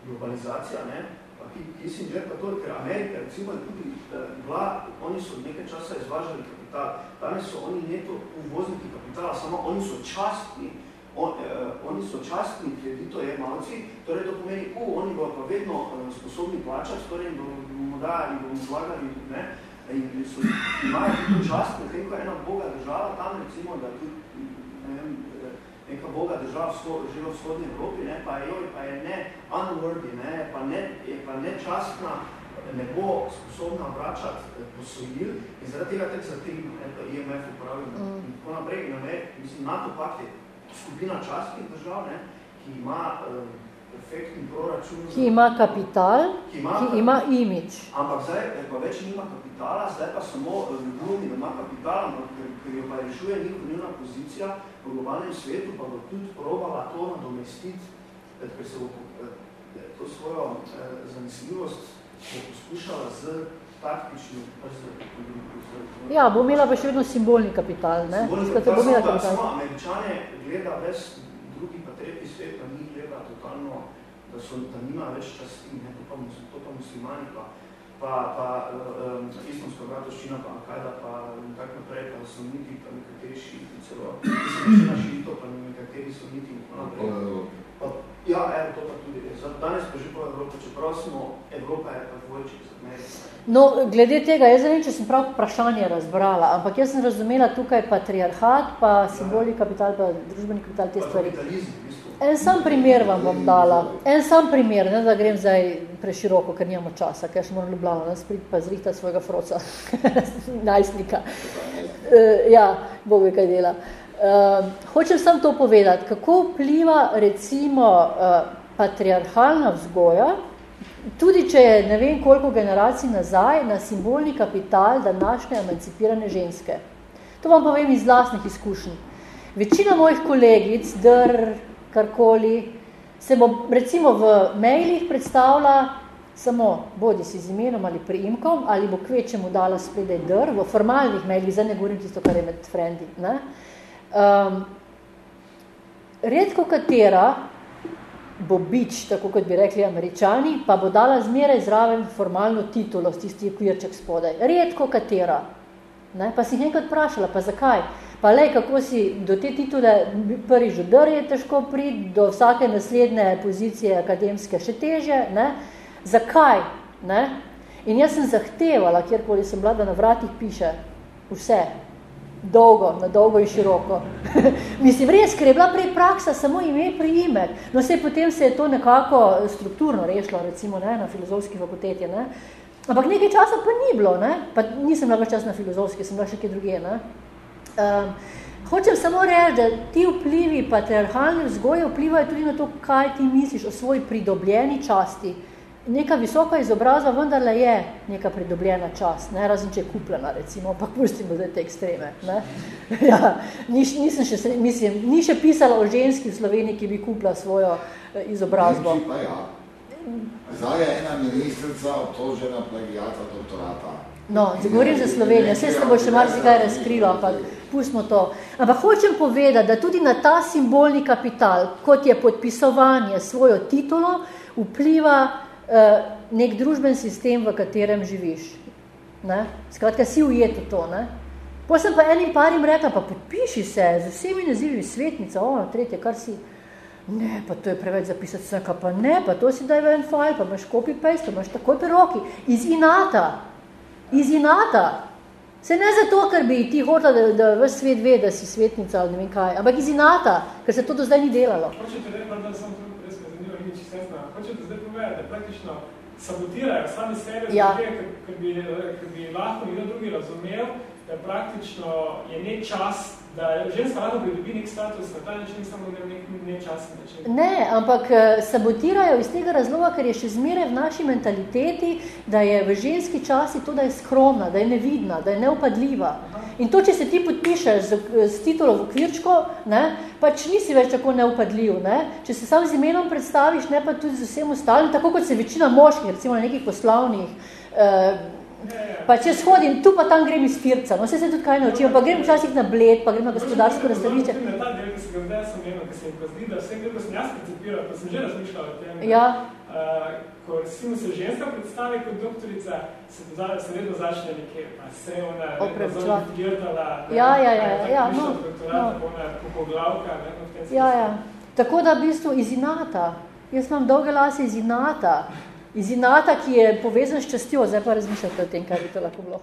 globalizacija, ne, pa Kissinger pa to, ker Amerika, recimo, je tudi eh, bila, oni so nekaj časa izvažali kapital, danes so oni neto uvozniki kapitala, samo oni so častni, on, eh, oni so častni kreditojemalci, torej to pomeni, u, oni bodo pa vedno eh, sposobni plačati, torej jim bomo dali, bomo zlagali, ne, in so, imajo tudi čast, medtem ko je ena boga država, tam recimo, da tudi, ne vem, neka boga država živa v vzhodni Evropi, ne, pa, joj, pa je ne unworthy, ne, pa ne, je pa nečastna, ne bo sposobna vračati eh, posojil in zaradi tega tek za tem, to IMF upravljamo mm. in tako naprej, ne, mislim, NATO pakt je skupina častnih držav, ne, ki ima, proračun. Ki ima kapital, ki ima, ki ima imič. Ampak zdaj, pa več nima kapitala, zdaj pa samo ljubovni, da ima kapital, ampak ker, ker jo pa rešuje njihova pozicija v globalnem svetu, pa bo tudi probala to nadomestiti, ker se bo to svojo eh, zanesljivost poskušala z taktičnim, z, Ja, bo imela pa še vedno simbolni kapital, ne? Simbolni kapital, bo imela kapital. Samo američane gleda ves drugi pa tretji svet, pa ni gleda totalno, da, so, da nima več časti, ne? To, pa, to pa muslimani, pa, pa, pa um, islamska bratovščina, pa Al-Qaeda, pa in tak naprej, pa so niti, pa nekateri šiti celo, večina šito, pa nekateri so niti in naprej. Pa, ja, evo, to pa tudi je. Danes pa že po Evropi, čeprav smo, Evropa je pa dvojček z Ameriko. No, glede tega, jaz ne vem, če sem prav vprašanje razbrala, ampak jaz sem razumela tukaj patriarhat, pa simboli kapital, pa družbeni kapital, te stvari. En sam primer vam bom dala, en sam primer, ne da grem zdaj preširoko, ker nimamo časa, ker še moram Ljubljano nas prid pa zrihta svojega froca, najstnika. Uh, ja, Bog ve, kaj dela. Uh, hočem sam to povedati, kako vpliva recimo uh, patriarhalna vzgoja, tudi če je ne vem koliko generacij nazaj, na simbolni kapital današnje emancipirane ženske. To vam povem iz vlastnih izkušenj. Večina mojih kolegic, dr, karkoli, se bo recimo v mailih predstavila samo bodi si z imenom ali priimkom, ali bo kvečemu dala spredaj dr, v formalnih mailih, zdaj ne govorim tisto, kar je med frendi. Ne? Um, redko katera bo bič, tako kot bi rekli američani, pa bo dala zmeraj zraven formalno titulo s tisti okvirček spodaj. Redko katera. Ne? Pa si nekaj vprašala, pa zakaj? Pa lej, kako si do te titule prvi žodr je težko priti, do vsake naslednje pozicije akademske še teže. Ne? Zakaj? Ne? In jaz sem zahtevala, kjerkoli sem bila, da na vratih piše vse, dolgo, na dolgo in široko. Mislim, res, ker je bila prej praksa samo ime priimek. No, se potem se je to nekako strukturno rešilo, recimo ne, na filozofski fakulteti. Ne. Ampak nekaj časa pa ni bilo, ne. pa nisem bila čas na filozofski, sem bila še kje druge. Ne. Um, hočem samo reči, da ti vplivi patriarhalne vzgoje vplivajo tudi na to, kaj ti misliš o svoji pridobljeni časti, neka visoka izobrazba vendarle je neka pridobljena čast, ne, razen če je kupljena, recimo, pa pustimo zdaj te ekstreme. Ne. Ja, niš, nisem še, mislim, ni še pisala o ženski v Sloveniji, ki bi kupila svojo eh, izobrazbo. Pa ja. Zdaj je ena ministrica obtožena plagijata doktorata. No, govorim za Slovenijo, vse se bo še marsikaj razkrilo, ampak pustimo to. Ampak hočem povedati, da tudi na ta simbolni kapital, kot je podpisovanje svojo titulo, vpliva nek družben sistem, v katerem živiš. Ne? Skratka, si ujet v to. Ne? Po sem pa enim parim rekla, pa podpiši se z vsemi nazivi svetnica, o, tretje, kar si, ne, pa to je preveč zapisati vseka, pa ne, pa to si daj v en file, pa imaš copy paste, pa imaš takoj pri roki, iz inata, iz inata. Se ne zato, ker bi ti hotela, da, da v svet ve, da si svetnica ali ne vem kaj, ampak iz inata, ker se to do zdaj ni delalo. Hočete reči, da sem hočete zdaj povedati, da praktično sabotirajo sami sebe, ja. ker, ker, bi, ker bi lahko nekdo drugi razumel, da praktično je nek čas, da ženska lahko pridobi nek status na ta način, samo da nek, čas način. Ne, ampak eh, sabotirajo iz tega razloga, ker je še zmeraj v naši mentaliteti, da je v ženski časi to, da je skromna, da je nevidna, da je neupadljiva. Aha. In to, če se ti podpišeš z, z titulo v okvirčko, ne, pač nisi več tako neupadljiv. Ne. Če se sam z imenom predstaviš, ne pa tudi z vsem ostalim, tako kot se večina moških, recimo na nekih poslovnih, eh, pa če shodim, tu pa tam grem iz firca, no, se se tudi kaj naučim, pa grem včasih na bled, pa grem na gospodarsko razstavišče. Na ta del, ki se ga zdaj sem imel, ki se mi pa zdi, da vse, ko sem jaz precipiral, pa sem že razmišljal o tem, ja. Uh, ko recimo se ženska predstavi kot doktorica, se, se redno začne nekje, pa se ona redno zgrdala, ja, ja, ja, ja, no, doktorat, no. ona popoglavka, ne, tem ja, ja. Tako da v bistvu iz inata, jaz imam dolge lase iz inata, iz inata, ki je povezan s častjo, zdaj pa razmišljate o tem, kaj bi to lahko bilo.